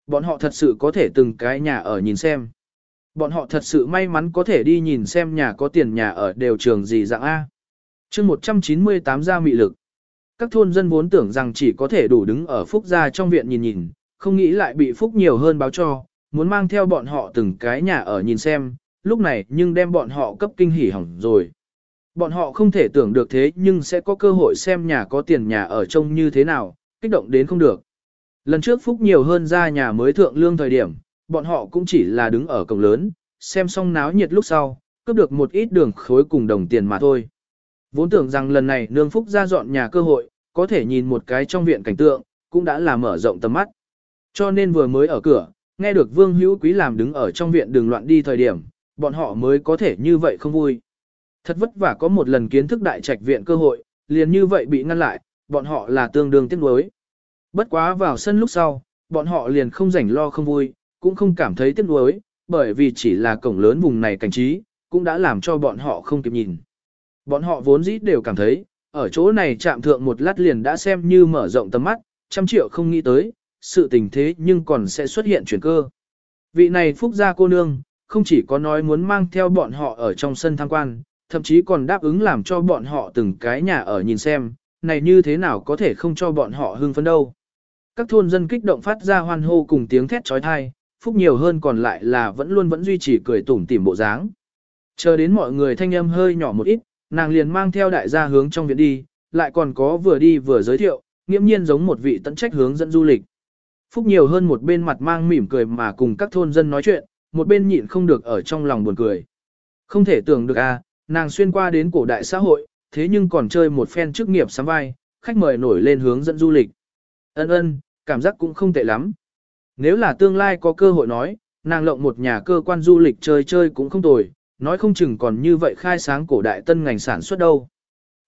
Bọn họ thật sự có thể từng cái nhà ở nhìn xem. Bọn họ thật sự may mắn có thể đi nhìn xem nhà có tiền nhà ở đều trường gì dạng A. chương 198 gia mị lực. Các thôn dân vốn tưởng rằng chỉ có thể đủ đứng ở Phúc gia trong viện nhìn nhìn, không nghĩ lại bị Phúc nhiều hơn báo cho, muốn mang theo bọn họ từng cái nhà ở nhìn xem, lúc này nhưng đem bọn họ cấp kinh hỉ hỏng rồi. Bọn họ không thể tưởng được thế nhưng sẽ có cơ hội xem nhà có tiền nhà ở trông như thế nào, kích động đến không được. Lần trước Phúc nhiều hơn ra nhà mới thượng lương thời điểm, bọn họ cũng chỉ là đứng ở cổng lớn, xem xong náo nhiệt lúc sau, cướp được một ít đường khối cùng đồng tiền mà thôi. Vốn tưởng rằng lần này nương phúc ra dọn nhà cơ hội, có thể nhìn một cái trong viện cảnh tượng, cũng đã là mở rộng tầm mắt. Cho nên vừa mới ở cửa, nghe được Vương Hữu Quý làm đứng ở trong viện đường loạn đi thời điểm, bọn họ mới có thể như vậy không vui. Thật vất vả có một lần kiến thức đại trạch viện cơ hội, liền như vậy bị ngăn lại, bọn họ là tương đương tiếc nuối. Bất quá vào sân lúc sau, bọn họ liền không rảnh lo không vui, cũng không cảm thấy tiếc nuối, bởi vì chỉ là cổng lớn vùng này cảnh trí, cũng đã làm cho bọn họ không kịp nhìn. Bọn họ vốn dĩ đều cảm thấy, ở chỗ này chạm thượng một lát liền đã xem như mở rộng tầm mắt, trăm triệu không nghĩ tới, sự tình thế nhưng còn sẽ xuất hiện chuyển cơ. Vị này phúc gia cô nương, không chỉ có nói muốn mang theo bọn họ ở trong sân tham quan, thậm chí còn đáp ứng làm cho bọn họ từng cái nhà ở nhìn xem, này như thế nào có thể không cho bọn họ hưng phấn đâu. Các thôn dân kích động phát ra hoan hô cùng tiếng thét trói thai, phúc nhiều hơn còn lại là vẫn luôn vẫn duy trì cười tủm tỉm bộ dáng. Chờ đến mọi người thanh âm hơi nhỏ một ít, nàng liền mang theo đại gia hướng trong viện đi, lại còn có vừa đi vừa giới thiệu, nghiễm nhiên giống một vị tận trách hướng dẫn du lịch. Phúc nhiều hơn một bên mặt mang mỉm cười mà cùng các thôn dân nói chuyện, một bên nhịn không được ở trong lòng buồn cười. Không thể tưởng được à, nàng xuyên qua đến cổ đại xã hội, thế nhưng còn chơi một phen chức nghiệp sắm vai, khách mời nổi lên hướng dẫn du lịch. Ân ân, cảm giác cũng không tệ lắm. Nếu là tương lai có cơ hội nói, nàng lộng một nhà cơ quan du lịch chơi chơi cũng không tồi, nói không chừng còn như vậy khai sáng cổ đại tân ngành sản xuất đâu.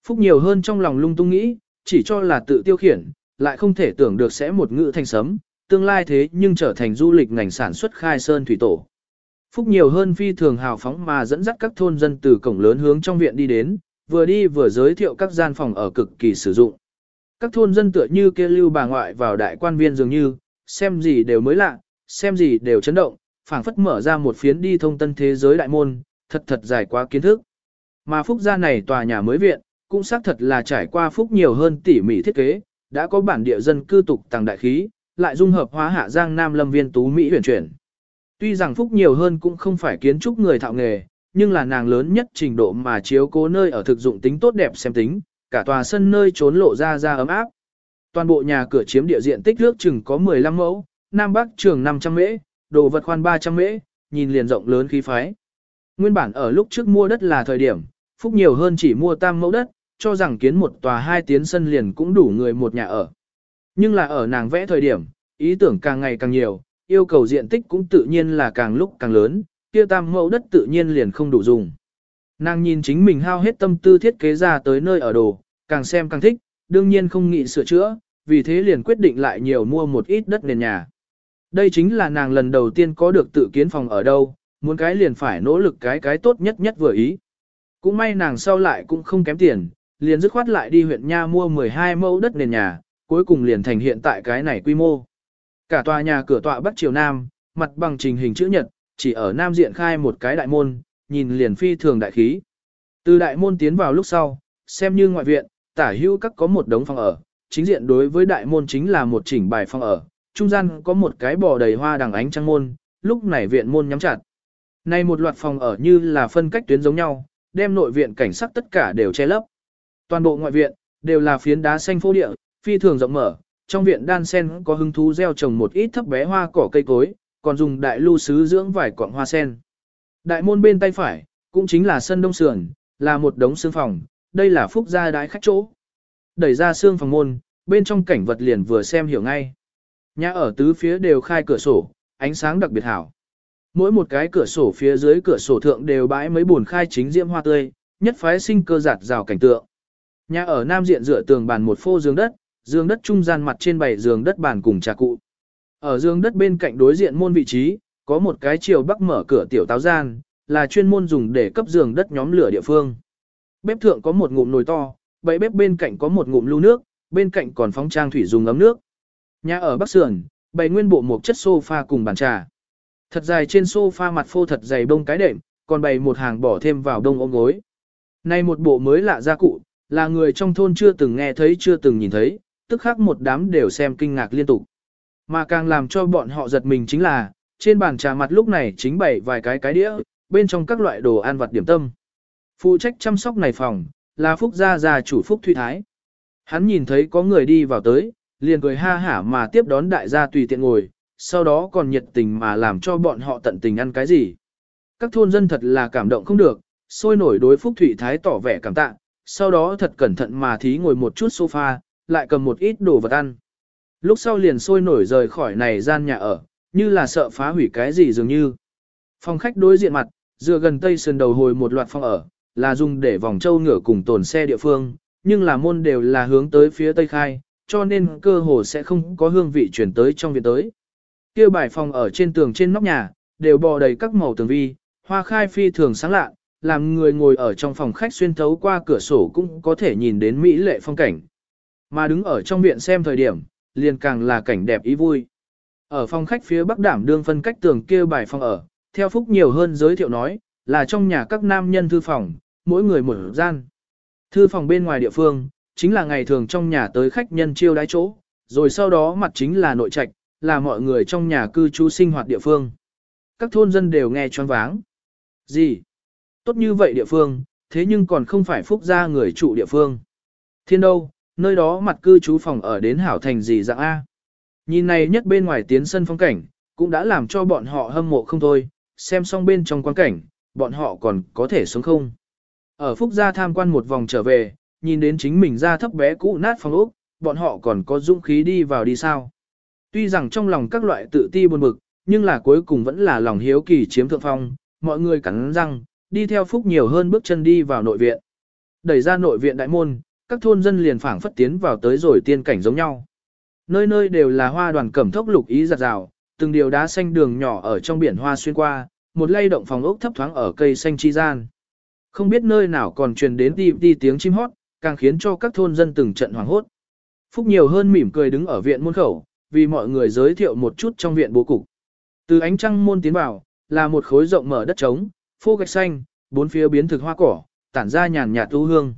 Phúc nhiều hơn trong lòng lung tung nghĩ, chỉ cho là tự tiêu khiển, lại không thể tưởng được sẽ một ngữ thành sấm, tương lai thế nhưng trở thành du lịch ngành sản xuất khai sơn thủy tổ. Phúc nhiều hơn phi thường hào phóng mà dẫn dắt các thôn dân từ cổng lớn hướng trong viện đi đến, vừa đi vừa giới thiệu các gian phòng ở cực kỳ sử dụng. Các thôn dân tựa như kia lưu bà ngoại vào đại quan viên dường như, xem gì đều mới lạ, xem gì đều chấn động, phảng phất mở ra một phiến đi thông tân thế giới đại môn, thật thật dài quá kiến thức. Mà phúc gia này tòa nhà mới viện, cũng xác thật là trải qua phúc nhiều hơn tỉ mỉ thiết kế, đã có bản địa dân cư tục tàng đại khí, lại dung hợp hóa hạ giang nam lâm viên tú Mỹ huyền chuyển. Tuy rằng phúc nhiều hơn cũng không phải kiến trúc người thạo nghề, nhưng là nàng lớn nhất trình độ mà chiếu cố nơi ở thực dụng tính tốt đẹp xem tính, cả tòa sân nơi trốn lộ ra ra ấm áp. Toàn bộ nhà cửa chiếm địa diện tích nước chừng có 15 mẫu, nam bắc trường 500 mễ, đồ vật khoan 300 mễ, nhìn liền rộng lớn khí phái. Nguyên bản ở lúc trước mua đất là thời điểm, phúc nhiều hơn chỉ mua tam mẫu đất, cho rằng kiến một tòa hai tiến sân liền cũng đủ người một nhà ở. Nhưng là ở nàng vẽ thời điểm, ý tưởng càng ngày càng nhiều, yêu cầu diện tích cũng tự nhiên là càng lúc càng lớn, kia tam mẫu đất tự nhiên liền không đủ dùng. Nàng nhìn chính mình hao hết tâm tư thiết kế ra tới nơi ở đồ, càng xem càng thích, đương nhiên không nghĩ sửa chữa, vì thế liền quyết định lại nhiều mua một ít đất nền nhà. Đây chính là nàng lần đầu tiên có được tự kiến phòng ở đâu, muốn cái liền phải nỗ lực cái cái tốt nhất nhất vừa ý. Cũng may nàng sau lại cũng không kém tiền, liền dứt khoát lại đi huyện Nha mua 12 mẫu đất nền nhà, cuối cùng liền thành hiện tại cái này quy mô. Cả tòa nhà cửa tọa bắc triều nam, mặt bằng trình hình chữ nhật, chỉ ở nam diện khai một cái đại môn, nhìn liền phi thường đại khí. Từ đại môn tiến vào lúc sau, xem như ngoại viện, tả hữu các có một đống phòng ở, chính diện đối với đại môn chính là một chỉnh bài phòng ở, trung gian có một cái bò đầy hoa đằng ánh trăng môn, lúc này viện môn nhắm chặt. Nay một loạt phòng ở như là phân cách tuyến giống nhau, đem nội viện cảnh sắc tất cả đều che lấp. Toàn bộ ngoại viện, đều là phiến đá xanh phô địa, phi thường rộng mở, trong viện đan sen có hứng thú gieo trồng một ít thấp bé hoa cỏ cây cối, còn dùng đại lưu sứ dưỡng vài cọng hoa sen. Đại môn bên tay phải, cũng chính là sân đông sườn, là một đống xương phòng, đây là phúc gia đái khách chỗ. Đẩy ra xương phòng môn, bên trong cảnh vật liền vừa xem hiểu ngay. Nhà ở tứ phía đều khai cửa sổ, ánh sáng đặc biệt hảo. Mỗi một cái cửa sổ phía dưới cửa sổ thượng đều bãi mấy buồn khai chính diễm hoa tươi, nhất phái sinh cơ giạt rào cảnh tượng. Nhà ở nam diện dựa tường bàn một phô giường đất, giường đất trung gian mặt trên bảy giường đất bàn cùng trà cụ. Ở giường đất bên cạnh đối diện môn vị trí, có một cái chiều bắc mở cửa tiểu táo gian, là chuyên môn dùng để cấp giường đất nhóm lửa địa phương. Bếp thượng có một ngụm nồi to, bẫy bếp bên cạnh có một ngụm lưu nước, bên cạnh còn phóng trang thủy dùng ấm nước. Nhà ở bắc sườn, bày nguyên bộ một chất sofa cùng bàn trà. Thật dài trên sofa mặt phô thật dày bông cái đệm, còn bày một hàng bỏ thêm vào đông ôm gối. Nay một bộ mới lạ gia cụ, là người trong thôn chưa từng nghe thấy chưa từng nhìn thấy, tức khắc một đám đều xem kinh ngạc liên tục. Mà càng làm cho bọn họ giật mình chính là, trên bàn trà mặt lúc này chính bày vài cái cái đĩa, bên trong các loại đồ ăn vặt điểm tâm. Phụ trách chăm sóc này phòng, là Phúc Gia Gia chủ Phúc Thụy Thái. Hắn nhìn thấy có người đi vào tới, liền cười ha hả mà tiếp đón đại gia tùy tiện ngồi, sau đó còn nhiệt tình mà làm cho bọn họ tận tình ăn cái gì. Các thôn dân thật là cảm động không được, sôi nổi đối Phúc Thụy Thái tỏ vẻ cảm tạ, sau đó thật cẩn thận mà thí ngồi một chút sofa, lại cầm một ít đồ vật ăn. Lúc sau liền sôi nổi rời khỏi này gian nhà ở, như là sợ phá hủy cái gì dường như. Phòng khách đối diện mặt, dựa gần tây sườn đầu hồi một loạt phòng ở, là dùng để vòng châu ngựa cùng tồn xe địa phương, nhưng là môn đều là hướng tới phía tây khai, cho nên cơ hồ sẽ không có hương vị chuyển tới trong viện tới. Kêu bài phòng ở trên tường trên nóc nhà, đều bò đầy các màu tường vi, hoa khai phi thường sáng lạ, làm người ngồi ở trong phòng khách xuyên thấu qua cửa sổ cũng có thể nhìn đến mỹ lệ phong cảnh. Mà đứng ở trong viện xem thời điểm, liền càng là cảnh đẹp ý vui. Ở phòng khách phía bắc đảm đương phân cách tường kia bài phòng ở, theo Phúc nhiều hơn giới thiệu nói, là trong nhà các nam nhân thư phòng, mỗi người một gian. Thư phòng bên ngoài địa phương, chính là ngày thường trong nhà tới khách nhân chiêu đái chỗ, rồi sau đó mặt chính là nội trạch, là mọi người trong nhà cư trú sinh hoạt địa phương. Các thôn dân đều nghe choáng váng. Gì? Tốt như vậy địa phương, thế nhưng còn không phải phúc gia người trụ địa phương. Thiên đâu, nơi đó mặt cư trú phòng ở đến hảo thành gì dạng A. Nhìn này nhất bên ngoài tiến sân phong cảnh, cũng đã làm cho bọn họ hâm mộ không thôi, xem xong bên trong quan cảnh, bọn họ còn có thể sống không. Ở phúc gia tham quan một vòng trở về, nhìn đến chính mình ra thấp bé cũ nát phòng ốc, bọn họ còn có dũng khí đi vào đi sao. Tuy rằng trong lòng các loại tự ti buồn bực, nhưng là cuối cùng vẫn là lòng hiếu kỳ chiếm thượng phong, mọi người cắn răng, đi theo phúc nhiều hơn bước chân đi vào nội viện. Đẩy ra nội viện đại môn, các thôn dân liền phảng phất tiến vào tới rồi tiên cảnh giống nhau. Nơi nơi đều là hoa đoàn cẩm thốc lục ý giặt rào, từng điều đá xanh đường nhỏ ở trong biển hoa xuyên qua, một lay động phòng ốc thấp thoáng ở cây xanh chi gian. Không biết nơi nào còn truyền đến đi đi tiếng chim hót, càng khiến cho các thôn dân từng trận hoảng hốt. Phúc nhiều hơn mỉm cười đứng ở viện môn khẩu, vì mọi người giới thiệu một chút trong viện bố cục. Từ ánh trăng môn tiến vào, là một khối rộng mở đất trống, phô gạch xanh, bốn phía biến thực hoa cỏ, tản ra nhàn nhạt u hương.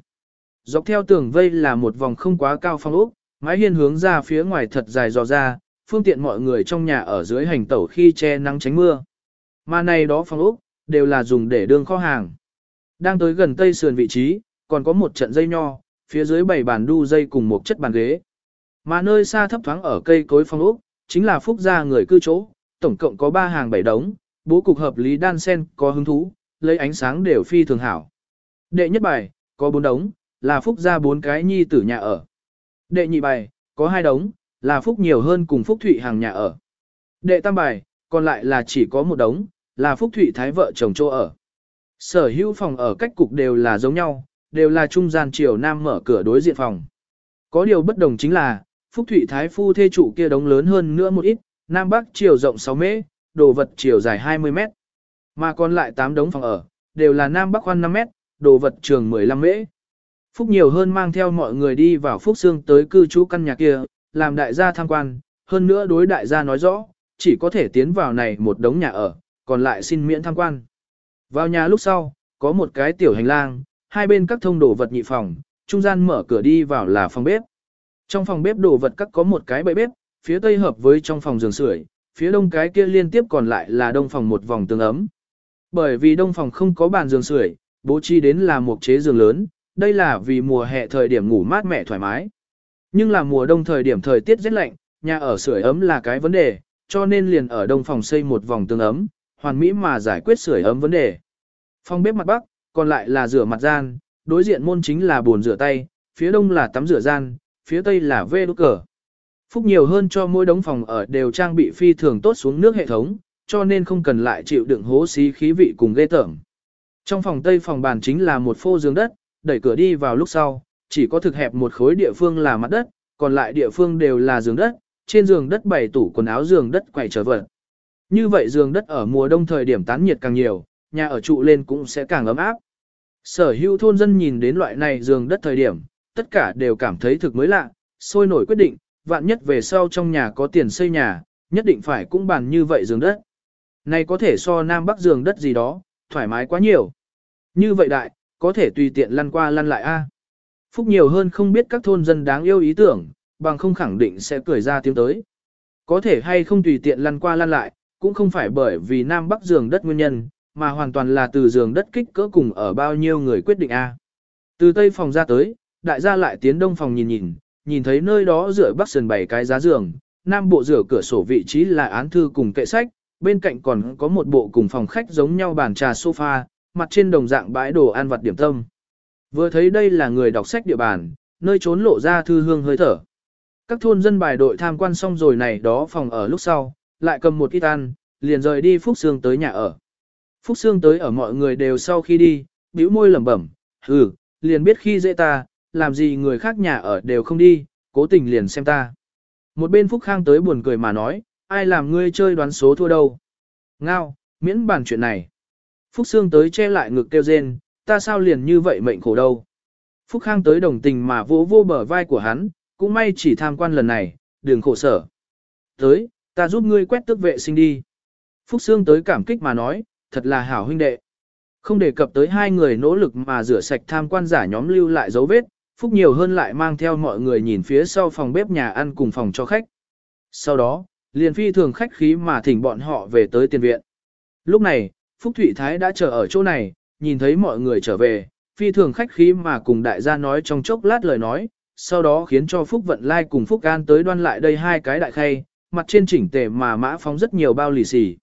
Dọc theo tường vây là một vòng không quá cao phong ốc, mái hiên hướng ra phía ngoài thật dài dò ra, phương tiện mọi người trong nhà ở dưới hành tẩu khi che nắng tránh mưa. Mà này đó phong ốc, đều là dùng để đương kho hàng. Đang tới gần tây sườn vị trí, còn có một trận dây nho, phía dưới bảy bàn đu dây cùng một chất bàn ghế. Mà nơi xa thấp thoáng ở cây cối phong ốc, chính là phúc gia người cư chỗ, tổng cộng có 3 hàng 7 đống, bố cục hợp lý đan sen có hứng thú, lấy ánh sáng đều phi thường hảo. Đệ nhất bài, có 4 đống, là phúc gia bốn cái nhi tử nhà ở. Đệ nhị bài, có hai đống, là phúc nhiều hơn cùng phúc thụy hàng nhà ở. Đệ tam bài, còn lại là chỉ có một đống, là phúc thụy thái vợ chồng chỗ ở. Sở hữu phòng ở cách cục đều là giống nhau, đều là trung gian chiều nam mở cửa đối diện phòng. Có điều bất đồng chính là, Phúc Thụy Thái Phu thê chủ kia đống lớn hơn nữa một ít, nam bắc chiều rộng 6 mễ, đồ vật chiều dài 20 mét. Mà còn lại 8 đống phòng ở, đều là nam bắc khoan 5 mét, đồ vật trường 15 mễ. Phúc nhiều hơn mang theo mọi người đi vào Phúc Sương tới cư trú căn nhà kia, làm đại gia tham quan, hơn nữa đối đại gia nói rõ, chỉ có thể tiến vào này một đống nhà ở, còn lại xin miễn tham quan. Vào nhà lúc sau, có một cái tiểu hành lang, hai bên các thông đồ vật nhị phòng, trung gian mở cửa đi vào là phòng bếp. Trong phòng bếp đồ vật các có một cái bậy bếp, phía tây hợp với trong phòng giường sưởi, phía đông cái kia liên tiếp còn lại là đông phòng một vòng tường ấm. Bởi vì đông phòng không có bàn giường sưởi, bố trí đến là một chế giường lớn, đây là vì mùa hè thời điểm ngủ mát mẻ thoải mái. Nhưng là mùa đông thời điểm thời tiết rất lạnh, nhà ở sưởi ấm là cái vấn đề, cho nên liền ở đông phòng xây một vòng tường ấm, hoàn mỹ mà giải quyết sưởi ấm vấn đề. Phòng bếp mặt bắc, còn lại là rửa mặt gian, đối diện môn chính là bồn rửa tay, phía đông là tắm rửa gian, phía tây là vê đốt cờ. Phúc nhiều hơn cho mỗi đống phòng ở đều trang bị phi thường tốt xuống nước hệ thống, cho nên không cần lại chịu đựng hố xí khí vị cùng ghê tởm. Trong phòng tây phòng bàn chính là một phô giường đất, đẩy cửa đi vào lúc sau, chỉ có thực hẹp một khối địa phương là mặt đất, còn lại địa phương đều là giường đất, trên giường đất bày tủ quần áo giường đất quầy trở vật. Như vậy giường đất ở mùa đông thời điểm tán nhiệt càng nhiều, nhà ở trụ lên cũng sẽ càng ấm áp. Sở hữu thôn dân nhìn đến loại này giường đất thời điểm, tất cả đều cảm thấy thực mới lạ, sôi nổi quyết định, vạn nhất về sau trong nhà có tiền xây nhà, nhất định phải cũng bàn như vậy giường đất. Này có thể so nam bắc giường đất gì đó, thoải mái quá nhiều. Như vậy đại, có thể tùy tiện lăn qua lăn lại a. Phúc nhiều hơn không biết các thôn dân đáng yêu ý tưởng, bằng không khẳng định sẽ cười ra tiếng tới. Có thể hay không tùy tiện lăn qua lăn lại, cũng không phải bởi vì nam bắc giường đất nguyên nhân, mà hoàn toàn là từ giường đất kích cỡ cùng ở bao nhiêu người quyết định a. Từ tây phòng ra tới, đại gia lại tiến đông phòng nhìn nhìn, nhìn thấy nơi đó rửa bắc sườn bảy cái giá giường, nam bộ rửa cửa sổ vị trí là án thư cùng kệ sách, bên cạnh còn có một bộ cùng phòng khách giống nhau bàn trà sofa, mặt trên đồng dạng bãi đồ ăn vặt điểm tâm. Vừa thấy đây là người đọc sách địa bàn, nơi trốn lộ ra thư hương hơi thở. Các thôn dân bài đội tham quan xong rồi này đó phòng ở lúc sau, lại cầm một ít ăn, liền rời đi Phúc Sương tới nhà ở. Phúc Sương tới ở mọi người đều sau khi đi, bĩu môi lẩm bẩm, hừ, liền biết khi dễ ta, làm gì người khác nhà ở đều không đi, cố tình liền xem ta. Một bên Phúc Khang tới buồn cười mà nói, ai làm ngươi chơi đoán số thua đâu. Ngao, miễn bàn chuyện này. Phúc Sương tới che lại ngực kêu rên, ta sao liền như vậy mệnh khổ đâu. Phúc Khang tới đồng tình mà vỗ vô bờ vai của hắn, cũng may chỉ tham quan lần này, đừng khổ sở. Tới, ta giúp ngươi quét tước vệ sinh đi. Phúc Sương tới cảm kích mà nói, thật là hảo huynh đệ. Không đề cập tới hai người nỗ lực mà rửa sạch tham quan giả nhóm lưu lại dấu vết, Phúc nhiều hơn lại mang theo mọi người nhìn phía sau phòng bếp nhà ăn cùng phòng cho khách. Sau đó, liền phi thường khách khí mà thỉnh bọn họ về tới tiền viện. Lúc này, Phúc Thụy Thái đã chờ ở chỗ này, nhìn thấy mọi người trở về, phi thường khách khí mà cùng đại gia nói trong chốc lát lời nói, sau đó khiến cho Phúc Vận Lai cùng Phúc An tới đoan lại đây hai cái đại khay, mặt trên chỉnh tề mà mã phóng rất nhiều bao lì xì.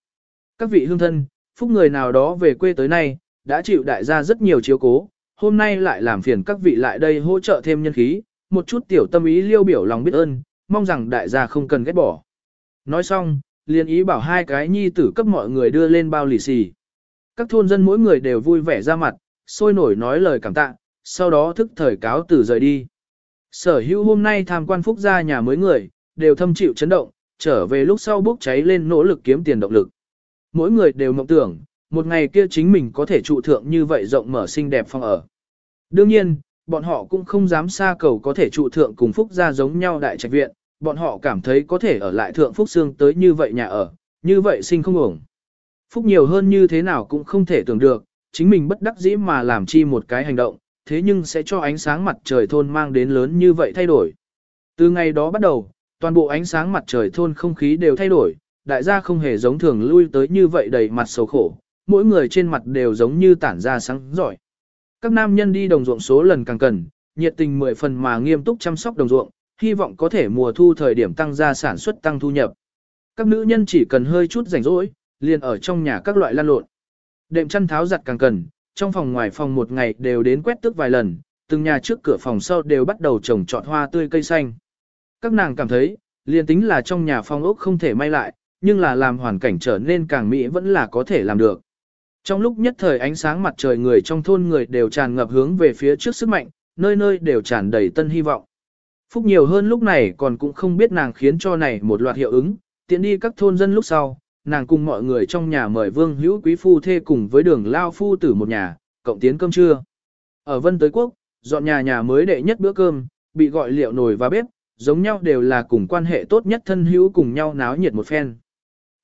Các vị hương thân, Phúc người nào đó về quê tới nay, đã chịu đại gia rất nhiều chiếu cố, hôm nay lại làm phiền các vị lại đây hỗ trợ thêm nhân khí, một chút tiểu tâm ý liêu biểu lòng biết ơn, mong rằng đại gia không cần ghét bỏ. Nói xong, liền ý bảo hai cái nhi tử cấp mọi người đưa lên bao lì xì. Các thôn dân mỗi người đều vui vẻ ra mặt, sôi nổi nói lời cảm tạ, sau đó thức thời cáo từ rời đi. Sở hữu hôm nay tham quan phúc gia nhà mới người, đều thâm chịu chấn động, trở về lúc sau bốc cháy lên nỗ lực kiếm tiền động lực. Mỗi người đều mộng tưởng, một ngày kia chính mình có thể trụ thượng như vậy rộng mở xinh đẹp phòng ở. Đương nhiên, bọn họ cũng không dám xa cầu có thể trụ thượng cùng phúc gia giống nhau đại trạch viện, bọn họ cảm thấy có thể ở lại thượng phúc xương tới như vậy nhà ở, như vậy sinh không ổng. Phúc nhiều hơn như thế nào cũng không thể tưởng được, chính mình bất đắc dĩ mà làm chi một cái hành động, thế nhưng sẽ cho ánh sáng mặt trời thôn mang đến lớn như vậy thay đổi. Từ ngày đó bắt đầu, toàn bộ ánh sáng mặt trời thôn không khí đều thay đổi, đại gia không hề giống thường lui tới như vậy đầy mặt sầu khổ, mỗi người trên mặt đều giống như tản ra sáng giỏi. Các nam nhân đi đồng ruộng số lần càng cần, nhiệt tình mười phần mà nghiêm túc chăm sóc đồng ruộng, hy vọng có thể mùa thu thời điểm tăng gia sản xuất tăng thu nhập. Các nữ nhân chỉ cần hơi chút rảnh rỗi, liền ở trong nhà các loại lan lộn. Đệm chăn tháo giặt càng cần, trong phòng ngoài phòng một ngày đều đến quét tước vài lần, từng nhà trước cửa phòng sau đều bắt đầu trồng trọt hoa tươi cây xanh. Các nàng cảm thấy, liền tính là trong nhà phong ốc không thể may lại, nhưng là làm hoàn cảnh trở nên càng mỹ vẫn là có thể làm được. Trong lúc nhất thời ánh sáng mặt trời người trong thôn người đều tràn ngập hướng về phía trước sức mạnh, nơi nơi đều tràn đầy tân hy vọng. Phúc nhiều hơn lúc này còn cũng không biết nàng khiến cho này một loạt hiệu ứng, tiện đi các thôn dân lúc sau, nàng cùng mọi người trong nhà mời vương hữu quý phu thê cùng với đường lao phu tử một nhà, cộng tiến cơm trưa. Ở Vân Tới Quốc, dọn nhà nhà mới đệ nhất bữa cơm, bị gọi liệu nồi và bếp, giống nhau đều là cùng quan hệ tốt nhất thân hữu cùng nhau náo nhiệt một phen.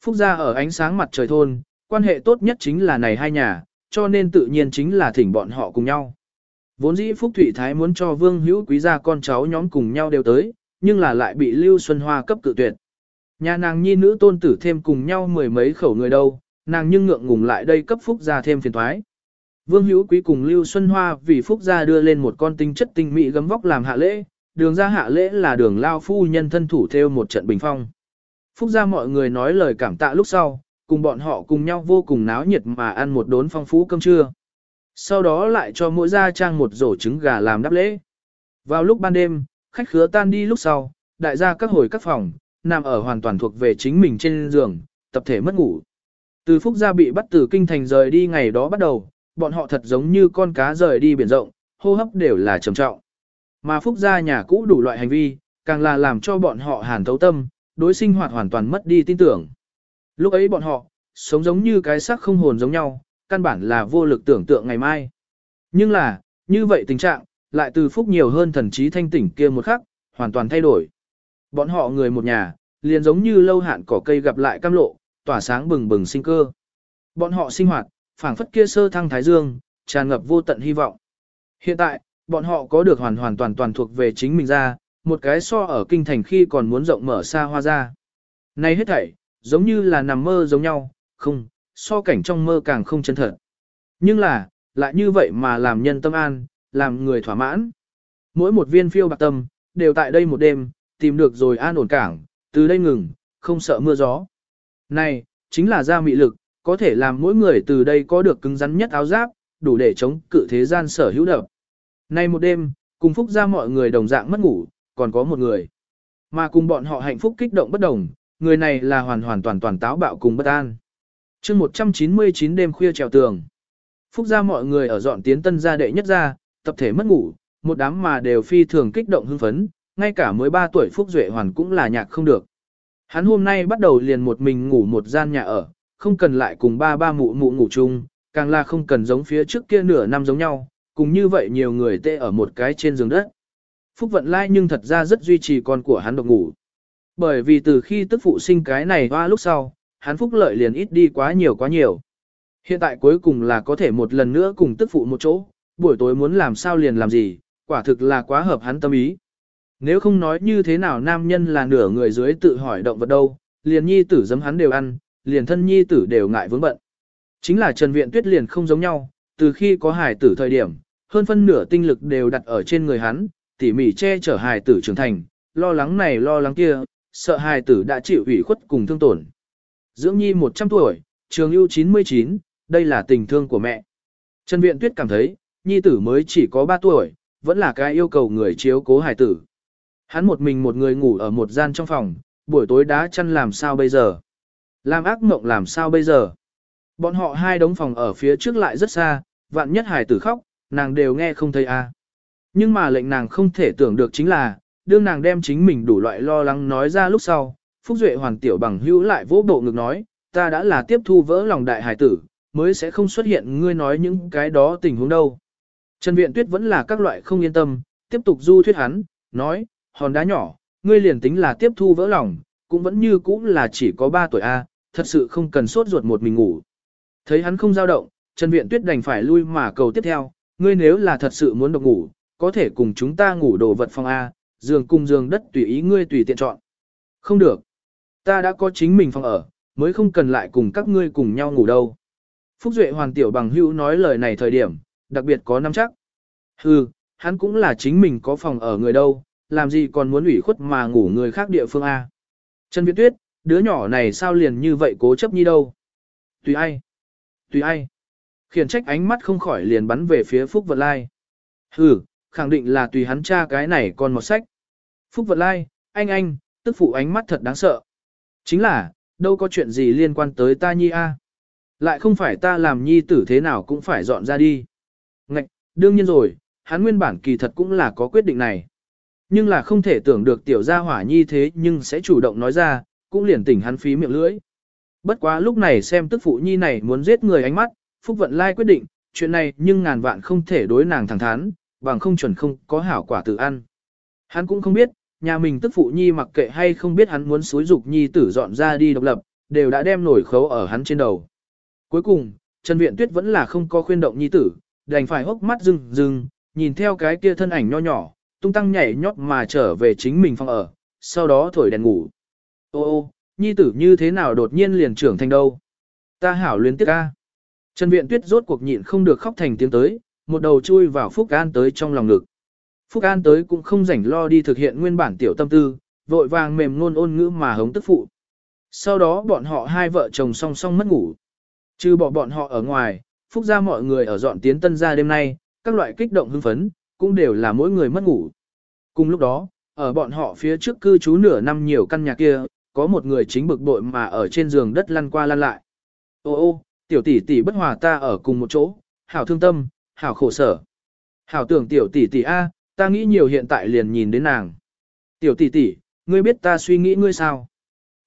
Phúc gia ở ánh sáng mặt trời thôn, quan hệ tốt nhất chính là này hai nhà, cho nên tự nhiên chính là thỉnh bọn họ cùng nhau. Vốn dĩ Phúc Thủy Thái muốn cho Vương Hữu Quý gia con cháu nhóm cùng nhau đều tới, nhưng là lại bị Lưu Xuân Hoa cấp cự tuyệt. Nhà nàng nhi nữ tôn tử thêm cùng nhau mười mấy khẩu người đâu, nàng nhưng ngượng ngùng lại đây cấp Phúc gia thêm phiền thoái. Vương Hữu Quý cùng Lưu Xuân Hoa vì Phúc gia đưa lên một con tinh chất tinh mỹ gấm vóc làm hạ lễ, đường ra hạ lễ là đường lao phu nhân thân thủ theo một trận bình phong. Phúc gia mọi người nói lời cảm tạ lúc sau, cùng bọn họ cùng nhau vô cùng náo nhiệt mà ăn một đốn phong phú cơm trưa. Sau đó lại cho mỗi gia trang một rổ trứng gà làm đáp lễ. Vào lúc ban đêm, khách khứa tan đi lúc sau, đại gia các hồi các phòng, nằm ở hoàn toàn thuộc về chính mình trên giường, tập thể mất ngủ. Từ phúc gia bị bắt từ kinh thành rời đi ngày đó bắt đầu, bọn họ thật giống như con cá rời đi biển rộng, hô hấp đều là trầm trọng. Mà phúc gia nhà cũ đủ loại hành vi, càng là làm cho bọn họ hàn thấu tâm, đối sinh hoạt hoàn toàn mất đi tin tưởng. Lúc ấy bọn họ, sống giống như cái xác không hồn giống nhau, căn bản là vô lực tưởng tượng ngày mai. Nhưng là, như vậy tình trạng, lại từ phúc nhiều hơn thần trí thanh tỉnh kia một khắc, hoàn toàn thay đổi. Bọn họ người một nhà, liền giống như lâu hạn cỏ cây gặp lại cam lộ, tỏa sáng bừng bừng sinh cơ. Bọn họ sinh hoạt, phảng phất kia sơ thăng thái dương, tràn ngập vô tận hy vọng. Hiện tại, bọn họ có được hoàn hoàn toàn toàn thuộc về chính mình ra, một cái so ở kinh thành khi còn muốn rộng mở xa hoa ra. Nay hết thảy, giống như là nằm mơ giống nhau, không, so cảnh trong mơ càng không chân thật. Nhưng là, lại như vậy mà làm nhân tâm an, làm người thỏa mãn. Mỗi một viên phiêu bạc tâm, đều tại đây một đêm, tìm được rồi an ổn cảng, từ đây ngừng, không sợ mưa gió. Này, chính là gia mị lực, có thể làm mỗi người từ đây có được cứng rắn nhất áo giáp, đủ để chống cự thế gian sở hữu đập. Nay một đêm, cùng phúc ra mọi người đồng dạng mất ngủ, còn có một người. Mà cùng bọn họ hạnh phúc kích động bất đồng, người này là hoàn hoàn toàn toàn táo bạo cùng bất an. chương 199 đêm khuya trèo tường. Phúc ra mọi người ở dọn tiến tân gia đệ nhất gia, tập thể mất ngủ, một đám mà đều phi thường kích động hưng phấn, ngay cả mới 3 tuổi Phúc Duệ Hoàn cũng là nhạc không được. Hắn hôm nay bắt đầu liền một mình ngủ một gian nhà ở, không cần lại cùng ba ba mụ mụ ngủ chung, Càng là không cần giống phía trước kia nửa năm giống nhau, cùng như vậy nhiều người tê ở một cái trên giường đất. Phúc vận lai nhưng thật ra rất duy trì con của hắn độc ngủ. Bởi vì từ khi tức phụ sinh cái này hoa lúc sau, hắn phúc lợi liền ít đi quá nhiều quá nhiều. Hiện tại cuối cùng là có thể một lần nữa cùng tức phụ một chỗ, buổi tối muốn làm sao liền làm gì, quả thực là quá hợp hắn tâm ý. Nếu không nói như thế nào nam nhân là nửa người dưới tự hỏi động vật đâu, liền nhi tử giấm hắn đều ăn, liền thân nhi tử đều ngại vướng bận. Chính là Trần Viện Tuyết liền không giống nhau, từ khi có hài tử thời điểm, hơn phân nửa tinh lực đều đặt ở trên người hắn, tỉ mỉ che chở hài tử trưởng thành, lo lắng này lo lắng kia, sợ hài tử đã chịu ủy khuất cùng thương tổn. Dưỡng nhi 100 tuổi, trường ưu 99, đây là tình thương của mẹ. Trần Viện Tuyết cảm thấy, nhi tử mới chỉ có 3 tuổi, vẫn là cái yêu cầu người chiếu cố hài tử. Hắn một mình một người ngủ ở một gian trong phòng, buổi tối đá chăn làm sao bây giờ? Làm ác mộng làm sao bây giờ? Bọn họ hai đống phòng ở phía trước lại rất xa, vạn nhất hải tử khóc, nàng đều nghe không thấy a. À. Nhưng mà lệnh nàng không thể tưởng được chính là, đương nàng đem chính mình đủ loại lo lắng nói ra lúc sau, Phúc Duệ hoàn tiểu bằng hữu lại vỗ bộ ngực nói, ta đã là tiếp thu vỡ lòng đại hải tử, mới sẽ không xuất hiện ngươi nói những cái đó tình huống đâu. Trần Viện Tuyết vẫn là các loại không yên tâm, tiếp tục du thuyết hắn, nói, hòn đá nhỏ, ngươi liền tính là tiếp thu vỡ lòng, cũng vẫn như cũ là chỉ có 3 tuổi A, thật sự không cần sốt ruột một mình ngủ. Thấy hắn không dao động, Trần Viện Tuyết đành phải lui mà cầu tiếp theo, ngươi nếu là thật sự muốn độc ngủ, có thể cùng chúng ta ngủ đồ vật phòng A, giường cùng giường đất tùy ý ngươi tùy tiện chọn. Không được. Ta đã có chính mình phòng ở, mới không cần lại cùng các ngươi cùng nhau ngủ đâu. Phúc Duệ Hoàng Tiểu Bằng Hữu nói lời này thời điểm, đặc biệt có nắm chắc. Hừ, hắn cũng là chính mình có phòng ở người đâu, làm gì còn muốn ủy khuất mà ngủ người khác địa phương A. Trần Viễn Tuyết, đứa nhỏ này sao liền như vậy cố chấp như đâu. Tùy ai. Tùy ai. Khiển trách ánh mắt không khỏi liền bắn về phía Phúc Vận Lai. Hừ, khẳng định là tùy hắn cha cái này còn một sách. Phúc Vận Lai, anh anh, tức phụ ánh mắt thật đáng sợ. Chính là, đâu có chuyện gì liên quan tới ta nhi a. Lại không phải ta làm nhi tử thế nào cũng phải dọn ra đi. Ngạch, đương nhiên rồi, hắn nguyên bản kỳ thật cũng là có quyết định này. Nhưng là không thể tưởng được tiểu gia hỏa nhi thế nhưng sẽ chủ động nói ra, cũng liền tỉnh hắn phí miệng lưỡi. Bất quá lúc này xem tức phụ nhi này muốn giết người ánh mắt, Phúc Vận Lai quyết định, chuyện này nhưng ngàn vạn không thể đối nàng thẳng thắn, bằng không chuẩn không có hảo quả tự ăn. Hắn cũng không biết, nhà mình tức phụ nhi mặc kệ hay không biết hắn muốn xúi dục nhi tử dọn ra đi độc lập, đều đã đem nổi khấu ở hắn trên đầu. Cuối cùng, Trần Viện Tuyết vẫn là không có khuyên động nhi tử, đành phải hốc mắt rưng rưng, nhìn theo cái kia thân ảnh nho nhỏ, tung tăng nhảy nhót mà trở về chính mình phòng ở, sau đó thổi đèn ngủ. Ô ô, nhi tử như thế nào đột nhiên liền trưởng thành đâu? Ta hảo luyến tiếc ca. Trần Viện Tuyết rốt cuộc nhịn không được khóc thành tiếng tới, một đầu chui vào Phúc An tới trong lòng ngực. Phúc An tới cũng không rảnh lo đi thực hiện nguyên bản tiểu tâm tư, vội vàng mềm ngôn ôn ngữ mà hống tức phụ. Sau đó bọn họ hai vợ chồng song song mất ngủ. Trừ bỏ bọn họ ở ngoài, Phúc ra mọi người ở dọn tiến tân ra đêm nay, các loại kích động hưng phấn, cũng đều là mỗi người mất ngủ. Cùng lúc đó, ở bọn họ phía trước cư trú nửa năm nhiều căn nhà kia, có một người chính bực bội mà ở trên giường đất lăn qua lăn lại. Ô ô, tiểu tỷ tỷ bất hòa ta ở cùng một chỗ, hảo thương tâm, hảo khổ sở. Hảo tưởng tiểu tỷ tỷ A, ta nghĩ nhiều hiện tại liền nhìn đến nàng. Tiểu tỷ tỷ, ngươi biết ta suy nghĩ ngươi sao?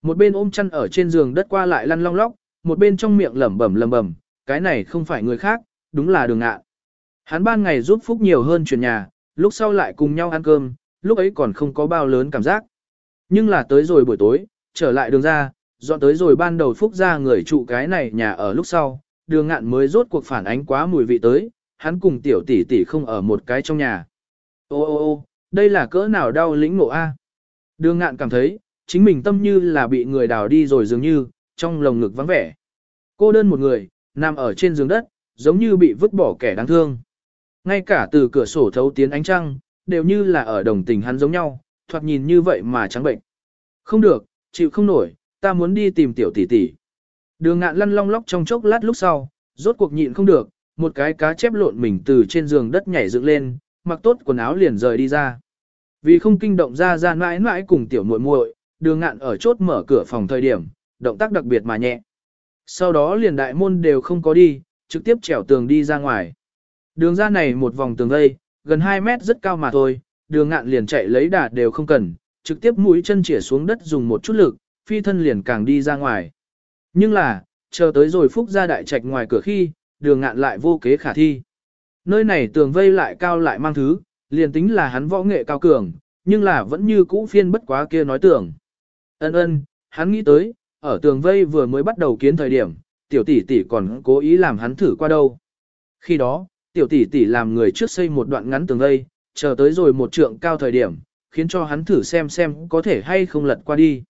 Một bên ôm chăn ở trên giường đất qua lại lăn long lóc, một bên trong miệng lẩm bẩm lẩm bẩm, cái này không phải người khác, đúng là đường ngạn. Hắn ban ngày giúp Phúc nhiều hơn chuyển nhà, lúc sau lại cùng nhau ăn cơm, lúc ấy còn không có bao lớn cảm giác. Nhưng là tới rồi buổi tối, trở lại đường ra, dọn tới rồi ban đầu Phúc ra người trụ cái này nhà ở lúc sau, đường ngạn mới rốt cuộc phản ánh quá mùi vị tới, hắn cùng tiểu tỷ tỷ không ở một cái trong nhà. Ô ô ô, đây là cỡ nào đau lĩnh ngộ a? Đường ngạn cảm thấy, chính mình tâm như là bị người đào đi rồi dường như, trong lồng ngực vắng vẻ. Cô đơn một người, nằm ở trên giường đất, giống như bị vứt bỏ kẻ đáng thương. Ngay cả từ cửa sổ thấu tiến ánh trăng, đều như là ở đồng tình hắn giống nhau, thoạt nhìn như vậy mà trắng bệnh. Không được, chịu không nổi, ta muốn đi tìm tiểu tỷ tỷ. Đường ngạn lăn long lóc trong chốc lát lúc sau, rốt cuộc nhịn không được, một cái cá chép lộn mình từ trên giường đất nhảy dựng lên, mặc tốt quần áo liền rời đi ra. Vì không kinh động ra ra mãi mãi cùng tiểu muội muội, đường ngạn ở chốt mở cửa phòng thời điểm, động tác đặc biệt mà nhẹ. Sau đó liền đại môn đều không có đi, trực tiếp trèo tường đi ra ngoài. Đường ra này một vòng tường vây, gần 2 mét rất cao mà thôi, đường ngạn liền chạy lấy đà đều không cần, trực tiếp mũi chân chỉa xuống đất dùng một chút lực, phi thân liền càng đi ra ngoài. Nhưng là, chờ tới rồi phúc ra đại trạch ngoài cửa khi, đường ngạn lại vô kế khả thi. Nơi này tường vây lại cao lại mang thứ, liền tính là hắn võ nghệ cao cường, nhưng là vẫn như cũ phiên bất quá kia nói tưởng. Ân ân, hắn nghĩ tới, ở tường vây vừa mới bắt đầu kiến thời điểm, tiểu tỷ tỷ còn cố ý làm hắn thử qua đâu. Khi đó, tiểu tỷ tỷ làm người trước xây một đoạn ngắn tường vây, chờ tới rồi một trượng cao thời điểm, khiến cho hắn thử xem xem có thể hay không lật qua đi.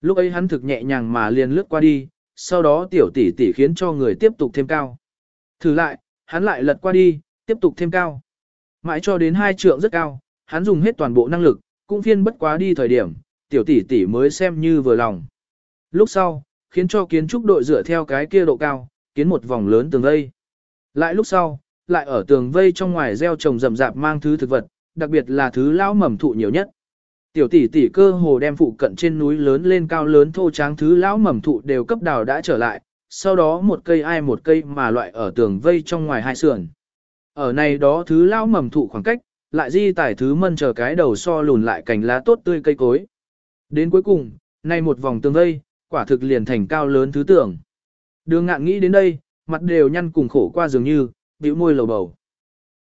Lúc ấy hắn thực nhẹ nhàng mà liền lướt qua đi, sau đó tiểu tỷ tỷ khiến cho người tiếp tục thêm cao. Thử lại, hắn lại lật qua đi, tiếp tục thêm cao. Mãi cho đến hai trượng rất cao, hắn dùng hết toàn bộ năng lực, cũng phiên bất quá đi thời điểm, tiểu tỷ tỷ mới xem như vừa lòng. Lúc sau, khiến cho kiến trúc đội dựa theo cái kia độ cao, kiến một vòng lớn tường đây, Lại lúc sau, lại ở tường vây trong ngoài gieo trồng rậm rạp mang thứ thực vật, đặc biệt là thứ lão mầm thụ nhiều nhất. Tiểu tỷ tỷ cơ hồ đem phụ cận trên núi lớn lên cao lớn thô tráng thứ lão mầm thụ đều cấp đào đã trở lại, sau đó một cây ai một cây mà loại ở tường vây trong ngoài hai sườn. Ở này đó thứ lão mầm thụ khoảng cách, lại di tải thứ mân chờ cái đầu so lùn lại cành lá tốt tươi cây cối. Đến cuối cùng, nay một vòng tường vây, quả thực liền thành cao lớn thứ tưởng. Đường ngạn nghĩ đến đây, mặt đều nhăn cùng khổ qua dường như, bĩu môi lầu bầu.